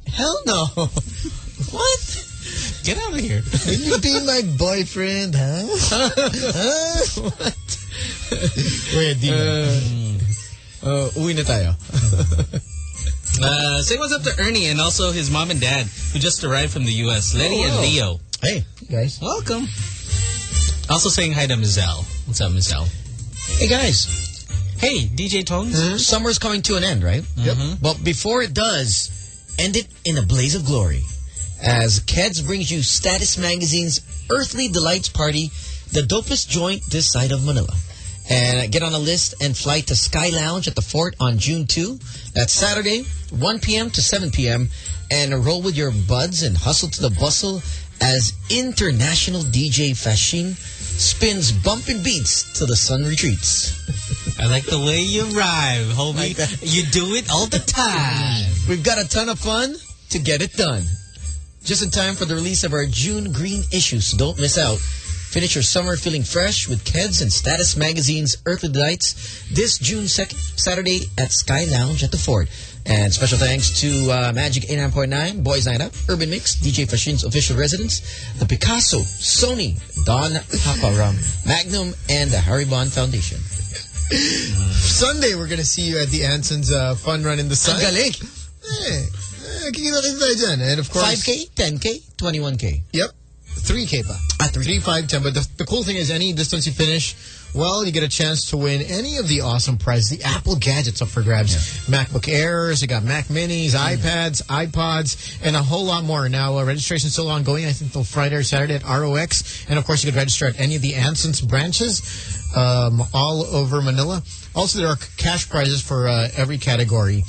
hell no. what? Get out of here. Will you be my boyfriend, huh? huh? what? Pwede. Uh, uh, uwi na tayo. Uh, say what's up to Ernie and also his mom and dad who just arrived from the U.S. Letty and Oh. Leo. Hey, guys. Welcome. Also saying hi to Mizelle. What's up, Mizelle? Hey guys, Hey, DJ Tones. Hmm? summer's coming to an end, right? Mm-hmm. Yep. But before it does, end it in a blaze of glory. As Keds brings you Status Magazine's Earthly Delights Party, the dopest joint this side of Manila. And get on a list and fly to Sky Lounge at the Fort on June 2. That's Saturday, 1 p.m. to 7 p.m. And roll with your buds and hustle to the bustle as international DJ Fashin spins bumping beats till the sun retreats. I like the way you rhyme, homie. you do it all the time. We've got a ton of fun to get it done. Just in time for the release of our June Green issue, so don't miss out. Finish your summer feeling fresh with Keds and Status Magazine's Earthly Delights this June 2nd, Saturday at Sky Lounge at the Fort. And special thanks to uh, Magic 89.9, Boys Night Up, Urban Mix, DJ Fashin's official residence, the Picasso, Sony, Don Papa Rum, Magnum, and the Harry Bond Foundation. Sunday, we're gonna see you at the Anson's uh, fun run in the sun. Ang galing. Eh, eh. And of course... 5K, 10K, 21K. Yep. 3K pa. Ah, 3. 3, 5, 10. But the, the cool thing is any distance you finish, well, you get a chance to win any of the awesome prizes. The Apple gadgets up for grabs. MacBook Airs, you got Mac Minis, iPads, iPods, and a whole lot more. Now, uh, registration's still ongoing, I think, till Friday or Saturday at ROX. And, of course, you could register at any of the Anson's branches um, all over Manila. Also, there are cash prizes for uh, every category.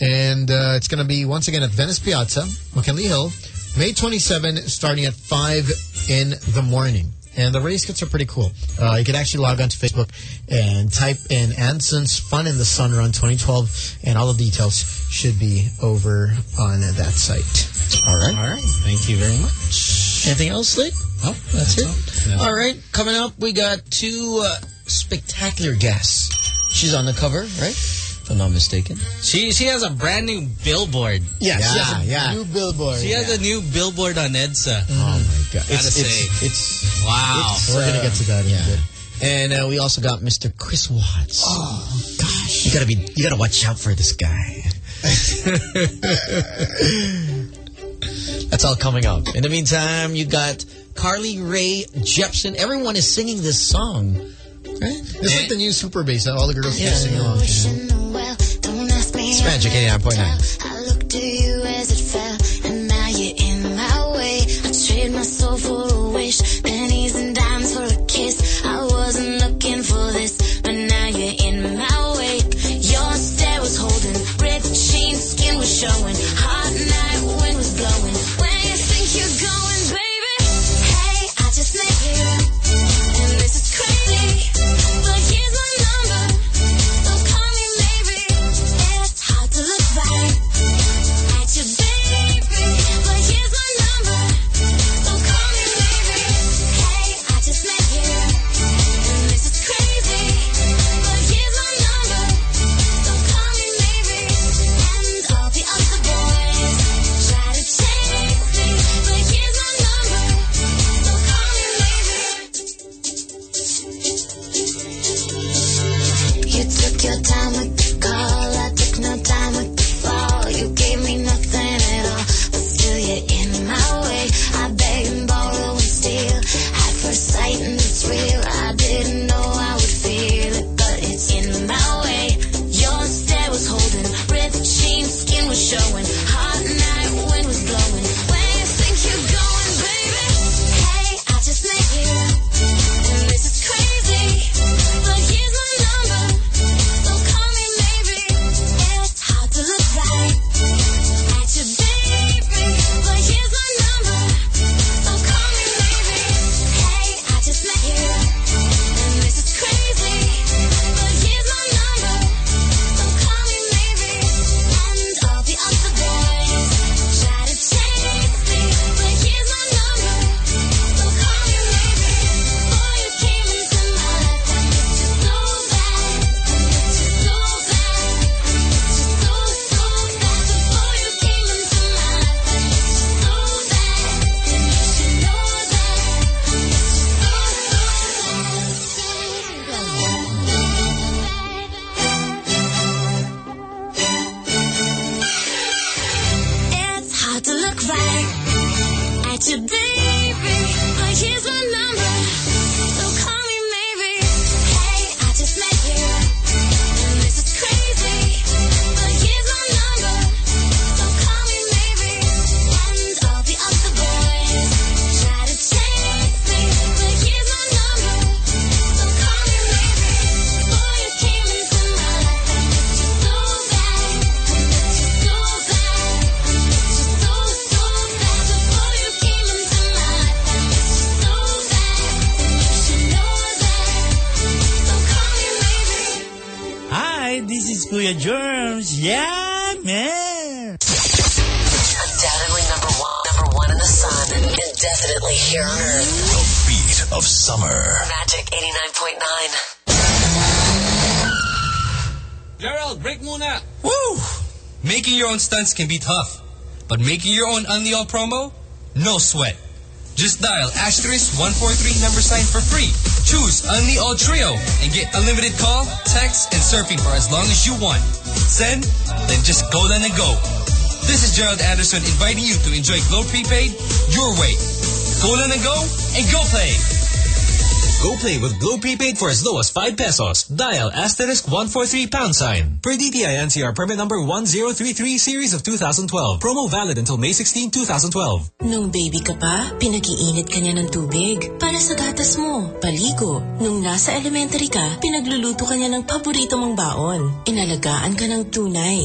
And uh, it's going to be, once again, at Venice Piazza, McKinley Hill, May 27, starting at 5 in the morning. And the race kits are pretty cool. Uh, you can actually log on to Facebook and type in Anson's Fun in the Sun Run 2012, and all the details should be over on that site. All right. All right. Thank you very much. Anything else, Slade? Oh, that's, it. All right. Coming up, we got two uh, spectacular guests. She's on the cover, right? If I'm not mistaken. She she has a brand new billboard. Yes, Yeah, she has a yeah. new billboard. She has a new billboard on EDSA. Oh my god! Gotta it's, say. it's, it's Wow. it's, We're gonna get to that in a bit. And uh, we also got Mr. Chris Watts. Oh gosh! You gotta be, you gotta watch out for this guy. That's all coming up. In the meantime, you got Carly Rae Jepsen. Everyone is singing this song, right? It's like the new Super Bass that all the girls are singing along. Magic 89.9. can be tough. But making your own Unli All promo? No sweat. Just dial asterisk 143 number sign for free. Choose Unli All Trio and get unlimited call, text, and surfing for as long as you want. Send? Then just go then and go. This is Gerald Anderson inviting you to enjoy Globe Prepaid your way. Go then and go, and go play. Go play with Glow Prepaid for as low as 5 pesos. Dial asterisk 143 pound sign. Per DTI NCR permit number 1033 series of 2012. Promo valid until May 16, 2012. Nung baby ka pa, pinag-iinit ka niya ng tubig para sa gatas mo, paligo. Nung nasa elementary ka, pinagluluto ka niya ng paborito mong baon. Inalagaan ka ng tunay.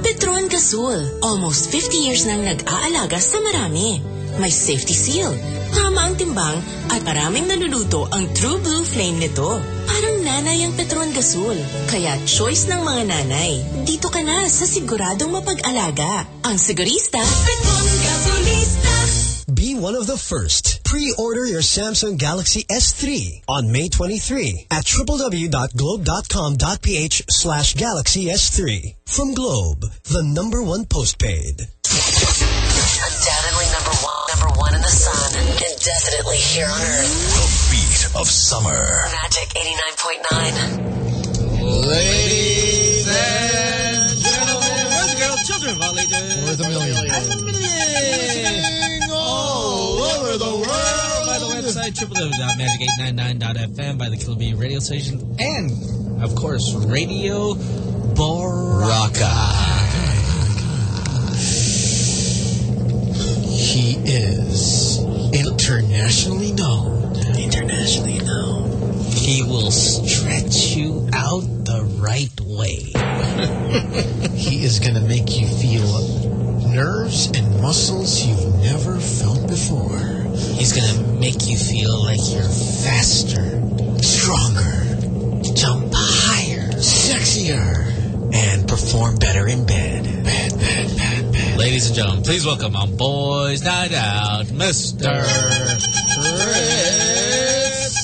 Petron Gasol, almost 50 years nang nag-aalaga sa marami. May safety seal, tama ang timbang, at maraming naluluto ang True Blue Flame nito. Parang nanay ang Petron Gasol, kaya choice ng mga nanay. Dito ka na sa siguradong mapag-alaga. Ang sigurista, Petron Gasolista. Be one of the first. Pre-order your Samsung Galaxy S3 on May 23 at www.globe.com.ph slash Galaxy S3. From Globe, the number one postpaid. Undoubtedly number one, number one in the sun, and definitely here on Earth. The beat of summer. Magic 89.9. Ladies and gentlemen, boys and girls, children of all ages, Worth a million. all over the world by the website www.magic899.fm by the Killer Bee radio station and of course Radio Baraka. He is internationally known. Internationally known. He will stretch you out the right way. he is going to make you feel nerves and muscles you've never felt before. He's gonna make you feel like you're faster, stronger, jump higher, sexier, and perform better in bed. Ladies and gentlemen, please welcome on Boys Night Out, Mr. Chris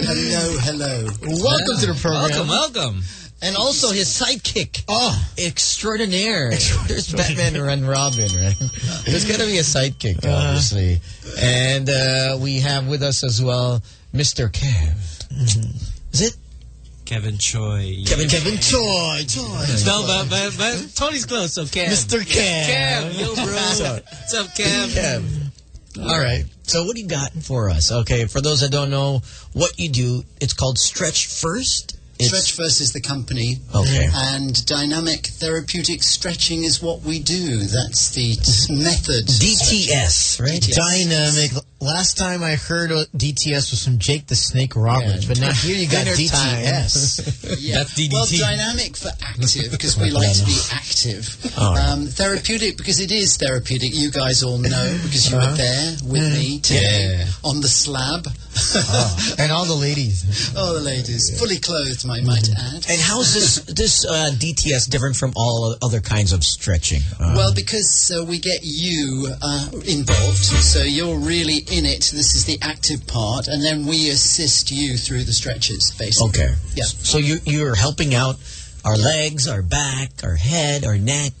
Hello, hello. Welcome to the program. Welcome, welcome. And also his sidekick. Oh. Extraordinaire. There's Batman and Robin, right? There's got to be a sidekick, Uh-huh. obviously. And uh, we have with us as well Mr. Kev. Is it? Kevin Choi. Kevin Kevin Choi. Choi. No, but, but, but Tony's close, so Kev. Mr. Kev. Kev, yo, bro. So- What's up, Kev? Kev. All right. So what do you got for us? Okay, for those that don't know what you do, it's called Stretch First. It's- Stretch First is the company. Okay. And dynamic therapeutic stretching is what we do. That's the method. DTS, right? DTS. Dynamic. Last time I heard DTS was from Jake the Snake Roberts, but now here you got DTS. Yeah. That's DDT. Well, dynamic for active because we like to be active. All right. Um, therapeutic because it is therapeutic. You guys all know because you were there with me today on the slab. Oh, and all the ladies. All the ladies, fully clothed, I might add. And how is this this uh, DTS different from all other kinds of stretching? Uh, Well, because uh, we get you uh, involved, so you're really in it. This is the active part, and then we assist you through the stretches, basically. okay. Yeah. So you you're helping out our legs, our back, our head, our neck.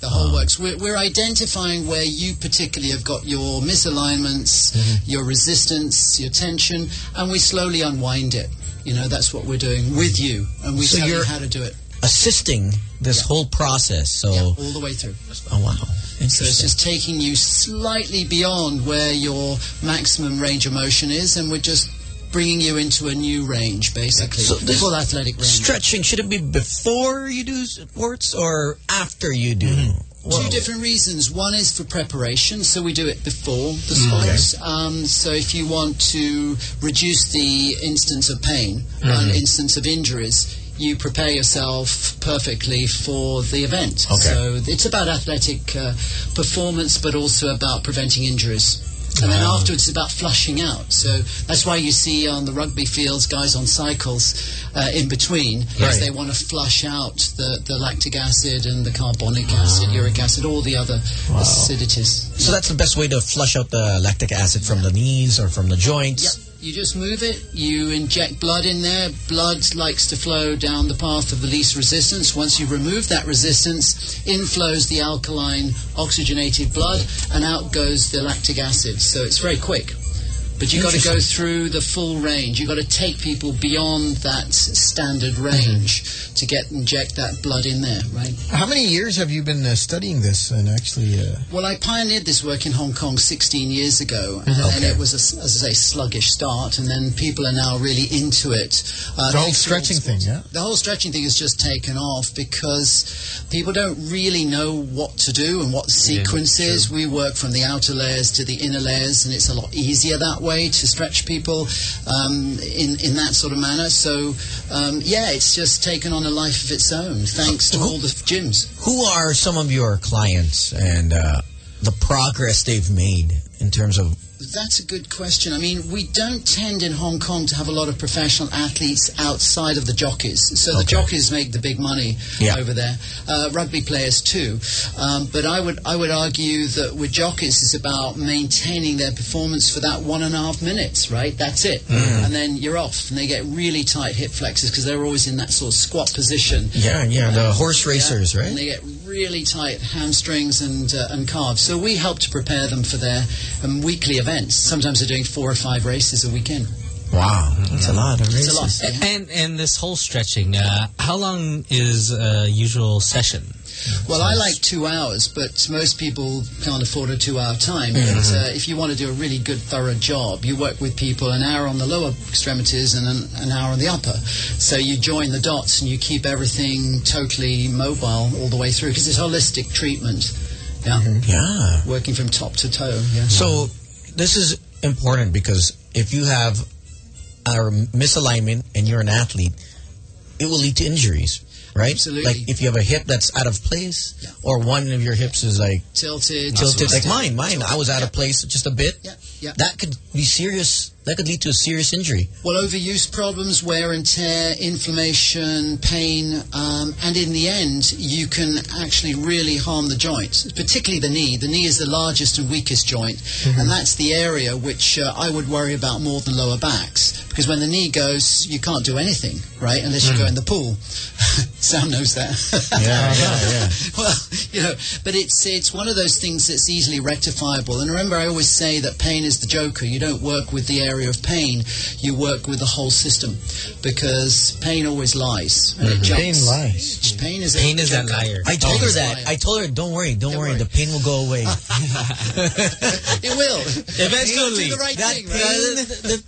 The whole works. We're, we're identifying where you particularly have got your misalignments, Mm-hmm. your resistance, your tension, and we slowly unwind it. You know, that's what we're doing with you, and we So tell you how to do it Assisting this whole process. So yeah, all the way through. oh wow. So it's just taking you slightly beyond where your maximum range of motion is, and we're just bringing you into a new range, basically. So this Full athletic range. Stretching should it be before you do sports or after you do? Whoa. Two different reasons. One is for preparation, so we do it before the Mm, sports. Um, so if you want to reduce the instance of pain, Mm-hmm. an instance of injuries, you prepare yourself perfectly for the event. Okay. So it's about athletic uh, performance, but also about preventing injuries. And then afterwards, it's about flushing out. So that's why you see on the rugby fields guys on cycles uh, in between, because Right. they want to flush out the, the lactic acid and the carbonic acid, uric acid, all the other acidities. So that's the best way to flush out the lactic acid from the knees or from the joints. You just move it, you inject blood in there. Blood likes to flow down the path of the least resistance. Once you remove that resistance, in flows the alkaline oxygenated blood and out goes the lactic acid. So it's very quick. But you've got to go through the full range. You've got to take people beyond that standard range to get inject that blood in there, right? How many years have you been uh, studying this and actually? Uh, Well, I pioneered this work in Hong Kong 16 years ago, and, Mhm. and it was, a, as I say, sluggish start, and then people are now really into it. Uh, the whole stretching thing, yeah. the whole stretching thing has just taken off because people don't really know what to do and what sequences. we work from the outer layers to the inner layers, and it's a lot easier that way to stretch people um, in in that sort of manner. So um, yeah, it's just taken on a life of its own thanks to all the gyms. Who are some of your clients and uh, the progress they've made in terms of That's a good question. I mean, we don't tend in Hong Kong to have a lot of professional athletes outside of the jockeys. So the jockeys make the big money Yeah. over there. Uh, rugby players too. Um, but I would I would argue that with jockeys it's about maintaining their performance for that one and a half minutes. Right, that's it. Mhm. And then you're off, and they get really tight hip flexors because they're always in that sort of squat position. Yeah, yeah, the Um, horse racers, yeah, right? And they get really tight hamstrings and uh, and calves. So we help to prepare them for their um, weekly events. Sometimes they're doing four or five races a weekend. Wow, that's a lot of It's a races. lot. And and this whole stretching, uh, how long is a usual session? Well, I like two hours, but most people can't afford a two-hour time. But Mhm. uh, if you want to do a really good, thorough job, you work with people an hour on the lower extremities and an, an hour on the upper. So you join the dots and you keep everything totally mobile all the way through because it's holistic treatment. Yeah. Yeah. Working from top to toe. Yeah. So this is important because if you have a misalignment and you're an athlete, it will lead to injuries, right? Absolutely. Like if you have a hip that's out of place, or one of your hips is like tilted, tilted, like twisted. mine. Mine, I was out of place just a bit. Yeah, yeah. That could be serious. That could lead to a serious injury. Well, overuse problems, wear and tear, inflammation, pain, um, and in the end, you can actually really harm the joint, particularly the knee. The knee is the largest and weakest joint, and that's the area which uh, I would worry about more than lower backs. Because when the knee goes, you can't do anything, right? Unless you go in the pool. Sam knows that. Yeah, yeah, yeah. well, you know, but it's it's one of those things that's easily rectifiable. And remember, I always say that pain is the joker. You don't work with the area of pain; you work with the whole system, because pain always lies. And it Mhm. jumps. Pain lies. Pain is Pain a is that liar. I told her that. liar. I told her, don't worry, don't, worry, the pain will go away. it will Eventually. Do the right that thing, pain, right? the-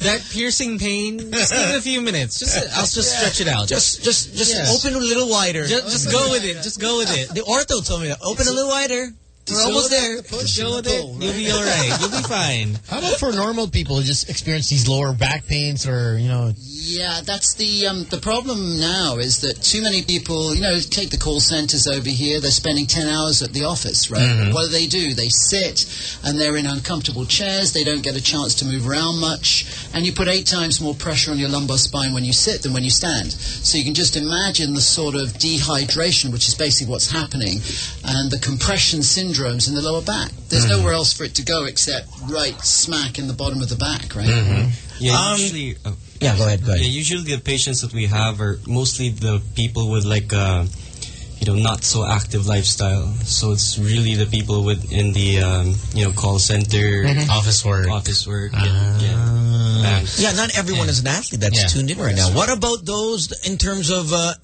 that piercing pain, just give it a few minutes. Just I'll just Yeah. stretch it out. Just, just, just Yes. open a little wider. Just, just go with it. Just go with it. The ortho told me that. Open a little wider. We're almost there. Just go with it. You'll be all right. You'll be fine. How about for normal people who just experience these lower back pains or, you know, Yeah, that's the um, the problem now is that too many people, you know, take the call centers over here. They're spending ten hours at the office, right? Mhm. What do they do? They sit and they're in uncomfortable chairs. They don't get a chance to move around much, and you put eight times more pressure on your lumbar spine when you sit than when you stand. So you can just imagine the sort of dehydration, which is basically what's happening, and the compression syndromes in the lower back. There's Mhm. nowhere else for it to go except right smack in the bottom of the back, right? Mm-hmm. Yeah, Um, usually. Uh, yeah, go ahead, go ahead. Yeah, usually the patients that we have are mostly the people with like, uh, you know, not so active lifestyle. So it's really the people with in the, um, you know, call center, Mhm. Office work. office work. yeah, yeah. Banks. Yeah, not everyone is an athlete that's Yeah. tuned in right now. What about those in terms of, uh,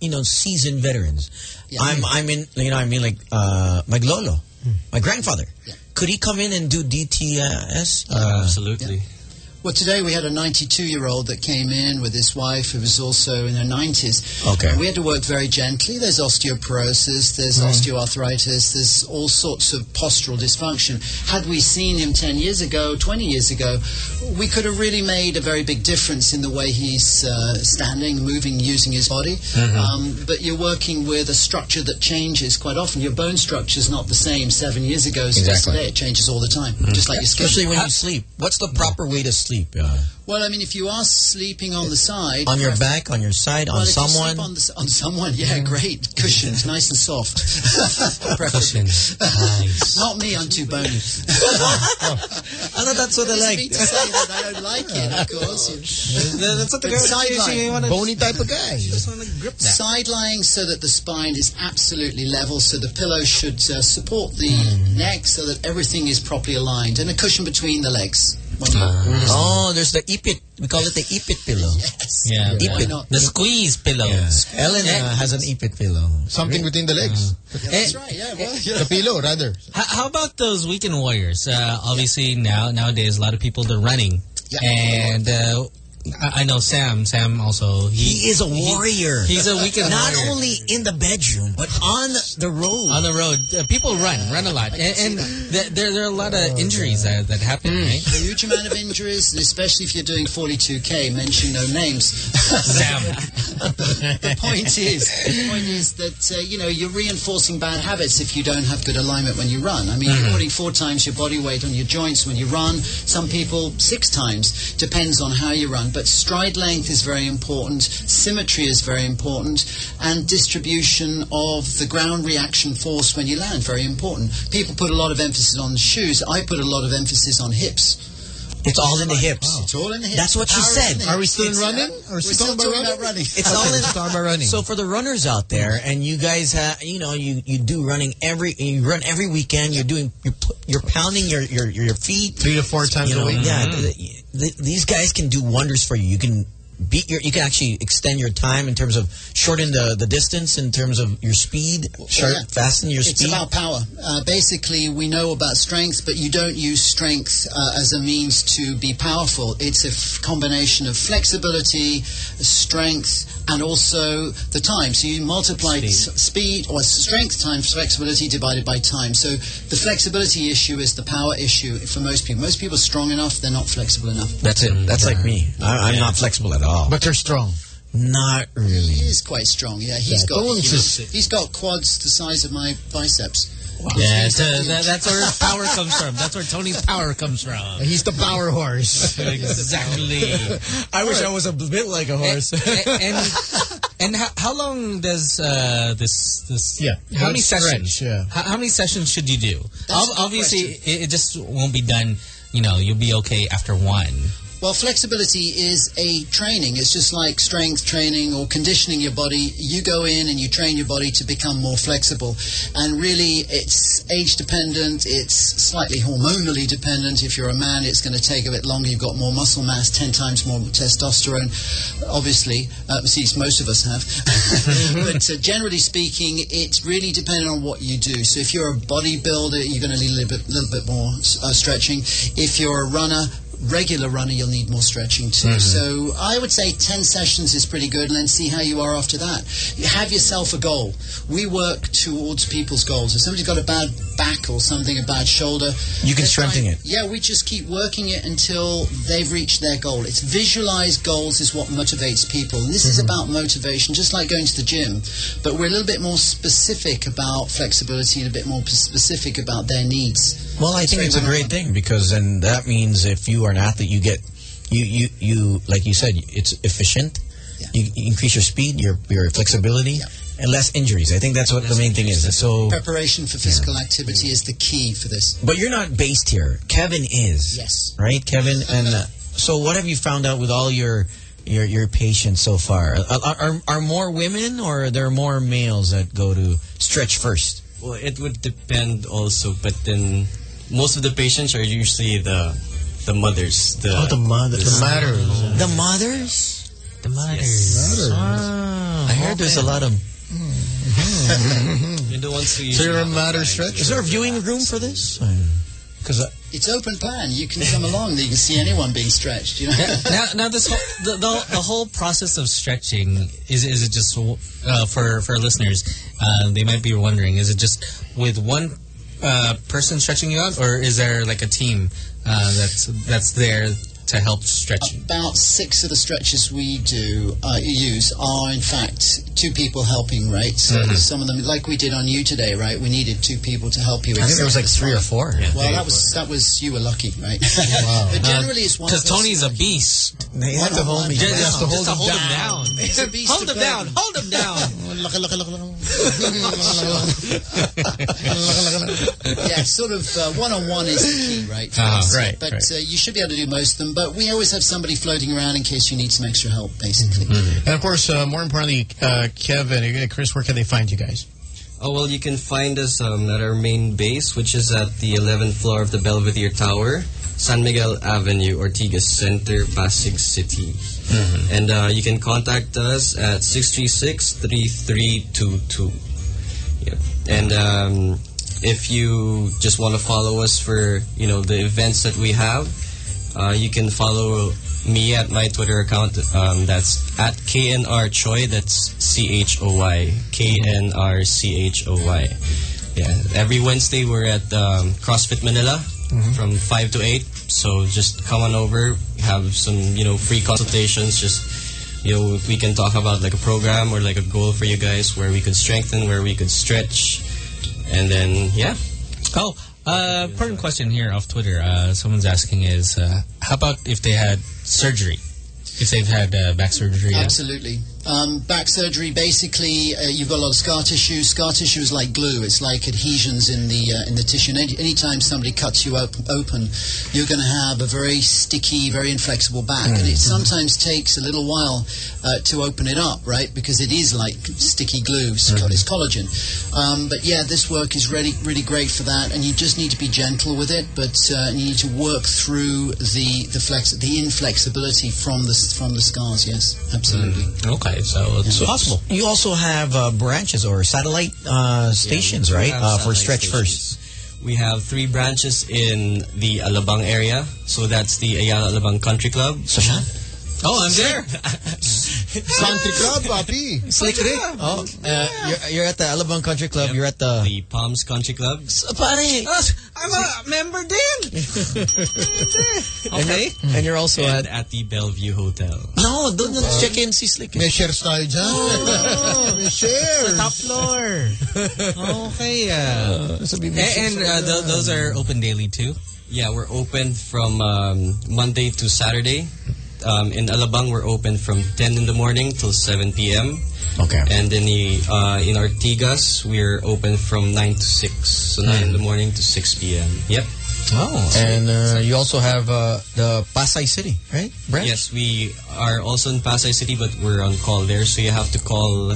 you know, seasoned veterans? I'm, I'm in, you know, I mean, like, uh, my lolo, my grandfather. Could he come in and do DTS? Uh, Absolutely. Well, today we had a 92-year-old that came in with his wife who was also in her 90s. Okay. And we had to work very gently. There's osteoporosis, there's osteoarthritis, there's all sorts of postural dysfunction. Had we seen him 10 years ago, 20 years ago, we could have really made a very big difference in the way he's uh, standing, moving, using his body. Mm-hmm. Um, but you're working with a structure that changes quite often. Your bone structure is not the same seven years ago as it is Exactly. today. It changes all the time, just like your skin. Especially when you sleep. What's the proper way to sleep? Uh, Well, I mean, if you are sleeping on the side, on your back, on your side, well, on if you someone? sleep on, the, on someone, yeah, great cushions, nice and soft. Cushions, nice. Not me, I'm too bony. I know that's what I like. me to say that I don't like it, of course. That's what the But girl sideline. she wanna- Bony type of guy. Just want to grip that. Side lying so that the spine is absolutely level, so the pillow should uh, support the Hmm. neck so that everything is properly aligned, and a cushion between the legs. When Oh, there's the ipit. We call it the ipit pillow. Yes. Yeah, Ipit. not? the squeeze pillow. Ellen uh, has an ipit pillow. Something between the legs. Yeah, that's right. Yeah, well, The pillow, rather. How, how about those weekend warriors? Uh, obviously now nowadays a lot of people they're running, Yeah. and uh, I, I know Sam. Sam also He is a warrior. he's a weekend Not warrior. only in the bedroom, but on the road. on the road. Uh, people run, run a lot, and, and there, there there are a lot of injuries that, that happen. Right? a huge amount of injuries, especially if you're doing 42k. Mention no names. Sam. the point is, the point is that uh, you know you're reinforcing bad habits if you don't have good alignment when you run. I mean, you're putting four times your body weight on your joints when you run. Some people six times. Depends on how you run. But stride length is very important. Symmetry is very important, and distribution of the ground reaction force when you land very important. People put a lot of emphasis on shoes. I put a lot of emphasis on hips. It's all in the hips. It's all in the hips. That's what she said. Are we still It's, running? Are we we're still still talking talking about about running. It's all in Talk about running. So for the runners out there, and you guys, ha you know, you, you do running every, you run every weekend. You're doing, you're, you're pounding your, your your feet. Three to four times You know, a week. yeah. Mm-hmm. th- th- these guys can do wonders for you. You can beat your, you can actually extend your time in terms of shorten the the distance in terms of your speed, short, yeah. fasten your It's speed. It's about power. Uh, basically, we know about strength, but you don't use strength uh, as a means to be powerful. It's a f- combination of flexibility, strength, and also the time. So you multiply t- speed or strength times flexibility divided by time. So the flexibility issue is the power issue for most people. Most people are strong enough, they're not flexible enough. That's it. That's like me. I, I'm not flexible at all. But they're strong. Not really. He is quite strong. Yeah, he's Yeah, got Bones you know, he's got quads the size of my biceps. Yeah, so that, that's where his power comes from. That's where Tony's power comes from. He's the power horse. Exactly. I wish I was a bit like a horse. and and, and how, how long does uh, this this? Yeah. How many Stretch, sessions? yeah. How, how many sessions should you do? a Ob- obviously, it, it just won't be done. You know, you'll be okay after one. Well, flexibility is a training. It's just like strength training or conditioning your body. You go in and you train your body to become more flexible. And really, it's age dependent, it's slightly hormonally dependent. If you're a man, it's going to take a bit longer. You've got more muscle mass, 10 times more testosterone, obviously. Uh, since most of us have. but uh, generally speaking, it's really dependent on what you do. So if you're a bodybuilder, you're going to need a little bit, little bit more uh, stretching. If you're a runner, regular runner, you'll need more stretching too. So I would say 10 sessions is pretty good, and then see how you are after that. You have yourself a goal. We work towards people's goals. If somebody's got a bad back or something, a bad shoulder, You can strengthen it. Yeah, we just keep working it until they've reached their goal. It's visualize goals is what motivates people. And this is Mm-hmm. about motivation, just like going to the gym. But we're a little bit more specific about flexibility and a bit more specific about their needs. Well, I think it's a great thing because then that means if you are an athlete, you get you you you like you said, it's efficient. You, you increase your speed, your your flexibility, and less injuries. I think that's what the main thing is. So, Preparation for physical activity is the key for this. but you're not based here. Kevin is. Yes. Right, Kevin. And uh, so, what have you found out with all your your your patients so far? Are, are are more women or are there more males that go to stretch first? Well, it would depend also, but then most of the patients are usually the the mothers. The, Oh, the mothers. the mothers. The mothers. The mothers. Ah, I heard there's a lot of. You're the ones who So you're a have matter stretch? Is there a viewing room for this? Because It's open plan. You can come along. You can see anyone being stretched. You know. now, now this whole the, the the whole process of stretching is is it just uh, for for listeners? Uh, they might be wondering: is it just with one uh, person stretching you out, or is there like a team uh, that's that's there to help stretch? About six of the stretches we do uh, use are in fact two people helping, right? So Mhm. some of them, like we did on you today, right? We needed two people to help you. I think there was like three or four. Yeah, well, that was that was you were lucky, right? Wow. but generally, it's one. Because person. Tony's a beast. They have to hold me Just, down. just to hold, him down. He's a beast hold him down. Hold him down. Yeah, sort of uh, one-on-one is the key, right? So- right, But right. Uh, you should be able to do most of them. But we always have somebody floating around in case you need some extra help, basically. And of course, uh, more importantly, uh, Kevin, uh, Chris, where can they find you guys? Oh, well, you can find us um, at our main base, which is at the 11th floor of the Belvedere Tower, San Miguel Avenue, Ortigas Center, Pasig City. And uh, you can contact us at 636-3322. Yep. And um, if you just want to follow us for, you know, the events that we have, uh, you can follow me at my Twitter account. Um, that's at KNR Choy. That's C H O Y. K N R C H O Y. Yeah. Every Wednesday we're at um, CrossFit Manila from 5 to 8. So just come on over, have some, you know, free consultations. Just, you know, we can talk about like a program or like a goal for you guys where we could strengthen, where we could stretch. And then, yeah. Oh, uh, important question here off Twitter. Uh, someone's asking is, uh, how about if they had surgery? If they've had uh, back surgery? Absolutely. Um, back surgery, basically, uh, you've got a lot of scar tissue. Scar tissue is like glue. It's like adhesions in the uh, in the tissue. And any, anytime somebody cuts you op- open, you're going to have a very sticky, very inflexible back. And it sometimes takes a little while uh, to open it up, right? Because it is like sticky glue. It's, got It's collagen. Um, but yeah, this work is really, really great for that. And you just need to be gentle with it, but uh, you need to work through the the flex, the inflexibility from the from the scars. Yes, absolutely. Okay, so it's possible. You also have uh, branches or satellite uh, stations, we right? have Uh, for satellite Stretch First. We have three branches in the Alabang area. So that's the Ayala Alabang Country Club. Oh, I'm there. Country Club, papi. Slick Rick. Oh, uh, you're, you're at the Alabang Country Club. You're at the... The Palms Country Club. Pare, I'm a member din. okay. And you're also and at... at the Bellevue Hotel. No, doon na check in si Slick. May shares tayo dyan. May shares. Top floor. okay. Uh, and and uh, th those are open daily too? Yeah, we're open from um, Monday to Saturday. Um, in Alabang, we're open from 10 in the morning till 7 p.m. Okay. And in the uh, in Ortigas, we're open from 9 to 6. So 9 in the morning to 6 p.m. Yep. Oh. And uh, you also have uh, the Pasay City, right? Branch? Yes, we are also in Pasay City, but we're on call there, so you have to call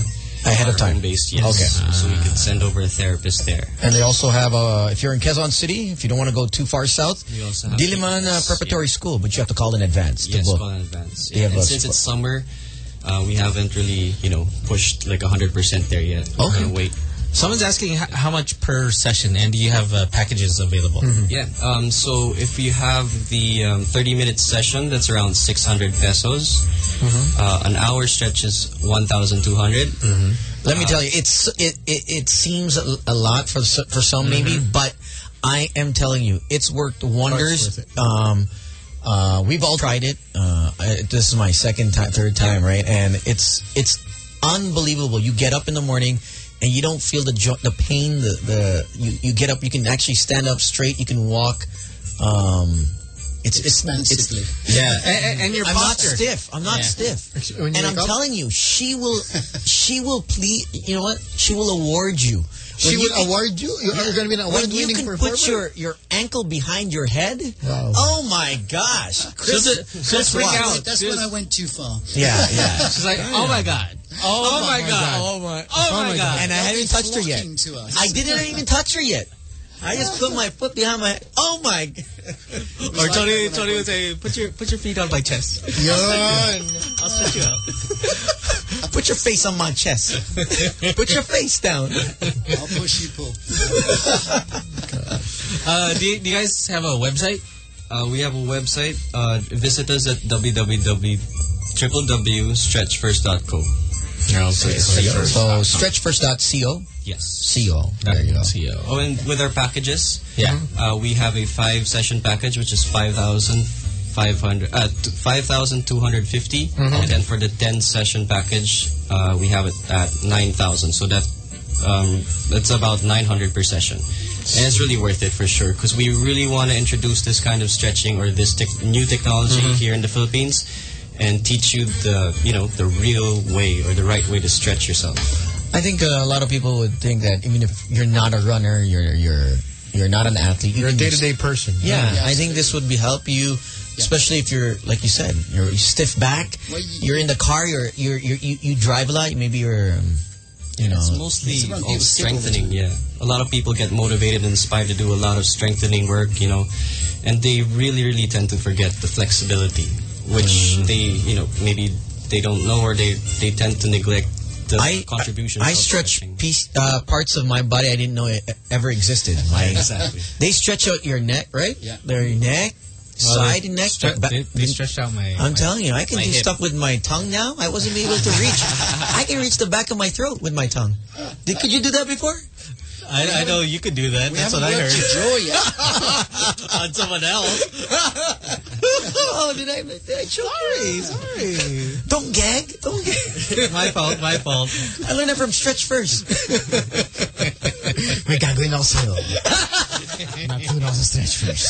Ahead of time. home base. Yes. Okay. So we can send over a therapist there. And they also have, a if you're in Quezon City, if you don't want to go too far south, We also have Diliman uh, Preparatory School, but you have to call in advance to Yes, book. call in advance. They have and since it's summer, uh, we haven't really, you know, pushed like 100% there yet. We're Okay. wait. Someone's asking how much per session, and do you have uh, packages available? Yeah. Um, so if you have the 30-minute session, that's around 600 pesos. Uh, an hour stretch is 1,200. Let me Uh, tell you, it's it it, it seems a, a lot for for some maybe, Mm-hmm. but I am telling you, it's worked wonders. Um, uh, we've all tried it. Uh, I, this is my second time, third time, right? And it's it's unbelievable. You get up in the morning. And you don't feel the jo- the pain. The, the you, you get up. You can actually stand up straight. You can walk. Um, it's it's Expansively. It's, Yeah, and, and- and your I'm not stiff. I'm not Yeah. stiff. And I'm up? telling you, she will, she will please. You know what? She will award you. She When will award you? You are going to be an when you award-winning can performer? put your, your ankle behind your head. Wow. Oh my gosh! Chris, She'll, she'll freak out. That's when I went too far. Yeah, yeah. She's like, oh my god. Oh, oh my god. Oh my! Oh, oh my god. And I haven't touched her yet. To us. I didn't even touch her yet. I just put my foot behind my. Oh my! Or Tony, Tony would say, put your put your feet on my chest. Yan. I'll stretch you out. Put your face on my chest. Put your face down. I'll push you, pull. Uh, do, you, do you guys have a website? Uh, we have a website. Uh, visit us at www.stretchfirst.co. So stretchfirst.co. Yes. Co. There you go. CO. Oh, and with our packages, Yeah. uh, we have a five session package, which is five thousand five hundred, uh, five thousand two hundred fifty, Mhm. and then for the ten session package, uh, we have it at nine thousand. So that um, that's about nine hundred per session, and it's really worth it for sure because we really want to introduce this kind of stretching or this tech new technology Mhm. here in the Philippines, and teach you the you know the real way or the right way to stretch yourself. I think uh, a lot of people would think that even if you're not a runner, you're you're you're not an athlete, You're a you can day-to-day person. Yeah, Yeah. I think this would be help you, especially if you're like you said, you're stiff back. Well, You're in the car. You're you're, you're you you drive a lot. Maybe you're, um, you know, It's mostly It's all people skip all the strengthening, yeah. A lot of people get motivated and inspired to do a lot of strengthening work, you know, and they really, really tend to forget the flexibility, which they, you know, maybe they don't know or they, they tend to neglect the I. I of stretch piece uh, parts of my body I didn't know it ever existed. Like Exactly. they stretch out your neck, right? Yeah. Their neck, Well, side they and neck. stre- they, they stretched out my. I'm my- telling you, I can do hip. stuff with my tongue now. I wasn't able to reach. I can reach the back of my throat with my tongue. Did, could you do that before? I, I know you could do that. We That's what I worked heard. your jaw yet. On someone else. oh, did I? Did I choke Sorry, sorry. Don't gag. Don't gag. my fault, my fault. I learned that from Stretch First. May gagawin ako sa'yo. Natuto ako sa stretch first.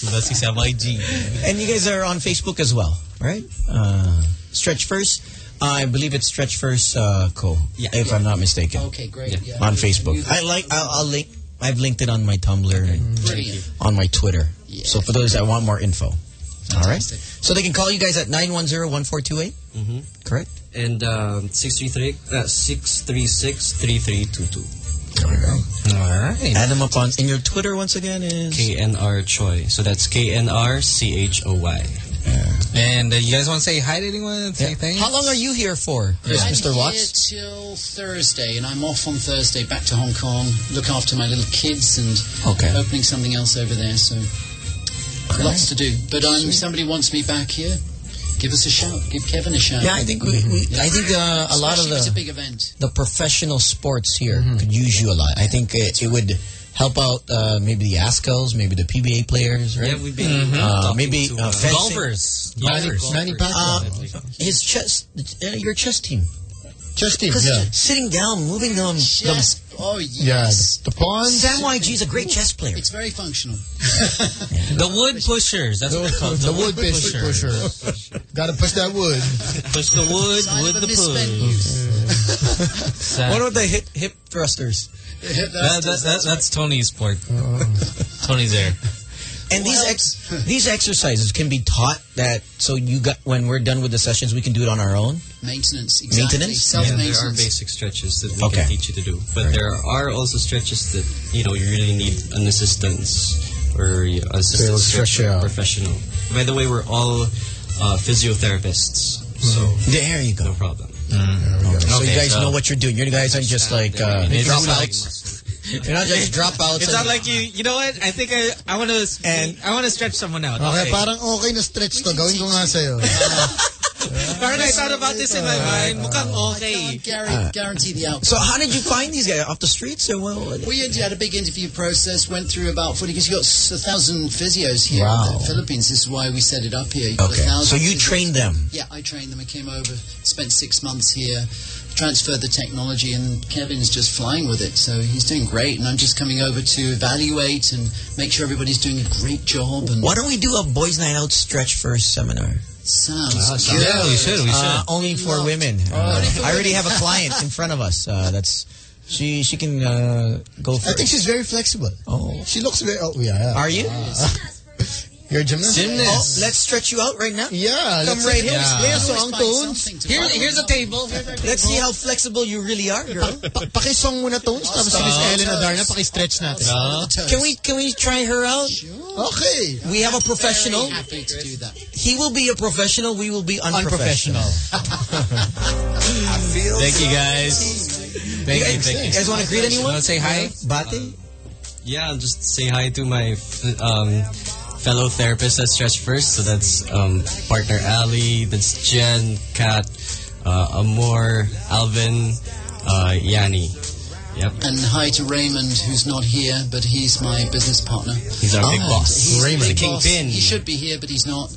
Diba si Sam YG? And you guys are on Facebook as well, right? Uh, Stretch First. Uh, I believe it's Stretch First uh, Co. Yeah. if I'm not mistaken. Okay, great. Yeah. On Facebook. I like. I'll, I'll link. I've linked it on my Tumblr and Brilliant. on my Twitter. So for those that want more info, all right. So they can call you guys at 910-1428, Mhm. correct? And um, 633, uh, 636-3322. All right. Add them up on. And your Twitter once again is. KNR Choy. So that's K-N-R-C-H-O-Y. And uh, you guys want to say hi to anyone? Say thanks? How long are you here for, Chris, I'm Mr. here till Thursday, and I'm off on Thursday back to Hong Kong. Look after my little kids and Okay. opening something else over there. So lots to do. But um, if somebody wants me back here, give us a shout. Give Kevin a shout. Yeah, I think we, we I think uh, a lot of Especially if it's a the big event. the professional sports here could use you a lot. I think it, it would help out uh, maybe the Azkals, maybe the PBA players, right? Yeah, we've been Uh, maybe to, uh, uh, fencing. Golfers. Manny, Golfers. Manny Uh, Pacquiao. his chess, uh, your chess team. Chess team, Because yeah. sitting down, moving them. Oh, yes. Oh, Yeah, yes. the, the pawns. Sam YG is a great chess player. It's very functional. The wood pushers. That's what they're called. The wood push, pusher. Gotta push that wood. Push the wood Sign with the misspent push. youth. What about the hip hip thrusters? That, that, that, that's Tony's sport. Tony's there. And these ex these exercises can be taught that so you got when we're done with the sessions we can do it on our own. Maintenance, exactly. Maintenance? Yeah, there are basic stretches that we Okay. can teach you to do, but there are also stretches that you know you really need an assistance or you know, assistant stretch stretcher professional. By the way, we're all uh, physiotherapists, so There you go. no go. problem. So you guys so- know what you're doing. You guys aren't just like uh, It's not dropouts. You're not just dropouts. It's not like you. You know what? I think I I want to and I want to stretch someone out. Okay, Okay. parang okay na stretch to. Gawin ko nga sa'yo. Parang I thought about this in my mind. Mukhang okay. Guarantee, guarantee the outcome. So how did you find these guys off the streets or well? We had had a big interview process, went through about 40, because you've got s- a thousand physios here Wow. in the Philippines. This is why we set it up here. You've got Okay, a so you physios. trained them. Yeah, I trained them. I came over, spent six months here, transferred the technology, and Kevin's just flying with it. So he's doing great, and I'm just coming over to evaluate and make sure everybody's doing a great job. And Why don't we do a boys' night out stretch first seminar? sounds Ah, good. Yeah, we should. We should. Uh, only for women. Uh, I already have a client in front of us. Uh, that's she. She can uh, go I think she's very flexible. Oh, She looks very... Oh, yeah. yeah. are you? You're a gymnast? Oh, let's stretch you out right now. Yeah. Come right say, here. let's play a song, Tones. Here, here's a table. Let's see how flexible you really are, girl. Pa- Pakisong muna, Tones. Tapos si Miss Ellen Adarna, pakistretch natin. Uh, Can we can we try her out? Sure. Okay. We have a professional. Very happy to do that. He will be a professional. We will be unprofessional. thank you guys. Thank you. You Thank you. guys want to greet anyone? Want to say hi? Bate? yeah, just say hi to my f- um, fellow therapists at Stretch First. So that's um, partner Ali, that's Jen, Kat, uh, Amor, Alvin, uh, Yanni. Yep. And hi to Raymond, who's not here, but he's my business partner. He's our big And boss. He's Raymond. boss. kingpin. He should be here, but he's not.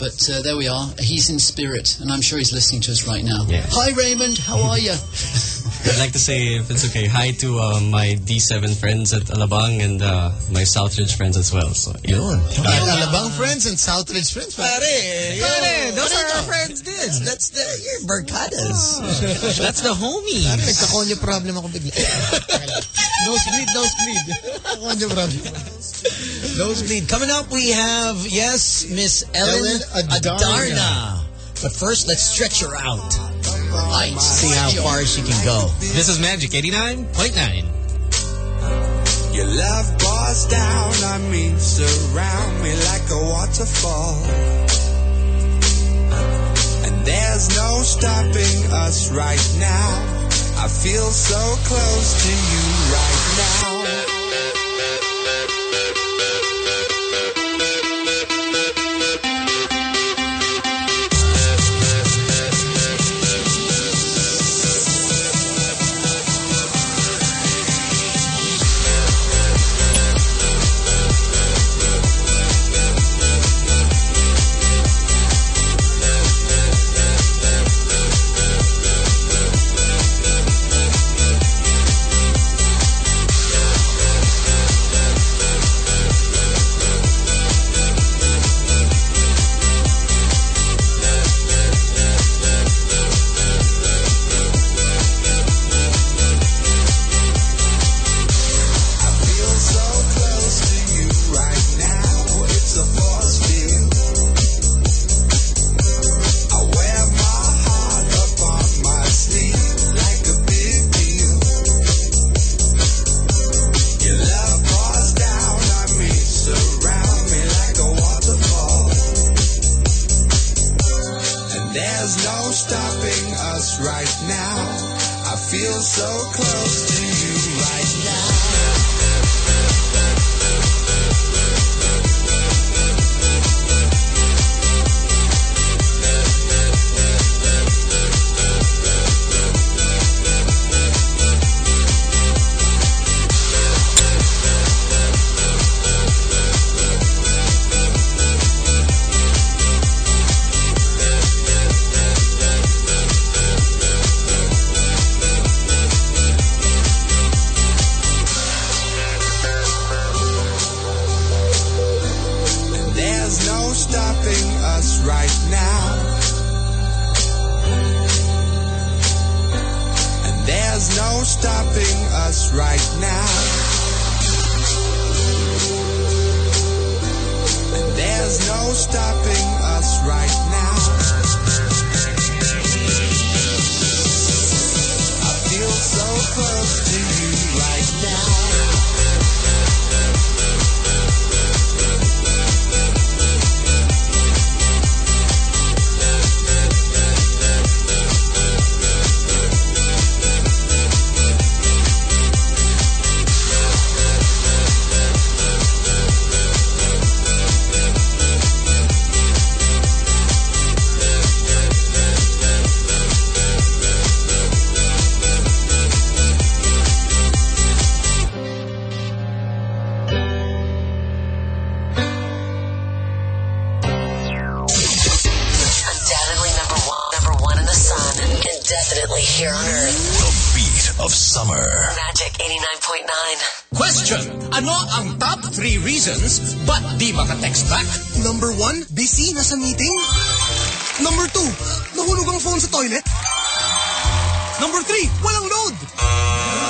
But uh, there we are. He's in spirit, and I'm sure he's listening to us right now. Yeah. Hi, Raymond. How are you? I'd like to say, if it's okay, hi to uh, my D7 friends at Alabang and uh, my Southridge friends as well. So, yun. At Alabang friends and Southridge friends. Pare, Pare, those are our friends, dudes. That's the, your Barcadas. That's the homies. Pare, nagkakonyo problem ako bigla. nosebleed, nosebleed. Konyo problem. Nosebleed. Coming up, we have, yes, Miss Ellen, Ellen Adarna. Adarna. But first, let's stretch her out. See how far she can go. This is Magic 89.9. Your love pours down on me, surround me like a waterfall. And there's no stopping us right now. I feel so close to you right now. Definitely here on Earth. The beat of summer. Magic 89.9. Question, ano ang top 3 reasons ba't di maka-text back? Number one, busy, nasa meeting. Number two, nahulog ang phone sa toilet. Number three, walang load.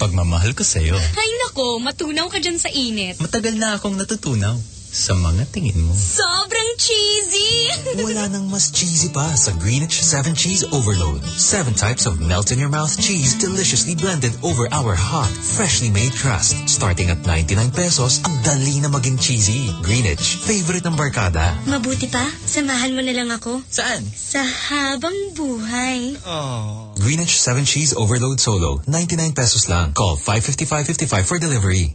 Pagmamahal ko sa'yo. Ay nako, matunaw ka dyan sa init. Matagal na akong natutunaw sa mga tingin mo. Sobrang cheesy! Wala nang mas cheesy pa sa Greenwich 7 Cheese Overload. Seven types of melt-in-your-mouth cheese deliciously blended over our hot, freshly made crust. Starting at 99 pesos, ang dali na maging cheesy. Greenwich, favorite ng barkada. Mabuti pa, samahan mo na lang ako. Saan? Sa habang buhay. Greenwich 7 Cheese Overload Solo, 99 pesos lang. Call 555-55 for delivery.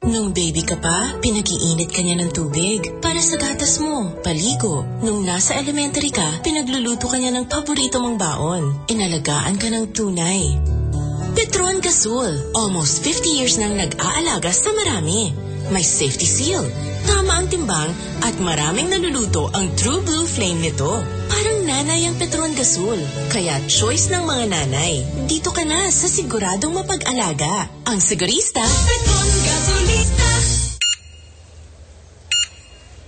Nung baby ka pa, pinag-iinit ka niya ng tubig para sa gatas mo, paligo. Nung nasa elementary ka, pinagluluto ka niya ng paborito mong baon. Inalagaan ka ng tunay. Petron Gasol, almost 50 years nang nag-aalaga sa marami. May safety seal, tama ang timbang at maraming naluluto ang True Blue Flame nito. Parang nanay ang Petron Gasol. Kaya choice ng mga nanay. Dito ka na sa siguradong mapag-alaga. Ang sigurista, Petron Gasolista.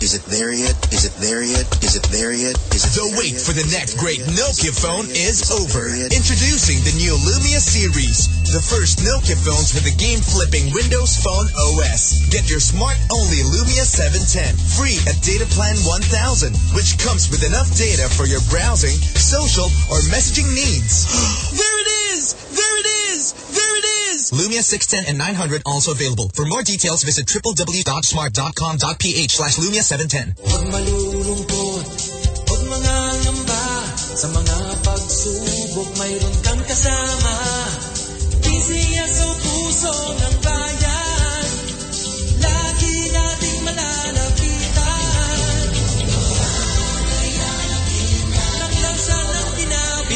Is it there yet? Is it there yet? Is it there yet? Is it The wait for the next great Nokia phone is over. Introducing the new Lumia series, the first Nokia phones with a game-flipping Windows Phone OS. Get your smart-only Lumia 710 free at Data Plan 1000, which comes with enough data for your browsing, social, or messaging needs. There it is! There it is! There it is! Lumia 610 and 900 also available. For more details, visit www.smart.com.ph slash Lumia 710. Huwag malulungkot, huwag mangangamba Sa mga pagsubok, mayroon kang kasama PCS sa puso ng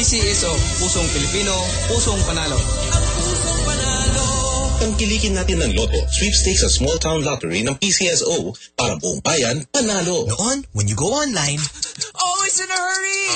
PCSO, Pusong Pilipino, Pusong Panalo. Tangkilikin natin ng Lotto, sweepstakes sa small town lottery ng PCSO para buong bayan panalo. Noon, when you go online, Always in a hurry!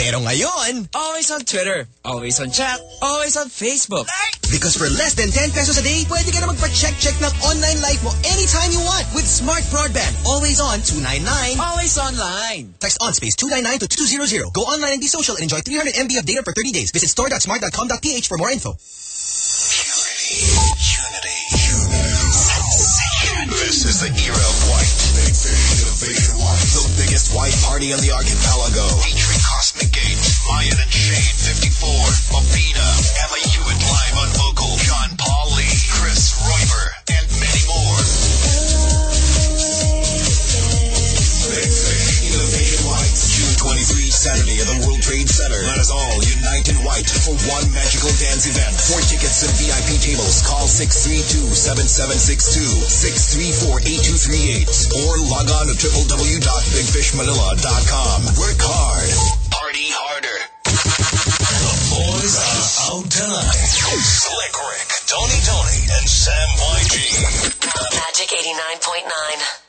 pero ngayon, Always on Twitter, always on chat, always on Facebook. because for less than 10 pesos a day, pwede ka na magpa-check-check ng online life mo anytime you want with Smart Broadband. Always on 299. Always online. Text on space 299 to 200. Go online and be social and enjoy 300 MB of data for 30 days. Visit store.smart.com.ph for more info. This is the era of white. Big Fish Innovation White. The biggest white party in the archipelago. Featuring Cosmic Gate, Myon and Shane 54, Mabina, Emma Hewitt live on vocal, John Paul Lee, Chris Roiber, and many more. Big Fish Innovation 23, Saturday at the World Trade Center. Let us all unite in white for one magical dance event. For tickets and VIP tables, call 632-7762, 634-8238, or log on to www.bigfishmanila.com. Work hard. Party harder. The boys are out tonight. Slick Rick, Tony Tony, and Sam YG. Magic 89.9.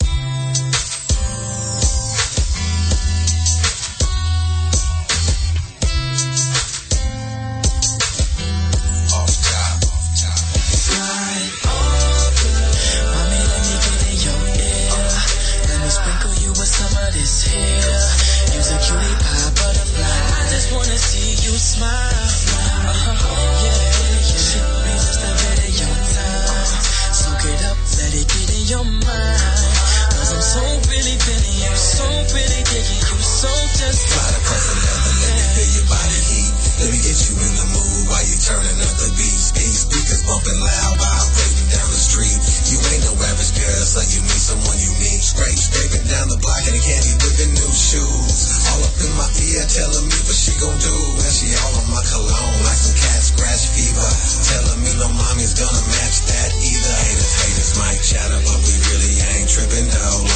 you smile. Uh-huh. Yeah, yeah. Should be just a time. Soak it up, let it get in your I'm so really you, so you, so just. Slide across another, feel your body heat. Let me get you in the mood while you turning up the beat. Speakers bumping loud while just like you meet someone you mean. Scrape, scraping down the block and a candy-dipping whipping new shoes. All up in my ear telling me what she gon' do. And she all on my cologne like some cat scratch fever. Telling me no mommy's gonna match that either. Haters, haters might chatter, but we really ain't tripping though.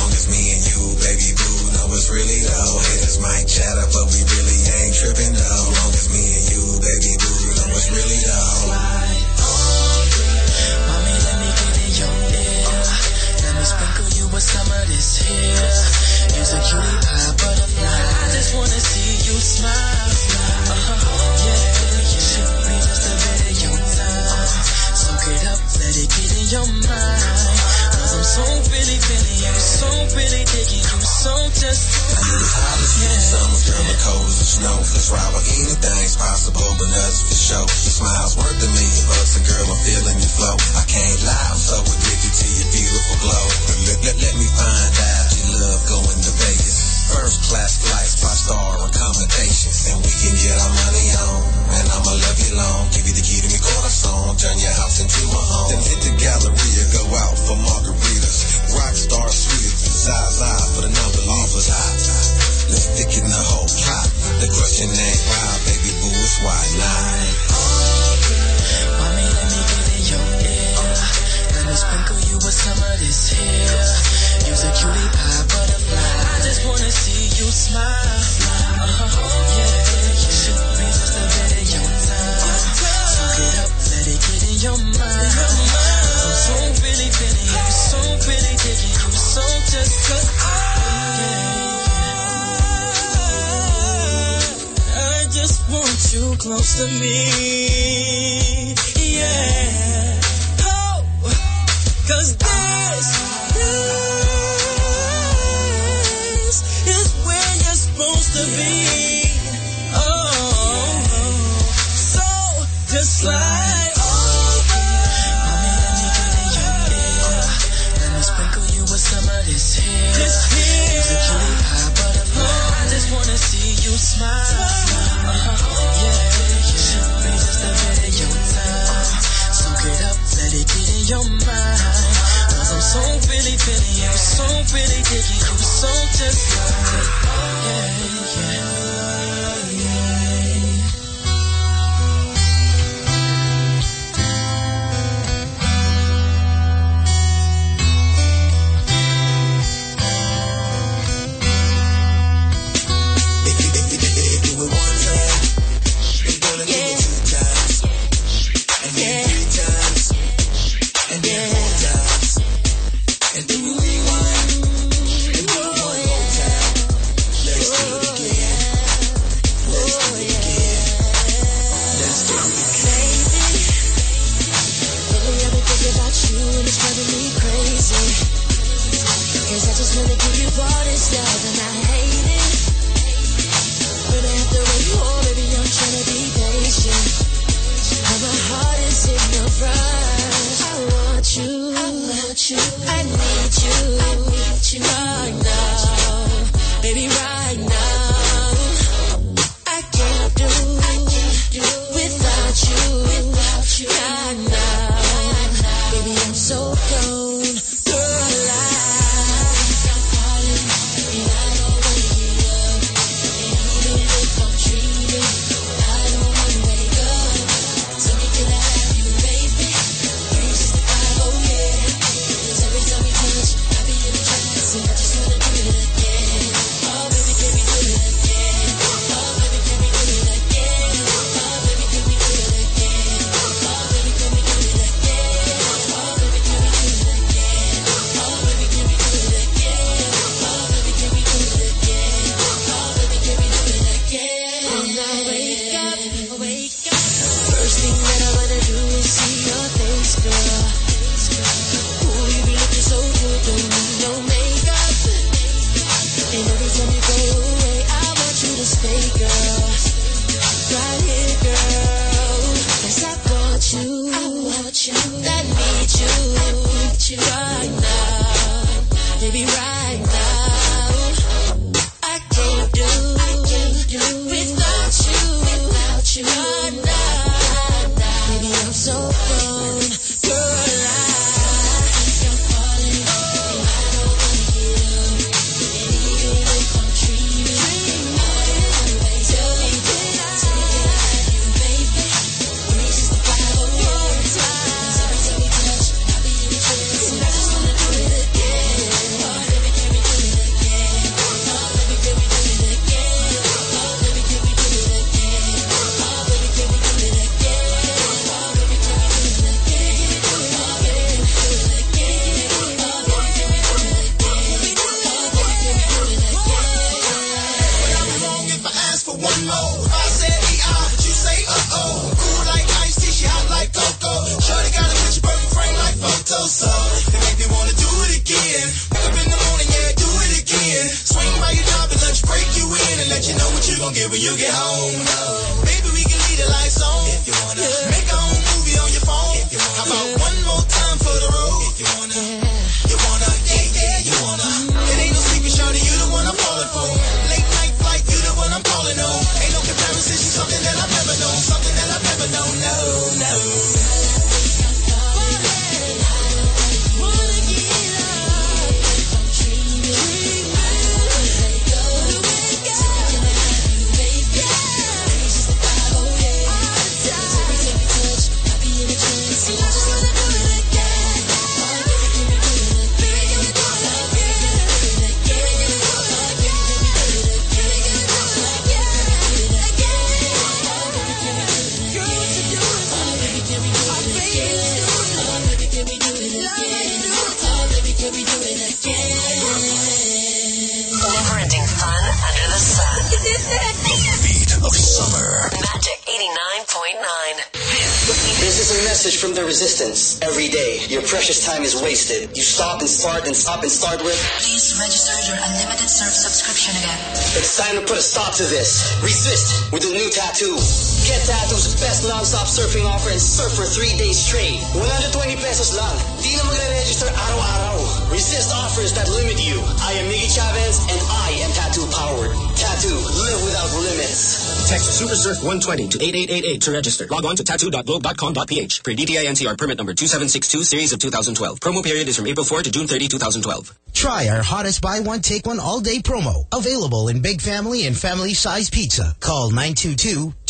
A message from the resistance. Every day, your precious time is wasted. You stop and start and stop and start with. Please register your unlimited surf subscription again. It's time to put a stop to this. Resist with a new tattoo. Get Tattoo's best non-stop surfing offer and surf for three days straight. 120 pesos lang. Di na magre-register araw-araw. Resist offers that limit you. I am Miggy Chavez and I am Tattoo powered. Tattoo, live without limits. Text SuperSurf 120 to 8888 to register. Log on to tattoo.globe.com.ph. Per DTI NCR permit number 2762 series of 2012. Promo period is from April 4 to June 30, 2012. Try our hottest buy one take one all day promo. Available in big family and family size pizza. Call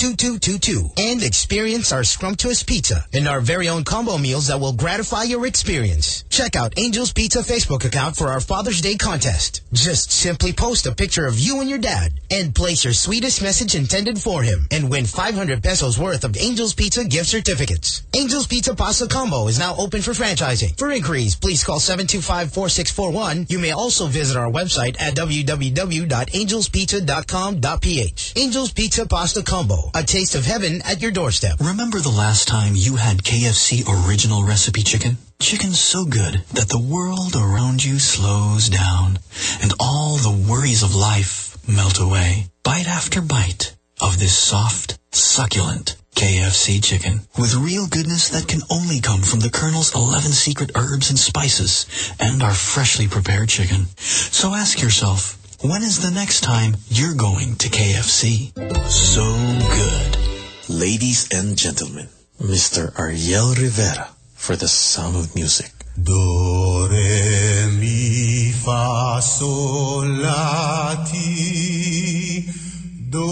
922-2222 and experience our scrumptious pizza and our very own combo meals that will gratify your experience. Check out Angel's Pizza Facebook account for our Father's Day contest. Just simply post a picture of you and your dad and place your sweetest message intended for him and win 500 pesos worth of Angel's Pizza gift certificates. Angel's Pizza Pasta Combo is now open for franchising. For inquiries, please call 725-4641. You may also visit our website at www.angelspizza.com.ph. Angel's Pizza Pasta Combo, a taste of heaven at your doorstep. Remember the last time you had KFC original recipe chicken? Chicken's so good that the world around you slows down and all the worries of life melt away. Bite after bite of this soft, succulent KFC chicken with real goodness that can only come from the Colonel's 11 secret herbs and spices and our freshly prepared chicken. So ask yourself, when is the next time you're going to KFC? So good. Ladies and gentlemen, Mr. Ariel Rivera for the sound of music. Do, re, mi, fa, sol, la, ti, do.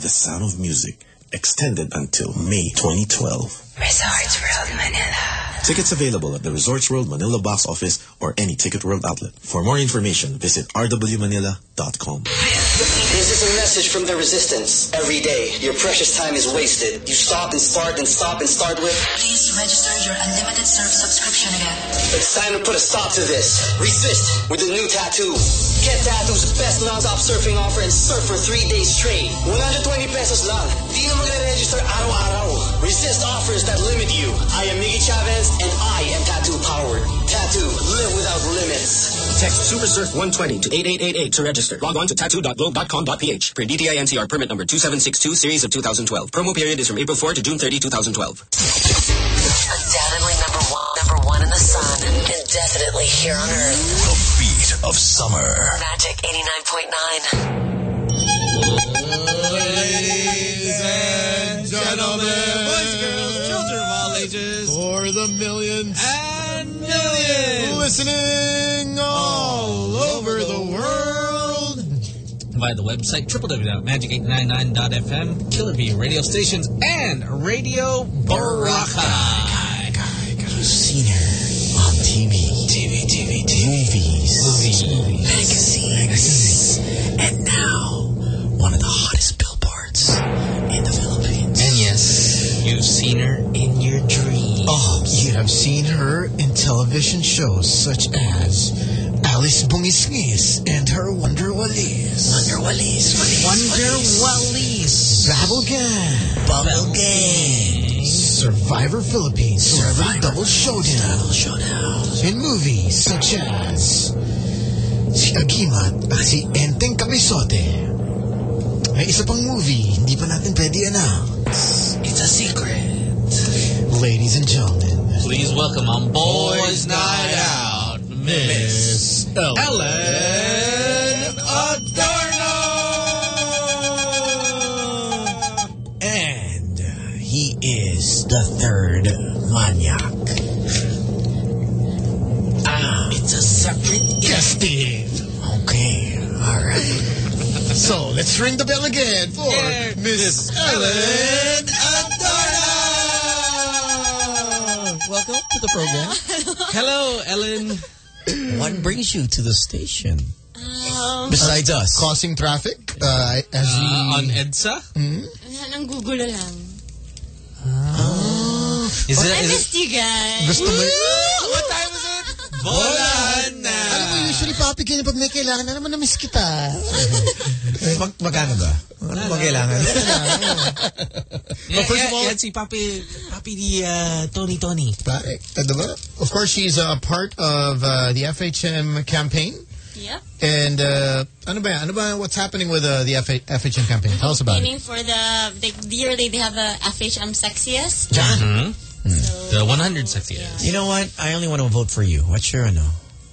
The sound of music extended until May 2012. Resorts World Manila. Tickets available at the Resorts World Manila box office or any Ticket World outlet. For more information, visit rwmanila.com. This is a message from the resistance. Every day, your precious time is wasted. You stop and start and stop and start with. Please register your unlimited surf subscription again. It's time to put a stop to this. Resist with a new tattoo. Get Tattoo's best non-stop surfing offer and surf for three days straight. 120 pesos lang. Di na magre-register araw-araw. Resist offers that limit you. I am Miggy Chavez and I am Tattoo powered. Tattoo, live without limits. Text SuperSurf 120 to 8888 to register. Log on to tattoo.globe.com.ph. Per DTI NCR permit number 2762 series of 2012. Promo period is from April 4 to June 30, 2012. Undoubtedly number one. number one in the sun and definitely here on Earth. The beat of summer. Magic 89.9. Ladies and gentlemen, for the millions and millions listening all over the world. via the website www.magic899.fm, Killer Bee radio stations, and Radio Baraka. You've seen her on TV. TV, TV, TV. Movies. Movies. Magazines. And now, one of the hottest billboards in the Philippines. And yes, you've seen her in. Oh, you have seen her in television shows such as Alice Bungisngis and her Wonder Walis. Wonder Walis. Wonder Wallies. Babble Gang. Bubble Gang. Survivor Philippines. Celebrity Double Showdown. Double Showdown. In movies such as si Agimat at si Enteng Kabisote. May isa pang movie, hindi pa natin pwede announce. It's a secret. Ladies and gentlemen, Please welcome on Boys Night Out, Miss Ellen Adarna. And uh, he is the third maniac. Ah, it's a separate guesting. Okay, all right. so let's ring the bell again for Miss Ellen Adarna. Welcome to the program. Hello, Ellen. What brings you to the station? Um, Besides us. Causing traffic uh, as Uh, we... on EDSA? nang gugulo lang. Is I it, is it missed you guys. Gusto mo... what time is it? Bola na. Alam mo, usually papi ganyan pag may kailangan na naman na-miss kita. Mag magkano ba? Ano ba kailangan? Yeah, first yeah, of all- yeah, si Papi, Papi di uh, Tony Tony. Pare. Of course, she's a part of uh, the FHM campaign. Yep. And uh, ano ba? Ano ba what's happening with uh, the FH FHM campaign? Tell us about it. Aiming for the, the, the year they have a FHM sexiest. Mm-hmm. The 100 sexiest. You know what? I only want to vote for you. What's your ano?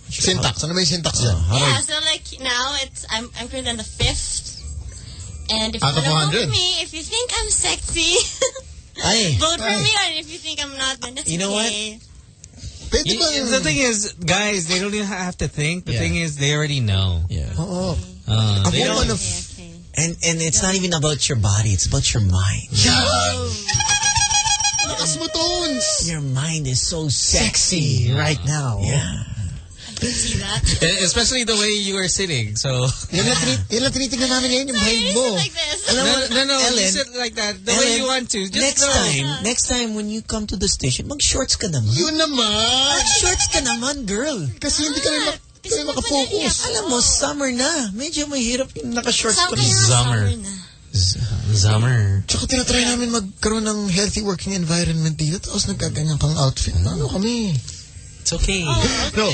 Syntax. Ano ba yung syntax dyan? How do Yeah, so like now it's I'm I'm currently on the fifth. And if Out you of wanna vote for me, if you think I'm sexy, Ay, vote for me. And if you think I'm not, then that's You know what? okay. Pwede Y- ba? the thing is, guys, they don't even have to think. The Yeah. thing is, they already know. Yeah. Oo. Uh, A they woman don't, of... Okay, okay. And and it's not even about your body. It's about your mind. Lakas mo, Your mind is so sexy right now. Yeah. I can see that. E- especially the way you are sitting. So, Yan lang, tinit yan lang namin ngayon, yung mind mo. like this. no, no, no, Ellen, you sit like that. The way you want to. Just next go. time, next time when you come to the station, mag-shorts ka naman. Yun naman! Mag-shorts ka naman, girl. Kasi hindi kami, mak kami makafocus. Alam mo, summer na. Medyo mahirap yung naka-shorts Summer pa rin. Summer. summer na. Summer. Tsaka tinatry namin magkaroon ng healthy working environment dito tapos nagkaganyan pang outfit. Ano kami? It's oh, okay. No,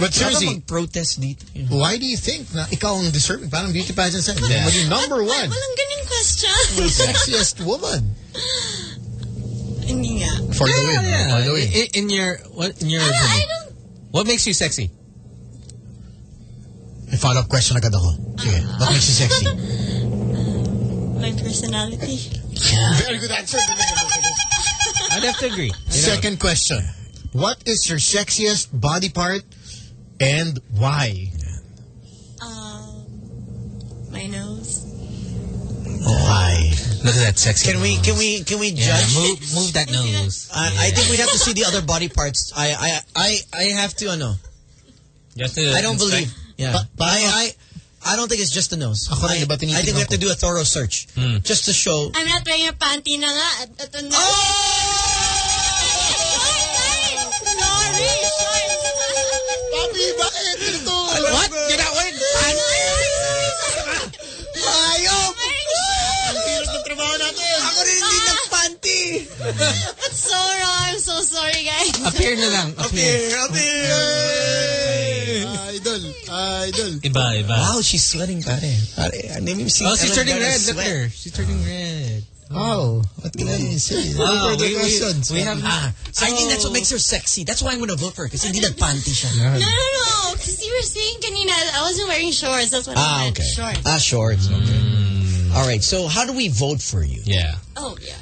but Sana seriously, mag-protest dito. why do you think na ikaw ang deserving? Parang beauty pageant sa'yo. Yeah. Maging number one. Walang ganyan question. sexiest woman. Hindi nga. For the win. Yeah. For the win. In, in your what? In your I, I don't what makes you sexy? May follow-up question agad ako. Sige. Ah. What makes you sexy? my personality. Very good answer. I'd have to agree. Second question. What is your sexiest body part and why? Um, my nose. Why? Look at that sexy. Can we nose. can we can we Yeah, judge? move move that nose. I, I think we'd have to see the other body parts. I I I I have to ano. You have to I don't inspect. believe. Yeah. Pa- paano- I I I don't think it's just the nose. Ako I, iba I think we have to do a thorough search Hmm. just to show. I'm not wearing a panty na nga. At, ito na. Papi, bakit? Ito. What? You're not wearing pants? Ayop! Ang hirap ng trabaho natin. Ako rin hindi ah. nagpanty. That's so wrong. I'm so sorry, guys. Appear na lang. Appear. Up here. Idol. Idol. Iba, iba. Wow, she's sweating, pare. Pare, I didn't even see Oh, she's Ellen turning Guerra red. Look sweat. at her. She's turning red. Oh, what can I say? Wow, No further we- we- questions. we have- Ah, So- I think that's what makes her sexy. That's why I'm gonna vote for her kasi hindi nagpanty siya. No, no, no. Because you were saying kanina, I wasn't wearing shorts. That's what I Ah, meant. okay. Shorts. Ah, shorts. Okay. All right. So how do we vote for you? Yeah. Oh, yeah.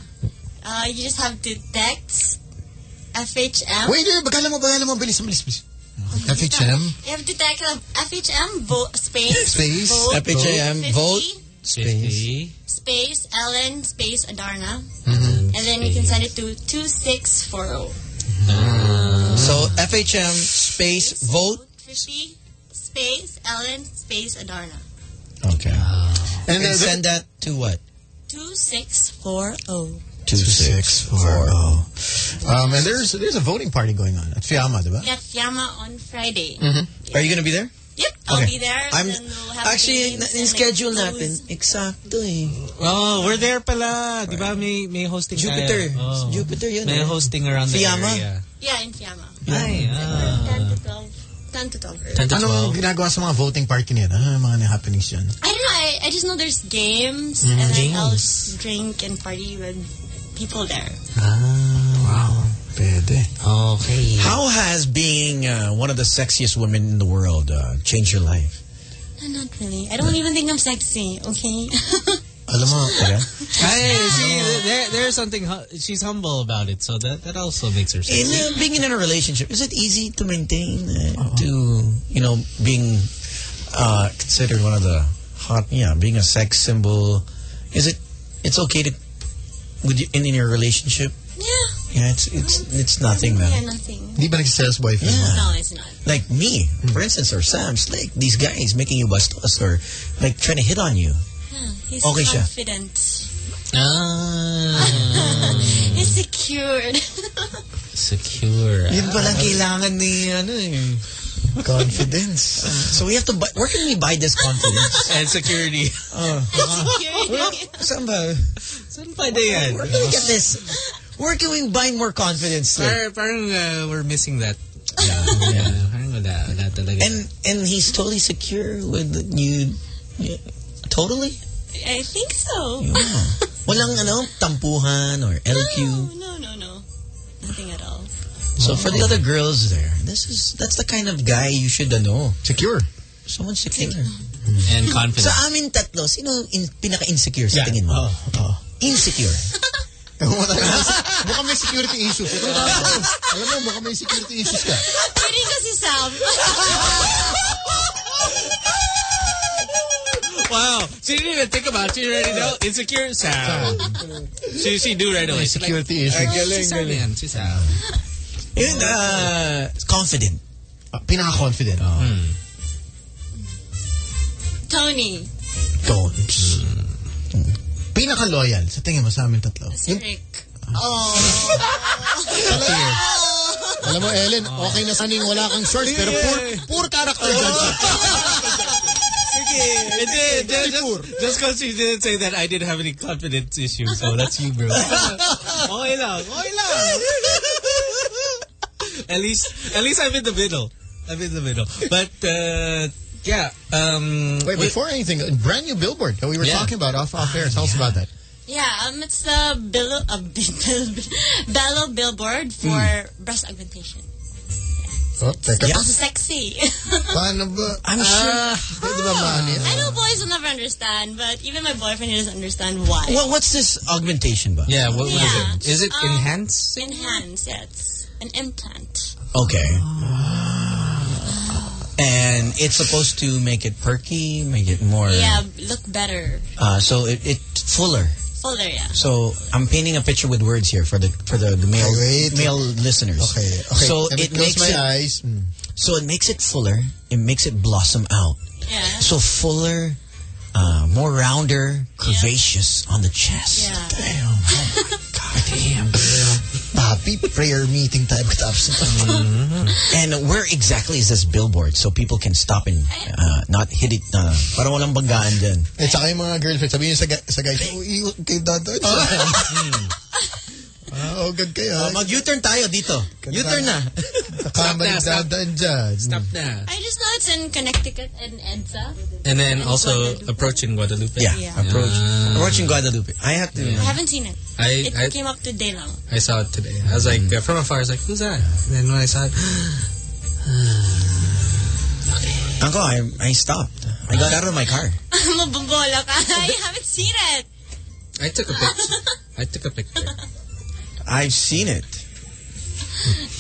Uh, you just have to text FHM. Wait, wait, bagala mo, bagala mo. Bilis, bilis, bilis. FHM. You have to text FHM vote space Space. vote FHM 50, vote space space Ellen space Adarna, Mm-hmm. and then you can send it to two six four zero. So FHM space vote. Fifty space Ellen space Adarna. Okay. And, And, send that to what? Two six four zero. Two six four oh. Um, and there's there's a voting party going on at Fiamma, diba? At Fiamma on Friday. Mm-hmm. Are you gonna be there? Yep, I'll Okay. be there. I'm we'll have actually in-schedule like, natin. those- Exacto eh. Oh, we're there pala. Di ba may, may hosting Jupiter. Oh. Jupiter yun. May eh. hosting around the Fiamma? area. Yeah, in Fiamma. Ay, ah. 10 to 12. 10 to 12. early. 10 to Anong 12. ginagawa sa mga voting party nila? Ano mga happenings yan? I don't know. I, I just know there's games, Mm, and then I'll drink and party with people there. Wow. Pwede. Okay. How has being uh, one of the sexiest women in the world uh, changed your life? No, not really. I don't even think I'm sexy. Okay. Alam mo, Hey, see, there, there's something, she's humble about it, so that, that also makes her In uh, being in a relationship, is it easy to maintain uh, to you know being uh, considered one of the hot? Yeah, being a sex symbol. Is it? It's okay to with you, in, in your relationship. yeah. Yeah, it's it's it's nothing, man. Yeah, nothing. Di ba nagsiselos boyfriend mo? No, it's not. Like me, for instance, or Sam Slick, these guys making you bastos or like trying to hit on you. Yeah, he's Okay siya. confident. Ah. he's secured. Secure. Yun palang kailangan ni ano eh. Confidence. So we have to buy, where can we buy this confidence? And security. Uh, Security. saan ba? Saan pa yan? Where can we get this? Where can we buy more confidence? Slick? Parang, parang uh, we're missing that. Yeah, yeah. Parang wala, wala talaga. And and he's totally secure with you. yeah, Totally? I think so. Yeah. Walang ano, tampuhan or LQ. No, no, no. Nothing at all. So for the other girls there, this is that's the kind of guy you should know. Secure. Someone secure. And confident. Sa amin tatlo, sino in, pinaka-insecure sa tingin mo? Oh, oh. Insecure. Ewan mo talaga. Mukhang may security issues. Ito, alam mo, mukhang may security issues ka. Pwede kasi Sam. Wow. She didn't even think about it. She already know. Insecure Sam. she, she do right away. She's Security like, issues. "Ah, Si Sam yan. Si Sam. Yun, uh, confident. Ah, Pinaka-confident. Hmm. Tony. Tones. Pinaka-loyal sa tingin mo sa amin tatlo. Si Rick. Oh. Sige. Alam mo, Ellen, okay na saning wala kang shorts, pero poor, poor character dyan. Sige. Hindi. Just, just because she didn't say that, I didn't have any confidence issues. So that's you, bro. okay lang. Okay lang. at least, at least I'm in the middle. I'm in the middle. But, uh, yeah. Um, Wait, before anything, brand new billboard that we were Yeah. talking about off, off air. Tell us about that. Yeah, um, it's the Belo, uh, Bill, Belo billboard for Hmm. breast augmentation. Oh, teka. Also sexy. Paano ba? I'm sure. Pwede ba maano? I know boys will never understand, but even my boyfriend he doesn't understand why. Well, what's this augmentation ba? yeah, what, what is Yeah. it? Is it Um, enhanced? Enhance, yeah, it's an implant. Okay. And it's supposed to make it perky, make it more. Yeah, look better. Uh, so it, it fuller. Fuller, yeah. So I'm painting a picture with words here for the for the male Wait. male listeners. Okay, okay. So Let me it makes my it eyes. Mm. so it makes it fuller. It makes it blossom out. Yeah. So fuller, uh, more rounder, curvaceous on the chest. Yeah. Damn. God damn. Papi, prayer meeting tayo pagkatapos nito. And where exactly is this billboard so people can stop and uh, not hit it? Uh, parang walang banggaan dyan. At saka yung mga girlfriend, sabihin sa, ga- sa guys, oh, iyo, kay dada. Ah, agad kayo. Oh, mag-U-turn tayo dito. U-turn na. Kamay dadaan dyan. Stop na. I just know it's in Connecticut and EDSA. And then also approaching Guadalupe. Yeah, Yeah. approach. Ah. Approaching Guadalupe. I have to. I haven't seen it. I- it I- came up today lang. I saw it today. I was like, uh, from afar, I was like, who's that? And then when I saw it, Uncle, I, I stopped. I got out of my car. Mabobola ka. I haven't seen it. I took a picture. I took a picture. I've seen it.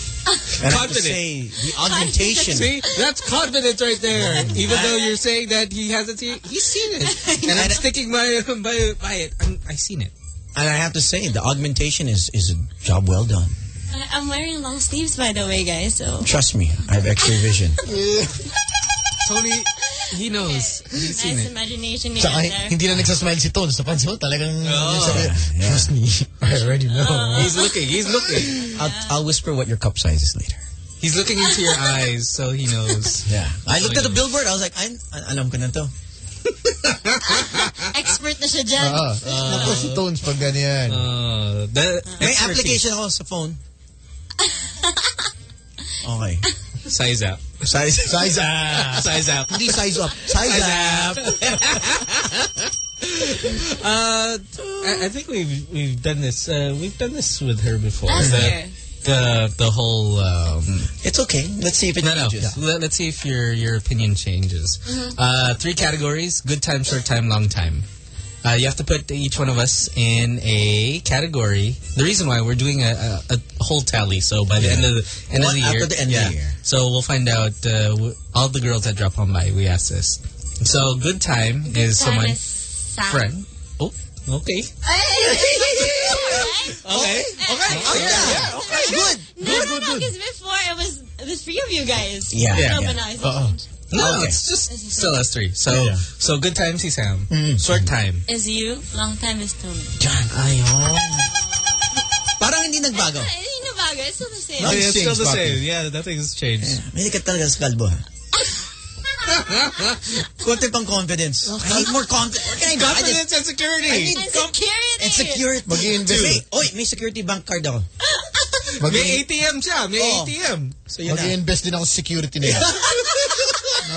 And I have to Confident. say, the augmentation. See, that's confidence right there. Even though you're saying that he hasn't seen it, he's seen it. And I'm sticking by, by, by it. I'm, I seen it. And I have to say, the augmentation is, is a job well done. I- I'm wearing long sleeves, by the way, guys. So Trust me, I have X-ray vision. Tony, he knows. He's seen nice it. imagination ni Tsaka Heather. hindi na nagsasmile si Tones. Napansin mo, talagang Oh. sabi, trust me, I already know. He's looking. He's looking. I'll, I'll whisper what your cup size is later. He's looking into your eyes, so he knows. Yeah. I looked at the billboard, I was like, I, alam ko na to. Expert na siya dyan. Ah, Ako si Tones pag ganyan. Uh, the May expertise. application ako sa phone. Okay. Size up. Size, Size up. Size up. Hindi size up. Size, Size up. Uh, I, I think we've we've done this. Uh, we've done this with her before. Last the, year. the the whole. Um, It's okay. Let's see if it no, no. changes. Let, us see if your your opinion changes. Uh, three categories: good time, short time, long time. Uh, you have to put each one of us in a category. The reason why we're doing a, a, a whole tally, so by the end of the end One of the year, after the end of the year. So we'll find out. Uh, w- all the girls that drop on by, we ask this. So good time is Time someone is friend. Oh, okay. Okay. Okay. Yeah. Okay. Good. No, no, no, because before it was the three of you guys. Yeah, No, yeah. but now it's Oo. No, Okay. it's just still us three. So, Yeah. so good time si Sam. Mm. Short time. is you, long time is Tony. Diyan. Ayon. Parang hindi nagbago. Hindi na bago. It's still the same. No, yeah, it's still the changed, same. Yeah, nothing's changed. May ka talaga sa kalbo. ha? Konti pang confidence. I need more confidence. What I do? Just- Confidence and security. I need And com- security. and security. Mag-i-invest. Wait, Oy, may security bank card ako. May ATM siya. May Oh. ATM. So yun na. Mag-i-invest din ako sa security na yan.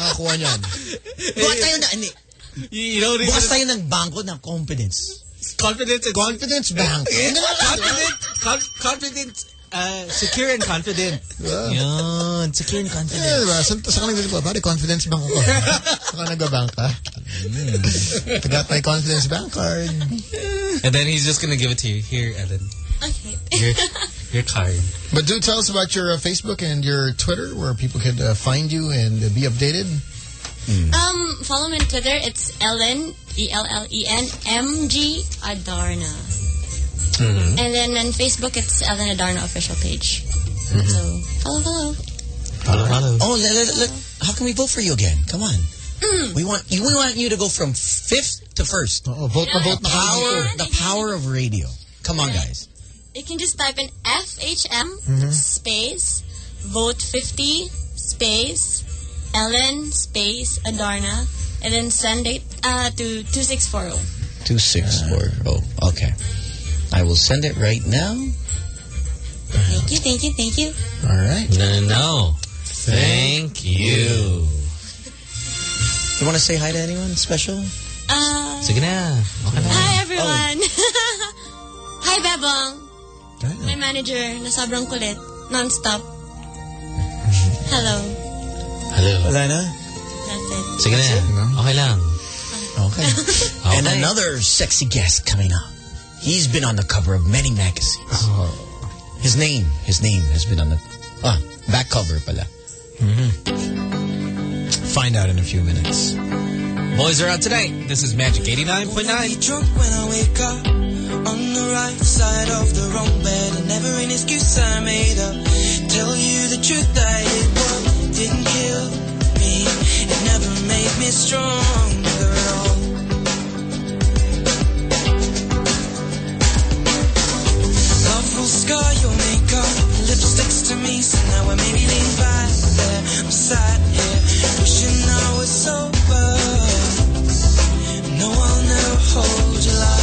Nakakuha niyan. Bukas tayo na, hindi. You, you know, Bukas tayo ng bangko ng confidence. confidence Confidence bank. confident, con- confident, uh, secure and confident. Yun, secure and Eh, confident. diba? Sa, sa kanang ganito, pare, confidence bank ako. Saka nagbabank ka. I got my confidence bank card. And then he's just gonna give it to you. Here, Ellen. Okay. Your, your card. But do tell us about your uh, Facebook and your Twitter where people could uh, find you and uh, be updated. Um, follow me on Twitter. It's Ellen E L L E N M G Adarna, Mm-hmm. and then on Facebook it's Ellen Adarna official page. So follow, follow. Follow, follow. Oh, let, let, let, how can we vote for you again? Come on. We want you. We want you to go from fifth to first. Oh, vote na vote na Power, the power of radio. Come on, guys. You can just type in FHM Mm-hmm. space vote 50 space Ellen space Adarna, and then send it uh, to 2640. Two six four. Oh, okay. I will send it right now. Thank you, thank you, thank you. All right. No, no, no. Thank you. You want to say hi to anyone special? Uh, Sige na. Okay na. hi everyone. hi Bebong. My manager na sobrang kulit. Non-stop. Hello. Hello. Wala na? That's it. Sige na. Okay lang. Okay. And another sexy guest coming up. He's been on the cover of many magazines. His name, his name has been on the ah back cover pala. Find out in a few minutes. Boys are out tonight. This is Magic 89.9. on the right side of the wrong bed and never an excuse I made up. Tell you the truth, I did what didn't kill me. It never made me stronger at all. Love will scar your makeup, lipsticks to me, so now I maybe lean back there. I'm sat here wishing I was sober. No, I'll never hold you like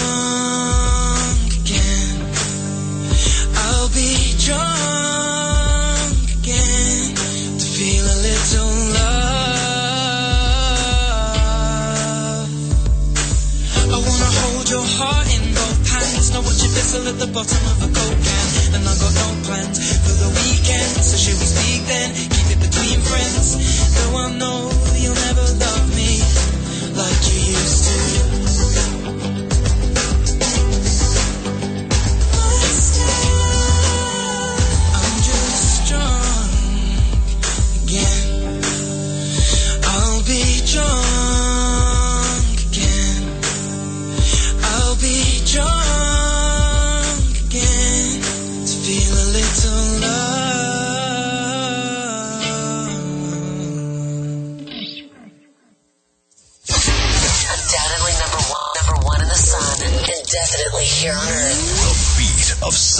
Bottom of a coke can. And I got no plans for the weekend. So should we speak then? Keep it between friends. Though I know you'll never love me like you used to.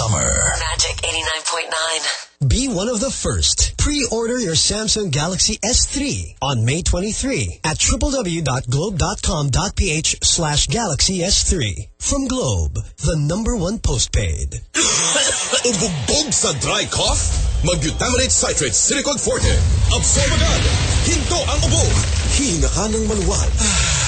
Summer. Magic 89.9. Be one of the first. Pre-order your Samsung Galaxy S3 on May 23 at www.globe.com.ph slash Galaxy S3. From Globe, the number one postpaid. Ubugbog sa dry cough? Mag-Butamirate Citrate Sinecod Forte. Absorb agad. Hinto ang ubo. Hinga ka ng manual.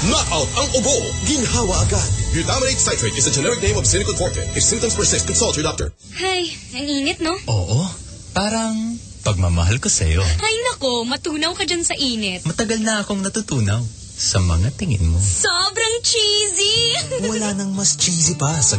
Knockout ang ubo. Ginhawa agad. Butaminate Citrate is a generic name of Silicone Forte. If symptoms persist, consult your doctor. Ay, ang init, no? Oo, parang pagmamahal ko sa'yo. Ay, nako, matunaw ka dyan sa init. Matagal na akong natutunaw sa mga tingin mo. Sobrang cheesy! Wala nang mas cheesy pa sa